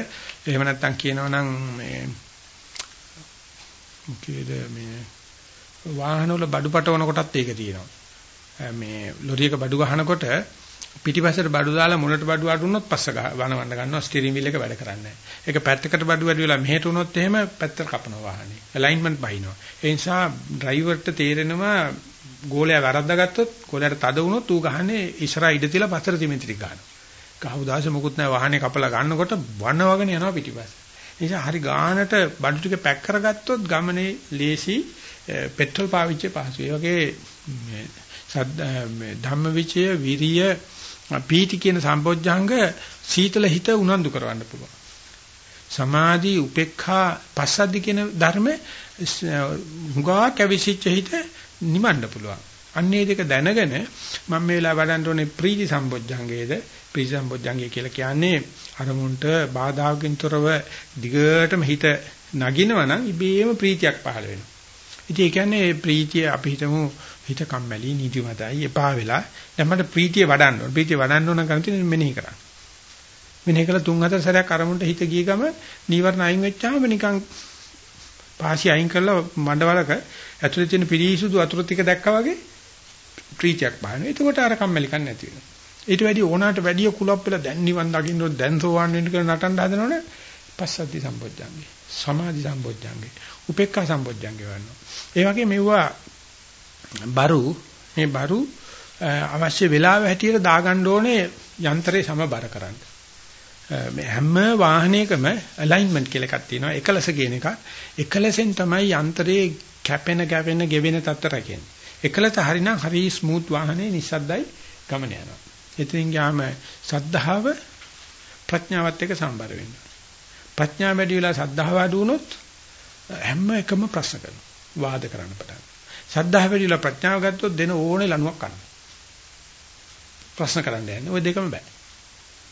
එහෙම නැත්නම් කියනවනම් මේ මොකේද මේ වාහන වල බඩු පටවන කොටත් ඒක තියෙනවා. මේ ලොරියක බඩු ගහනකොට පිටිපස්සට බඩු දාලා මුලට බඩු අඩු වුණොත් පස්ස වනවන්න ගන්නවා ස්ටියරින් වීල් එක වැඩ කරන්නේ නැහැ. ඒක පැත්තකට බඩු වැඩි වෙලා මෙහෙට වුණොත් එහෙම පැත්තට කපනවා වාහනේ. ඇලයින්මන්ට් බහිනවා. ඒ නිසා ඩ්‍රයිවර්ට තේරෙනවා ගෝලයා වැරද්දාගත්තොත් ගෝලයාට තද වුණොත් ඌ ගහන්නේ ඉස්සරහා ඉඩ තියලා පස්සට තිමෙන්ති ටික ගන්නවා. ගහව දාස මොකුත් නැහැ වාහනේ කපලා ගන්නකොට වනවගෙන යනවා පිටිපස්ස. ඒ නිසා හරි ගානට බඩු ටික පැක් කරගත්තොත් ගමනේ ලේසි පෙට්‍රල් පාවිච්චි පහසු. ඒ වගේ මේ ධම්මවිචය විරිය පීති කියන සම්පෝඥාංග සීතල හිත උනන්දු කරවන්න පුළුවන්. සමාධි උපේක්ඛා පස්සද්ධි කියන ධර්ම හුඟා කැවිසිච්ච හිත නිමන්න පුළුවන්. අන්නේ දෙක දැනගෙන මම මේ වෙලාව වඩන්න ඕනේ ප්‍රීති සම්පෝඥාංගයේද ප්‍රීති සම්පෝඥාංගය කියලා කියන්නේ අරමුණට බාධාකින් තොරව දිගටම හිත නගිනවා නම් ඉබේම ප්‍රීතියක් පහළ වෙනවා. ඉතින් ඒ කියන්නේ ප්‍රීතිය අපි හිතමු හිත කම්මැලි නිදිමතයි එපා වෙලා දැන් මට ප්‍රීතිය වඩන්න ඕන. ප්‍රීතිය වඩන්න ඕන නම් තියෙන මෙනෙහි කරන්න. මෙනෙහි කළා තුන් හතර සැරයක් අරමුණට හිත ගිය ගම නීවරණ අයින් වෙච්චාම නිකන් පාසි අයින් කරලා මඩවලක ඇතුලේ තියෙන පිරිසුදු වතුර ටික දැක්කා වගේ ප්‍රීතියක් බහනවා. එතකොට අර කම්මැලිකම් නැති වෙනවා. ඊට වැඩි ඕනාට වැඩි කුලප් වෙලා දැන් නිවන් දකින්න ඕන දැන් සෝවන් වෙන්න කියලා නටන්න හදනවනේ පස්සද්ධි සම්පොච්චංගේ සමාධි සම්පොච්චංගේ උපේක්ඛා සම්පොච්චංගේ වන්නවා. ඒ වගේ මෙවුවා බරු මේ බරු අවශ්‍ය වෙලාව හැටියට දාගන්න ඕනේ යන්ත්‍රේ සමබර කරන්න. මේ හැම වාහනයකම ඇලයින්මන්ට් කියලා එකක් තියෙනවා. එකලස කියන එක. එකලසෙන් තමයි යන්ත්‍රේ කැපෙන ගැවෙන ගෙවෙන තත්ත්ව රැකෙන්නේ. එකලස හරිනම් හරි ස්මූත් වාහනේ නිස්සද්දයි ගමන යනවා. එතනින් ගියාම සද්ධාව ප්‍රඥාවත් එක්ක සම්බර වෙනවා. ප්‍රඥාව වැඩි වෙලා සද්ධාව අඩු වුණොත් හැම එකම ප්‍රශ්න කරනවා. වාද කරන්න පටන් සද්ධා වැඩිලා ප්‍රඥාව ගත්තොත් දෙන ඕනේ ලණුවක් ගන්න. ප්‍රශ්න කරන්න යන්නේ. ওই දෙකම බෑ.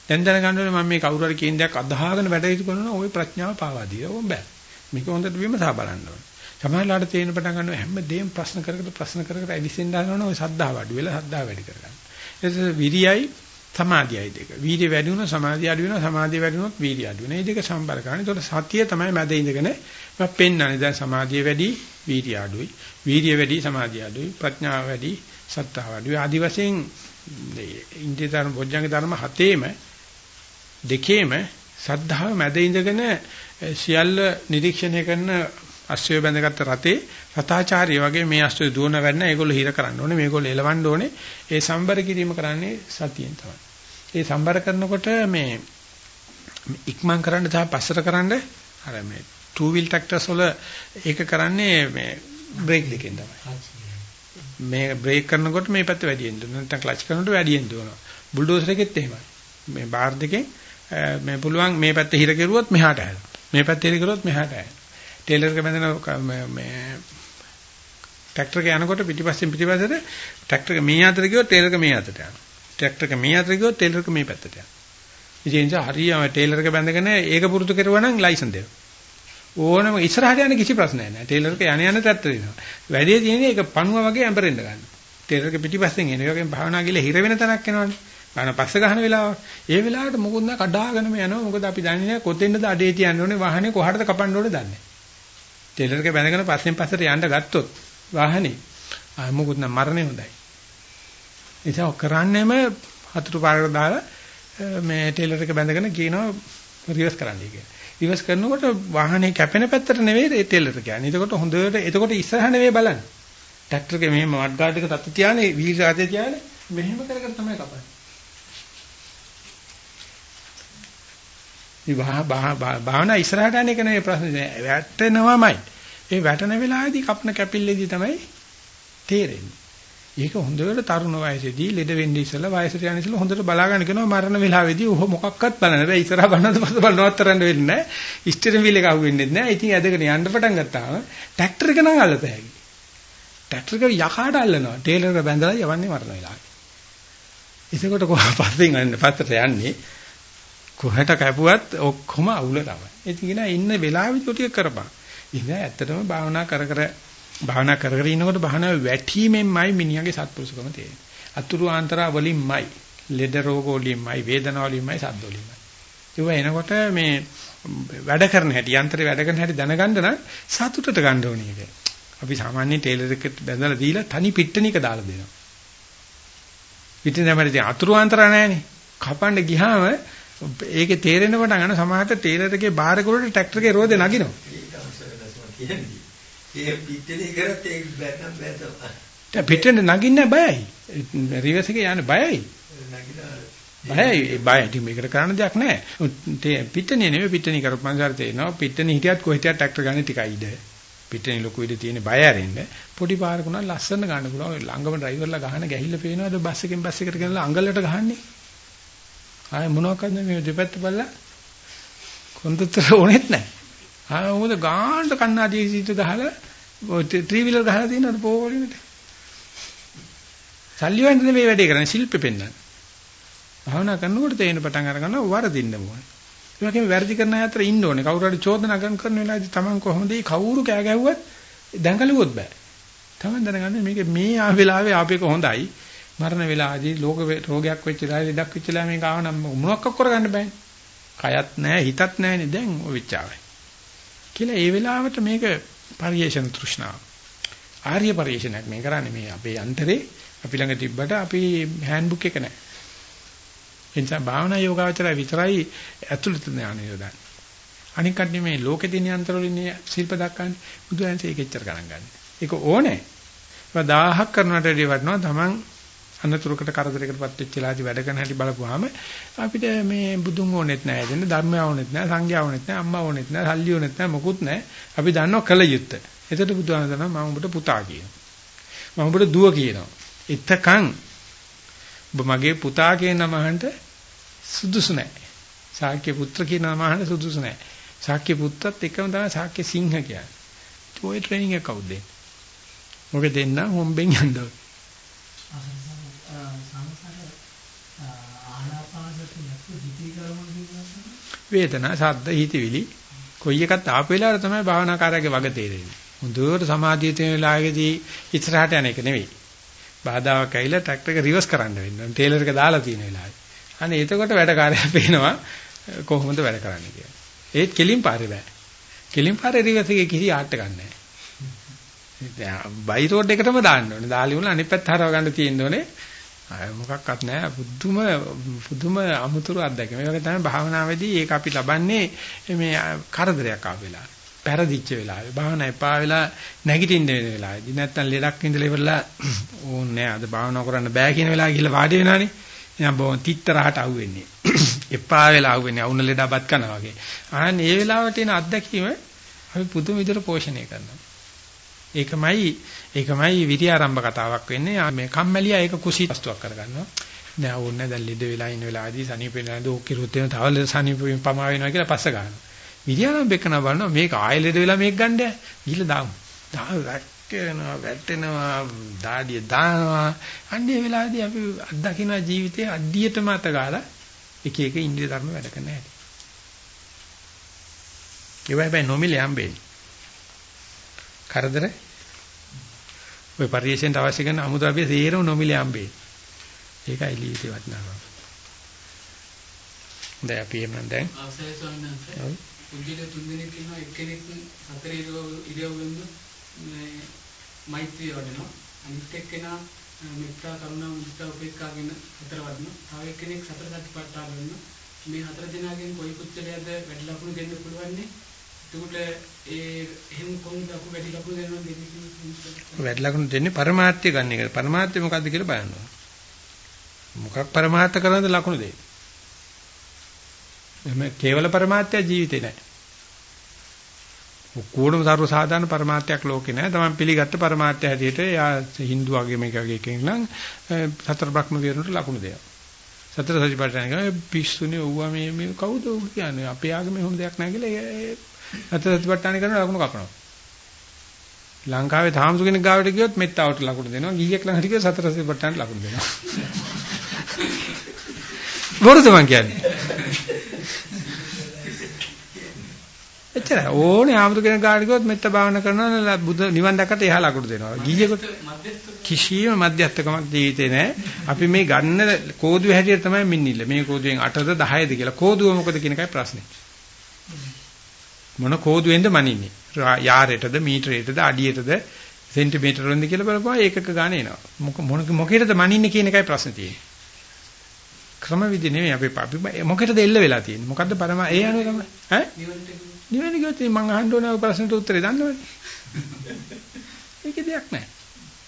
දැන් දැනගන්න ඕනේ මම මේ කවුරු හරි කියන දෙයක් අදහාගෙන වැඩ යුතු කරනවා ওই ප්‍රඥාව පාවා දීලා ඕම් බෑ. මේක හොඳට විමසා බලන්න ඕනේ. සමහරලාට තේරෙන පටන් ගන්නවා හැමදේම ප්‍රශ්න කර කර ප්‍රශ්න කර කර ඇවිසින්න හදනවනේ ওই සද්ධාව අඩු වෙලා සද්ධාව වැඩි කරගන්න. ඒක විරියයි සමාධියයි දෙක. වීර්ය වැඩි වුණොත් සමාධිය අඩු වෙනවා සමාධිය වැඩි වුණොත් වීර්ය අඩු වෙනවා. මේ දෙක සම්බර කරන්නේ. ඒතකොට සතිය තමයි මැද ඉඳගෙන මම පෙන්වන්නේ. දැන් සමාධිය වැඩි වීර්ය අඩුයි. වීර්ය වැඩි සමාධිය අඩුයි. ප්‍රඥාව වැඩි සත්‍තාව අඩුයි. ආදි වශයෙන් ඉන්ද්‍රිය ධර්ම බොජ්ජංග ධර්ම හතේම දෙකේම සද්ධාව මැද ඉඳගෙන සියල්ල නිරීක්ෂණය කරන අශ්වය බැඳගත්ත රතේ රතාචාර්ය වගේ මේ අශ්වය දුවන වැඩ නැහැ. ඒගොල්ලෝ හිර කරන්න ඕනේ. මේගොල්ලෝ එලවන්න ඕනේ. ඒ සම්බර කිරීම කරන්නේ සතියෙන් තමයි. ඒ සම්බර කරනකොට මේ ඉක්මන් කරන්න සහ පස්සට කරන්න අර මේ two wheel tractors වල ඒක කරන්නේ මේ බ්‍රේක් දෙකෙන් තමයි. මේ බ්‍රේක් කරනකොට මේ පැත්ත වැඩියෙන් දුවනවා. නැත්නම් ක්ලච් කරනකොට වැඩියෙන් දුවනවා. බුල්ඩෝසර් එකෙත් එහෙමයි. මේ බාර් දෙකෙන් මේ පුළුවන් මේ පැත්ත හිර කෙරුවොත් මෙහාට හැරෙනවා. මේ පැත්ත හිර කෙරුවොත් මෙහාට හැරෙනවා. ටේලර් එක බැඳෙන මේ ට්‍රැක්ටර් එක යනකොට පිටිපස්සෙන් පිටිපස්සට ට්‍රැක්ටර් එක මේ අතට ගියොත් ටේලර් එක මේ අතට යනවා. ට්‍රැක්ටර් එක මේ අතට ගියොත් ටේලර් එක මේ පැත්තට යනවා. ඉතින් ඒ නිසා හරියම ටේලර් එක බැඳගෙන ඒක පුරුදු කරුවා නම් ලයිසන් දෙනවා. ඕනම ඉස්සරහට යන කිසි ප්‍රශ්නයක් නැහැ. ටේලර් එක යන යන තත්ත්වෙ දෙනවා. වැඩේ තියෙන්නේ ඒක පණුව වගේ ඇඹරෙන්න ගන්න. ටේලර් එක පිටිපස්සෙන් එන. ඒ වගේම භාවනා ගිහලා හිර වෙන තැනක් එනවනේ. ගන්න පස්ස ගන්න වෙලාව. ඒ වෙලාවට මොකුත් නැ කඩාගෙනම යනවා. මොකද අපි දන්නේ නැහැ කොතෙන්ද අඩේ තියන්න ඕනේ වාහනේ කොහටද කපන්න ඕනේ දන්නේ. ටේලර් එක බැඳගෙන පස්සෙන් පස්සට යන්න ගත්තොත් වාහනේ ආ මොකුත් නැ මරණය හොඳයි. ඒක කරන්නේම හතුරු පාරකට දාලා මේ ටේලර් එක බැඳගෙන කියනවා රිවර්ස් කරන්නයි කියලා. රිවර්ස් කරනකොට වාහනේ කැපෙන පැත්තට නෙවෙයි ඒ ටේලර් කියන්නේ. එතකොට හොඳට එතකොට ඉස්සරහ නෙවෙයි බලන්නේ. ට්‍රැක්ටර් එකේ මෙහෙම මඩ් ගාඩ් එක තත්ති තියානේ වීල් රාජය තියානේ මෙහෙම කර කර තමයි කපන්නේ. මේ භාවනා ඉස්සරහට යන එක නෙවෙයි ප්‍රශ්නේ. වැටෙනවමයි. ඒ වැටෙන වෙලාවේදී කපන කැපිල්ලේදී තමයි තේරෙන්නේ. ඒක හොඳට තරුණ වයසේදී ලෙඩ වෙන්නේ ඉස්සලා වයසට යන ඉස්සලා හොඳට බලා ගන්න කියනවා මරණ වෙලාවේදී ඔහ මොකක්වත් බලන්න බෑ ඉස්සරහා බලනද පස්ස බලනවත් තරන්න වෙන්නේ නැහැ. ස්ටියරින් වීල් එක අහුවෙන්නේ නැහැ. ඉතින් ඇදගෙන යන්න පටන් ගත්තාම ට්‍රැක්ටර් එක නම් අල්ලත හැකි ට්‍රැක්ටර් එක යකාට අල්ලනවා. ටේලර් එක බැඳලා යවන්නේ මරණ වෙලාවේ. එතකොට කොහොම පස්සෙන් යන්නේ පස්සට යන්නේ කොහට කැපුවත් ඔක්කොම අවුල තමයි. ඉතින් කියන ඉන්න වෙලාවෙදි ටික කරපන්. ඉතින් ඇත්තටම භාවනා කර කර භාවනා කර කර ඉනකොට භාවනාවේ වැටීමෙන්මයි මිනිහාගේ සත්පුරුෂකම තියෙන්නේ. අතුරු ආන්තරා වලින්මයි, ලෙඩ රෝග වලින්මයි, වේදනා වලින්මයි, සද්ද වලින්මයි. ඒවා එනකොට මේ වැඩ කරන හැටි, යන්ත්‍රේ වැඩ කරන හැටි දැනගන්න නම් සතුටට ගන්න ඕනේ ඒක. අපි සාමාන්‍ය ටේලර් එකට බැඳලා දීලා තනි පිට්ටනික දාලා දෙනවා. පිටින් දැමරි තියන අතුරු අන්තර නැහැනේ. කපන්න ගියාම ඒකේ තේරෙන පටන් ගන්න සමහරට ටේලර් එකේ බාහිර කුරට ට්‍රැක්ටර් එකේ රෝදේ නගිනවා. ඒ පිටේ කරත් ඒක බැන්නම් බැන්නම්. දැන් පිටෙන් නගින්න බයයි. රිවර්ස් එකේ යන්න බයයි. බයයි බයයි ඉතින් මේකට කරන්න දෙයක් නැහැ. පිටනේ නෙවෙයි පිටනේ කරපන් සාර තේනවා. පිටනේ හිටියත් කොහෙට ට්‍රැක්ටර් ගන්න ටිකයි ඉද. පිටනේ ලොකු ඉද තියෙන බය ඇරෙන්න. පොඩි පාරක උනා ලස්සන ගන්න පුළුවන්. ළඟම ඩ්‍රයිවර්ලා ගහන ගැහිල්ල පේනවාද බස් එකෙන් බස් එකට ගෙනලා අඟලට ගහන්නේ. ආයේ මොනවක්ද මේ දෙපැත්ත බලලා කොන්දතර ඕනෙත් නැහැ. ආ මොකද ගාන්න කන්නාඩි සීතු ගහලා ත්‍රී වීලර් ගහලා තියෙනවද පොවලිනට. සල්ලි වලින් නෙමෙයි වැඩේ කරන්නේ ශිල්පෙ පෙන්නන්නේ. භාවනා කරනකොට තේින පටන් අර ගන්නවා වරදින්න ඕනේ. ඒ වගේම වැරදි කරන අතර ඉන්න ඕනේ. කවුරු හරි චෝදනා කරන කරන වෙලාවදී Taman කොහොමද මේ කවුරු කෑ ගැහුවත් දැඟලුවොත් බෑ. Taman දැනගන්න මේක මේ ආ වෙලාවේ ආපේක හොඳයි. මරණ වෙලාවදී ලෝක රෝගයක් වෙච්ච වෙලාවේ ලෙඩක් වෙච්ච වෙලාවේ මේක ආව නම් මොනවක් කරගන්න බෑනේ. කයත් නැහැ හිතත් නැහැනේ දැන් ඔය වෙච්චාවේ. කියලා ඒ වෙලාවට මේක පරිේශන තෘෂ්ණාව. ආර්ය පරිේශනයක් මේ කරන්නේ මේ අපේ අන්තරේ අපි ළඟ තිබ්බට අපි හෑන්ඩ්බුක් එක නැහැ. ඒ නිසා භාවනා යෝගාවචරය විතරයි ඇතුළත ඥානය යොදන්නේ. අනික කන්නේ මේ ලෝකෙ දින යන්ත්‍රවලින් ශිල්ප දක්වන්නේ බුදුහන්සේ ඒක එච්චර ගණන් ගන්න. ඒක ඕනේ. ඒක 1000ක් කරනට වැඩි වටනවා තමන් අනතුරකට කරදරයකටපත් වෙච්ච ලාදි වැඩ කරන හැටි බලපුවාම අපිට මේ බුදුන් ඕනෙත් නැහැ දෙන්න ධර්මය ඕනෙත් නැහැ සංඝයා ඕනෙත් නැහැ අම්මා ඕනෙත් නැහැ සල්ලි ඕනෙත් නැහැ මොකුත් නැහැ. අපි දන්නවා කල යුත්තේ. එතකොට බුදුහාම දන්නවා මම ඔබට පුතා කියනවා. මම ඔබට දුව කියනවා. එතකන් ඔබ මගේ පුතා කියන නම අහන්න සුදුසු නැහැ. ශාක්‍ය පුත්‍ර කියන නම අහන්න සුදුසු නැහැ. ශාක්‍ය පුත්තත් එකම තමයි ශාක්‍ය සිංහ කියන්නේ. ඔය ට්‍රේනින් එක කවුද දෙන්නේ? මොකද දෙන්න හොම්බෙන් යන්න ඕනේ. වේදනා, ශබ්ද, හිතවිලි කොයි එකත් ආපු වෙලාවට තමයි භාවනාකාරයාගේ වග තේරෙන්නේ. හොඳට සමාධිය තියෙන වෙලාවේදී ඉස්සරහට යන එක නෙවෙයි. බාධාවක් ඇවිල්ලා ට්‍රැක්ටර් එක රිවර්ස් කරන්න වෙනවා. ටේලර් එක දාලා තියෙන වෙලාවේ. අනේ එතකොට වැඩකාරයා පේනවා කොහොමද වැඩ කරන්නේ කියලා. ඒත් කෙලින් පාරේ බෑ. කෙලින් පාරේ රිවර්ස් එකේ කිසි ආට් එකක් නැහැ. දැන් බයි රෝඩ් එකටම දාන්න ඕනේ. දාලි වුණා අනිත් පැත්ත හරව ගන්න තියෙන්න ඕනේ. අය මොකක්වත් නැහැ. පුදුම පුදුම අමුතුරු අත්දැකීම. ඒ වගේ තමයි භාවනාවේදී ඒක අපි ලබන්නේ මේ කරදරයක් ආව වෙලාවට. පෙරදිච්ච වෙලාවේ. භාවනා එපා වෙලා නැගිටින්න වෙන වෙලාවේදී. නැත්තම් ලෙඩක් ඉඳලා ඉවරලා [clears throat] ඕනේ අද භාවනා කරන්න බෑ කියන වෙලාව ගිහලා වාඩි වෙනානේ. එනම් බොහොම තිත්තරහට අහුවෙන්නේ. [clears throat] එපා වෙලා අහුවෙන්නේ. අවුන ලෙඩබත් කරනවා වගේ. ආන්න ඒ වෙලාවට එන අත්දැකීම අපි පුදුම විදිහට පෝෂණය කරනවා. ඒකමයි ඒකමයි විරිය ආරම්භ කතාවක් වෙන්නේ මේ කම්මැලියා ඒක කුසී වස්තුවක් කරගන්නවා දැන් ඕනේ දැන් ලෙඩ වෙලා ඉන්න වෙලාවදී සනීප වෙනවා දෝක් කිරුත් වෙන තව සනීප පමා වෙනවා කියලා පස්ස ගන්නවා විද්‍යානම් බෙකන බලනවා මේක ආයෙ ලෙඩ වෙලා මේක ගන්න ගිහලා දාමු. දාම වැටෙනවා වැටෙනවා දාඩිය දානවා. අන්නේ වෙලාවේදී අපි අත්දකින්න ජීවිතයේ අඩියටම අත ගාලා එක එක ඉන්ද්‍රිය ධර්ම වැඩ කරන හැටි. ඒ වගේ නොමිලේ හම්බෙන්නේ. කරදර ඔය පරිේශෙන්ට අවශ්‍ය කරන අමුද්‍රව්‍ය සේරම නොමිලේ හම්බෙන්නේ. ඒකයි ජීවිතේ වටිනාකම. දැන් අපි එන්න දැන් අවසරයි ස්වාමීන් වහන්සේ. පුද්ගල තුන් දෙනෙක් ඉන්නවා එක්කෙනෙක් හතර ඉරියව්වෙන්ම මේ මෛත්‍රිය වඩනවා අනිත් එක්කෙනා මෙත්තා කරුණා මුදිතා උපේක්ඛා කියන හතර වඩනවා තව එක්කෙනෙක් සතර සතිපට්ඨාන වෙනවා මේ හතර දෙනාගෙන් කොයි පුද්ගලයාද වැඩි ලකුණු දෙන්න පුළුවන්නේ එතකොට ඒ එහෙම කොහොමද ලකු වැඩි ලකු දෙනවා දෙන්නේ වැඩි ලකුණු දෙන්නේ પરමාර්ථය ගන්න එක. પરමාර්ථය මොකද්ද කියලා බලනවා. මොකක් પરමාර්ථ කරනද ලකුණු දෙන්නේ. එමේ කේවල પરමාර්ථය ජීවිතේ නෑ. ඔක්කොම සර්ව සාධාරණ પરමාර්ථයක් ලෝකේ නෑ. තමන් පිළිගත්ත પરමාර්ථය හැටියට යා Hindu ආගමක එකකින් නම් සතර බ්‍රහ්ම විහරණයට ලකුණු දෙනවා. සතර සතිපට්ඨාන කියන පිස්සුනේ ඔව්වා මේ මේ කවුද කියන්නේ? අපේ ආගමේ හොම දෙයක් නෑ කියලා සතර සතිපට්ඨාන කරන ලකුණු කපනවා. ලංකාවේ තාමසු කෙනෙක් ගාවට ගියොත් මෙත්තාවට ලකුණු දෙනවා. ගිහියෙක් ළඟට ගියොත් සතර සතිපට්ඨාන ලකුණු දෙනවා. බොරුද මං කියන්නේ? එච්චරයි. ඕනේ ආමතු කෙනෙක් ගාඩ ගියොත් මෙත්ත භාවනා කරනවා බුදු නිවන් දැක්කට එහා ලකුණු දෙනවා. ගියේකොට කිසියම් මධ්‍යස්ථකමක් ජීවිතේ නැහැ. අපි මේ ගන්න කෝදුව හැටියට තමයි මින්නිල්ල. මේ කෝදුවෙන් 8ද 10ද කියලා. කෝදුව මොකද කියන එකයි ප්‍රශ්නේ. මොන කෝදුවෙන්ද මනින්නේ? යාරයටද මීටරයටද අඩියටද සෙන්ටිමීටර වලින්ද කියලා බලපුවා ඒකක ගාන එනවා. මොක මොකේද මනින්නේ කියන එකයි ප්‍රශ්නේ තියෙන්නේ. ක්‍රම විදි නෙමෙයි අපි අපි මොකටද එල්ල වෙලා තියෙන්නේ? මොකද්ද පරම ඒ අනුව තමයි. ඈ? නිවන ගියොත් මම අහන්න ඕනේ ඔය ප්‍රශ්නට උත්තරේ දන්නවනේ. ඒකේ දෙයක් නැහැ.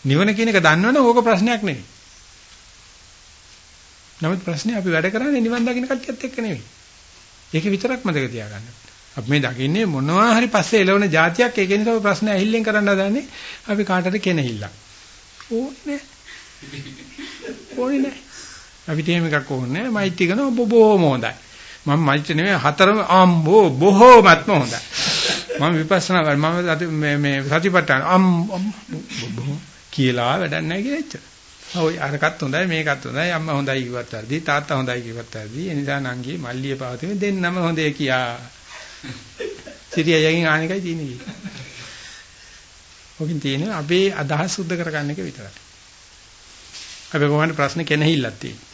නිවන කියන එක දන්නවනේ ඕක ප්‍රශ්නයක් නෙමෙයි. නමුත් ප්‍රශ්නේ අපි වැඩ කරන්නේ නිවන් දකින්න කට්ටියත් එක්ක නෙමෙයි. ඒක විතරක් මතක තියාගන්න. අපි මේ දකින්නේ මොනවා හරි පස්සේ එළවන જાතියක් ඒක නිසා ප්‍රශ්න ඇහිල්ලෙන් කරන්න හදන්නේ අපි කාටද කෙනෙහිල්ලක් ඕනේ ඕනේ නැහැ අපිට එහෙම එකක් ඕනේ නැහැ මෛත්‍රී කරන ඔබ බොහොම හොඳයි. මම මෛත්‍රී නෙමෙයි හතරම අම්බෝ බොහොමත්ම හොඳයි. මම විපස්සනා කර. මම මේ මේ සතිපට්ඨාන අම් කියලා වැඩක් නැහැ කියලා එච්චර. ඔය අරකට හොඳයි මේකත් හොඳයි අම්මා හොඳයි කිව්වත් වැඩි තාත්තා හොඳයි කිව්වත් වැඩි ඒ නිසා නංගි මල්ලිය පවතින දෙන්නම හොඳේ කියා. සිරියයන් ආනිකයි තියෙන්නේ. ඔකින් තියෙන්නේ අපේ අදහස් සුද්ධ කරගන්න එක විතරයි. අපි කොහොමද ප්‍රශ්න කෙනෙහිල්ලක් තියෙන්නේ.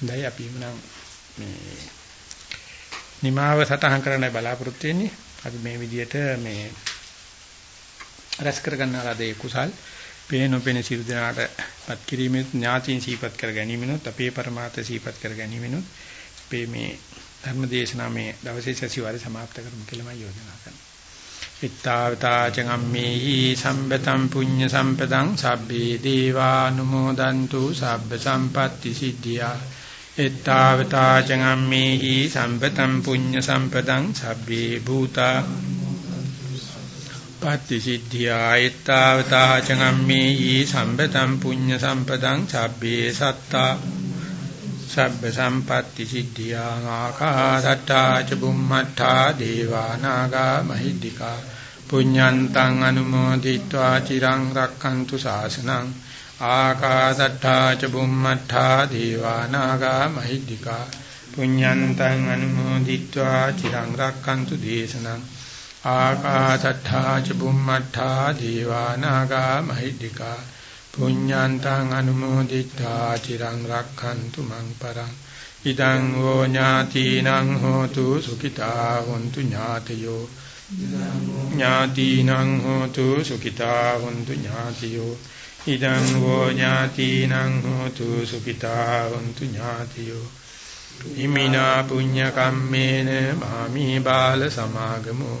දැන් අපි මනම් මේ නිමාව සටහන් කරන්න බලාපොරොත්තු වෙන්නේ. අපි මේ විදිහට මේ රැස් කරගන්න ලද කුසල් පේනොපෙන සිල් දනාටපත් කිරීමේ ඥාතීන් සීපත් කර ගැනීමනොත් අපේ પરමාර්ථ සීපත් කර ගැනීමනොත් අපේ මේ ධර්මදේශනා මේ දවසේ සැසිවාරය સમાપ્ત කරමු කියලාම යෝජනා කරනවා. විත්තාවතා චගම්මේහි සම්බතම් පුඤ්ඤ සම්පතං සබ්බේ දේවානුමෝදන්තු සබ්බ සම්පත්ති සිද්ධියා. එත්තාවතා චගම්මේහි සම්බතම් පුඤ්ඤ සම්පතං සබ්බේ භූතා පත්‍ති සිද්ධිය ආයත්තාවතා චගම්මේ ඊ සම්බතම් පුඤ්ඤ සම්පතං සබ්බේ සත්තා. සබ්බ සම්පත්‍ති සිද්ධියා ආකාසට්ටා ච බුම්මට්ටා දේවා නාග මහිද්దికා. පුඤ්ඤන්තං අනුමෝදිත්වා චිරං රක්ඛන්තු ශාසනං. ආකාසට්ටා ච බුම්මට්ටා දේවා නාග මහිද්దికා. පුඤ්ඤන්තං අනුමෝදිත්වා චිරං රක්ඛන්තු දේශනං. ආකාශට්ඨා ච බුම්මට්ඨා දීවා නාග මහිද්దికා පුඤ්ඤාන්තං අනුමෝදිත්වා චිරං රක්ඛන්තු මං පරං ඉදං වූ ඥාතිනං හෝතු සුඛිතා හොන්තු ඥාතයෝ ඥාතිනං හෝතු සුඛිතා හොන්තු ඥාතයෝ ඉදං වූ ඥාතිනං හෝතු සුඛිතා හොන්තු ඥාතයෝ ඉමිනා පුඤ්ඤ කම්මේන මාමි බාල සමාගමෝ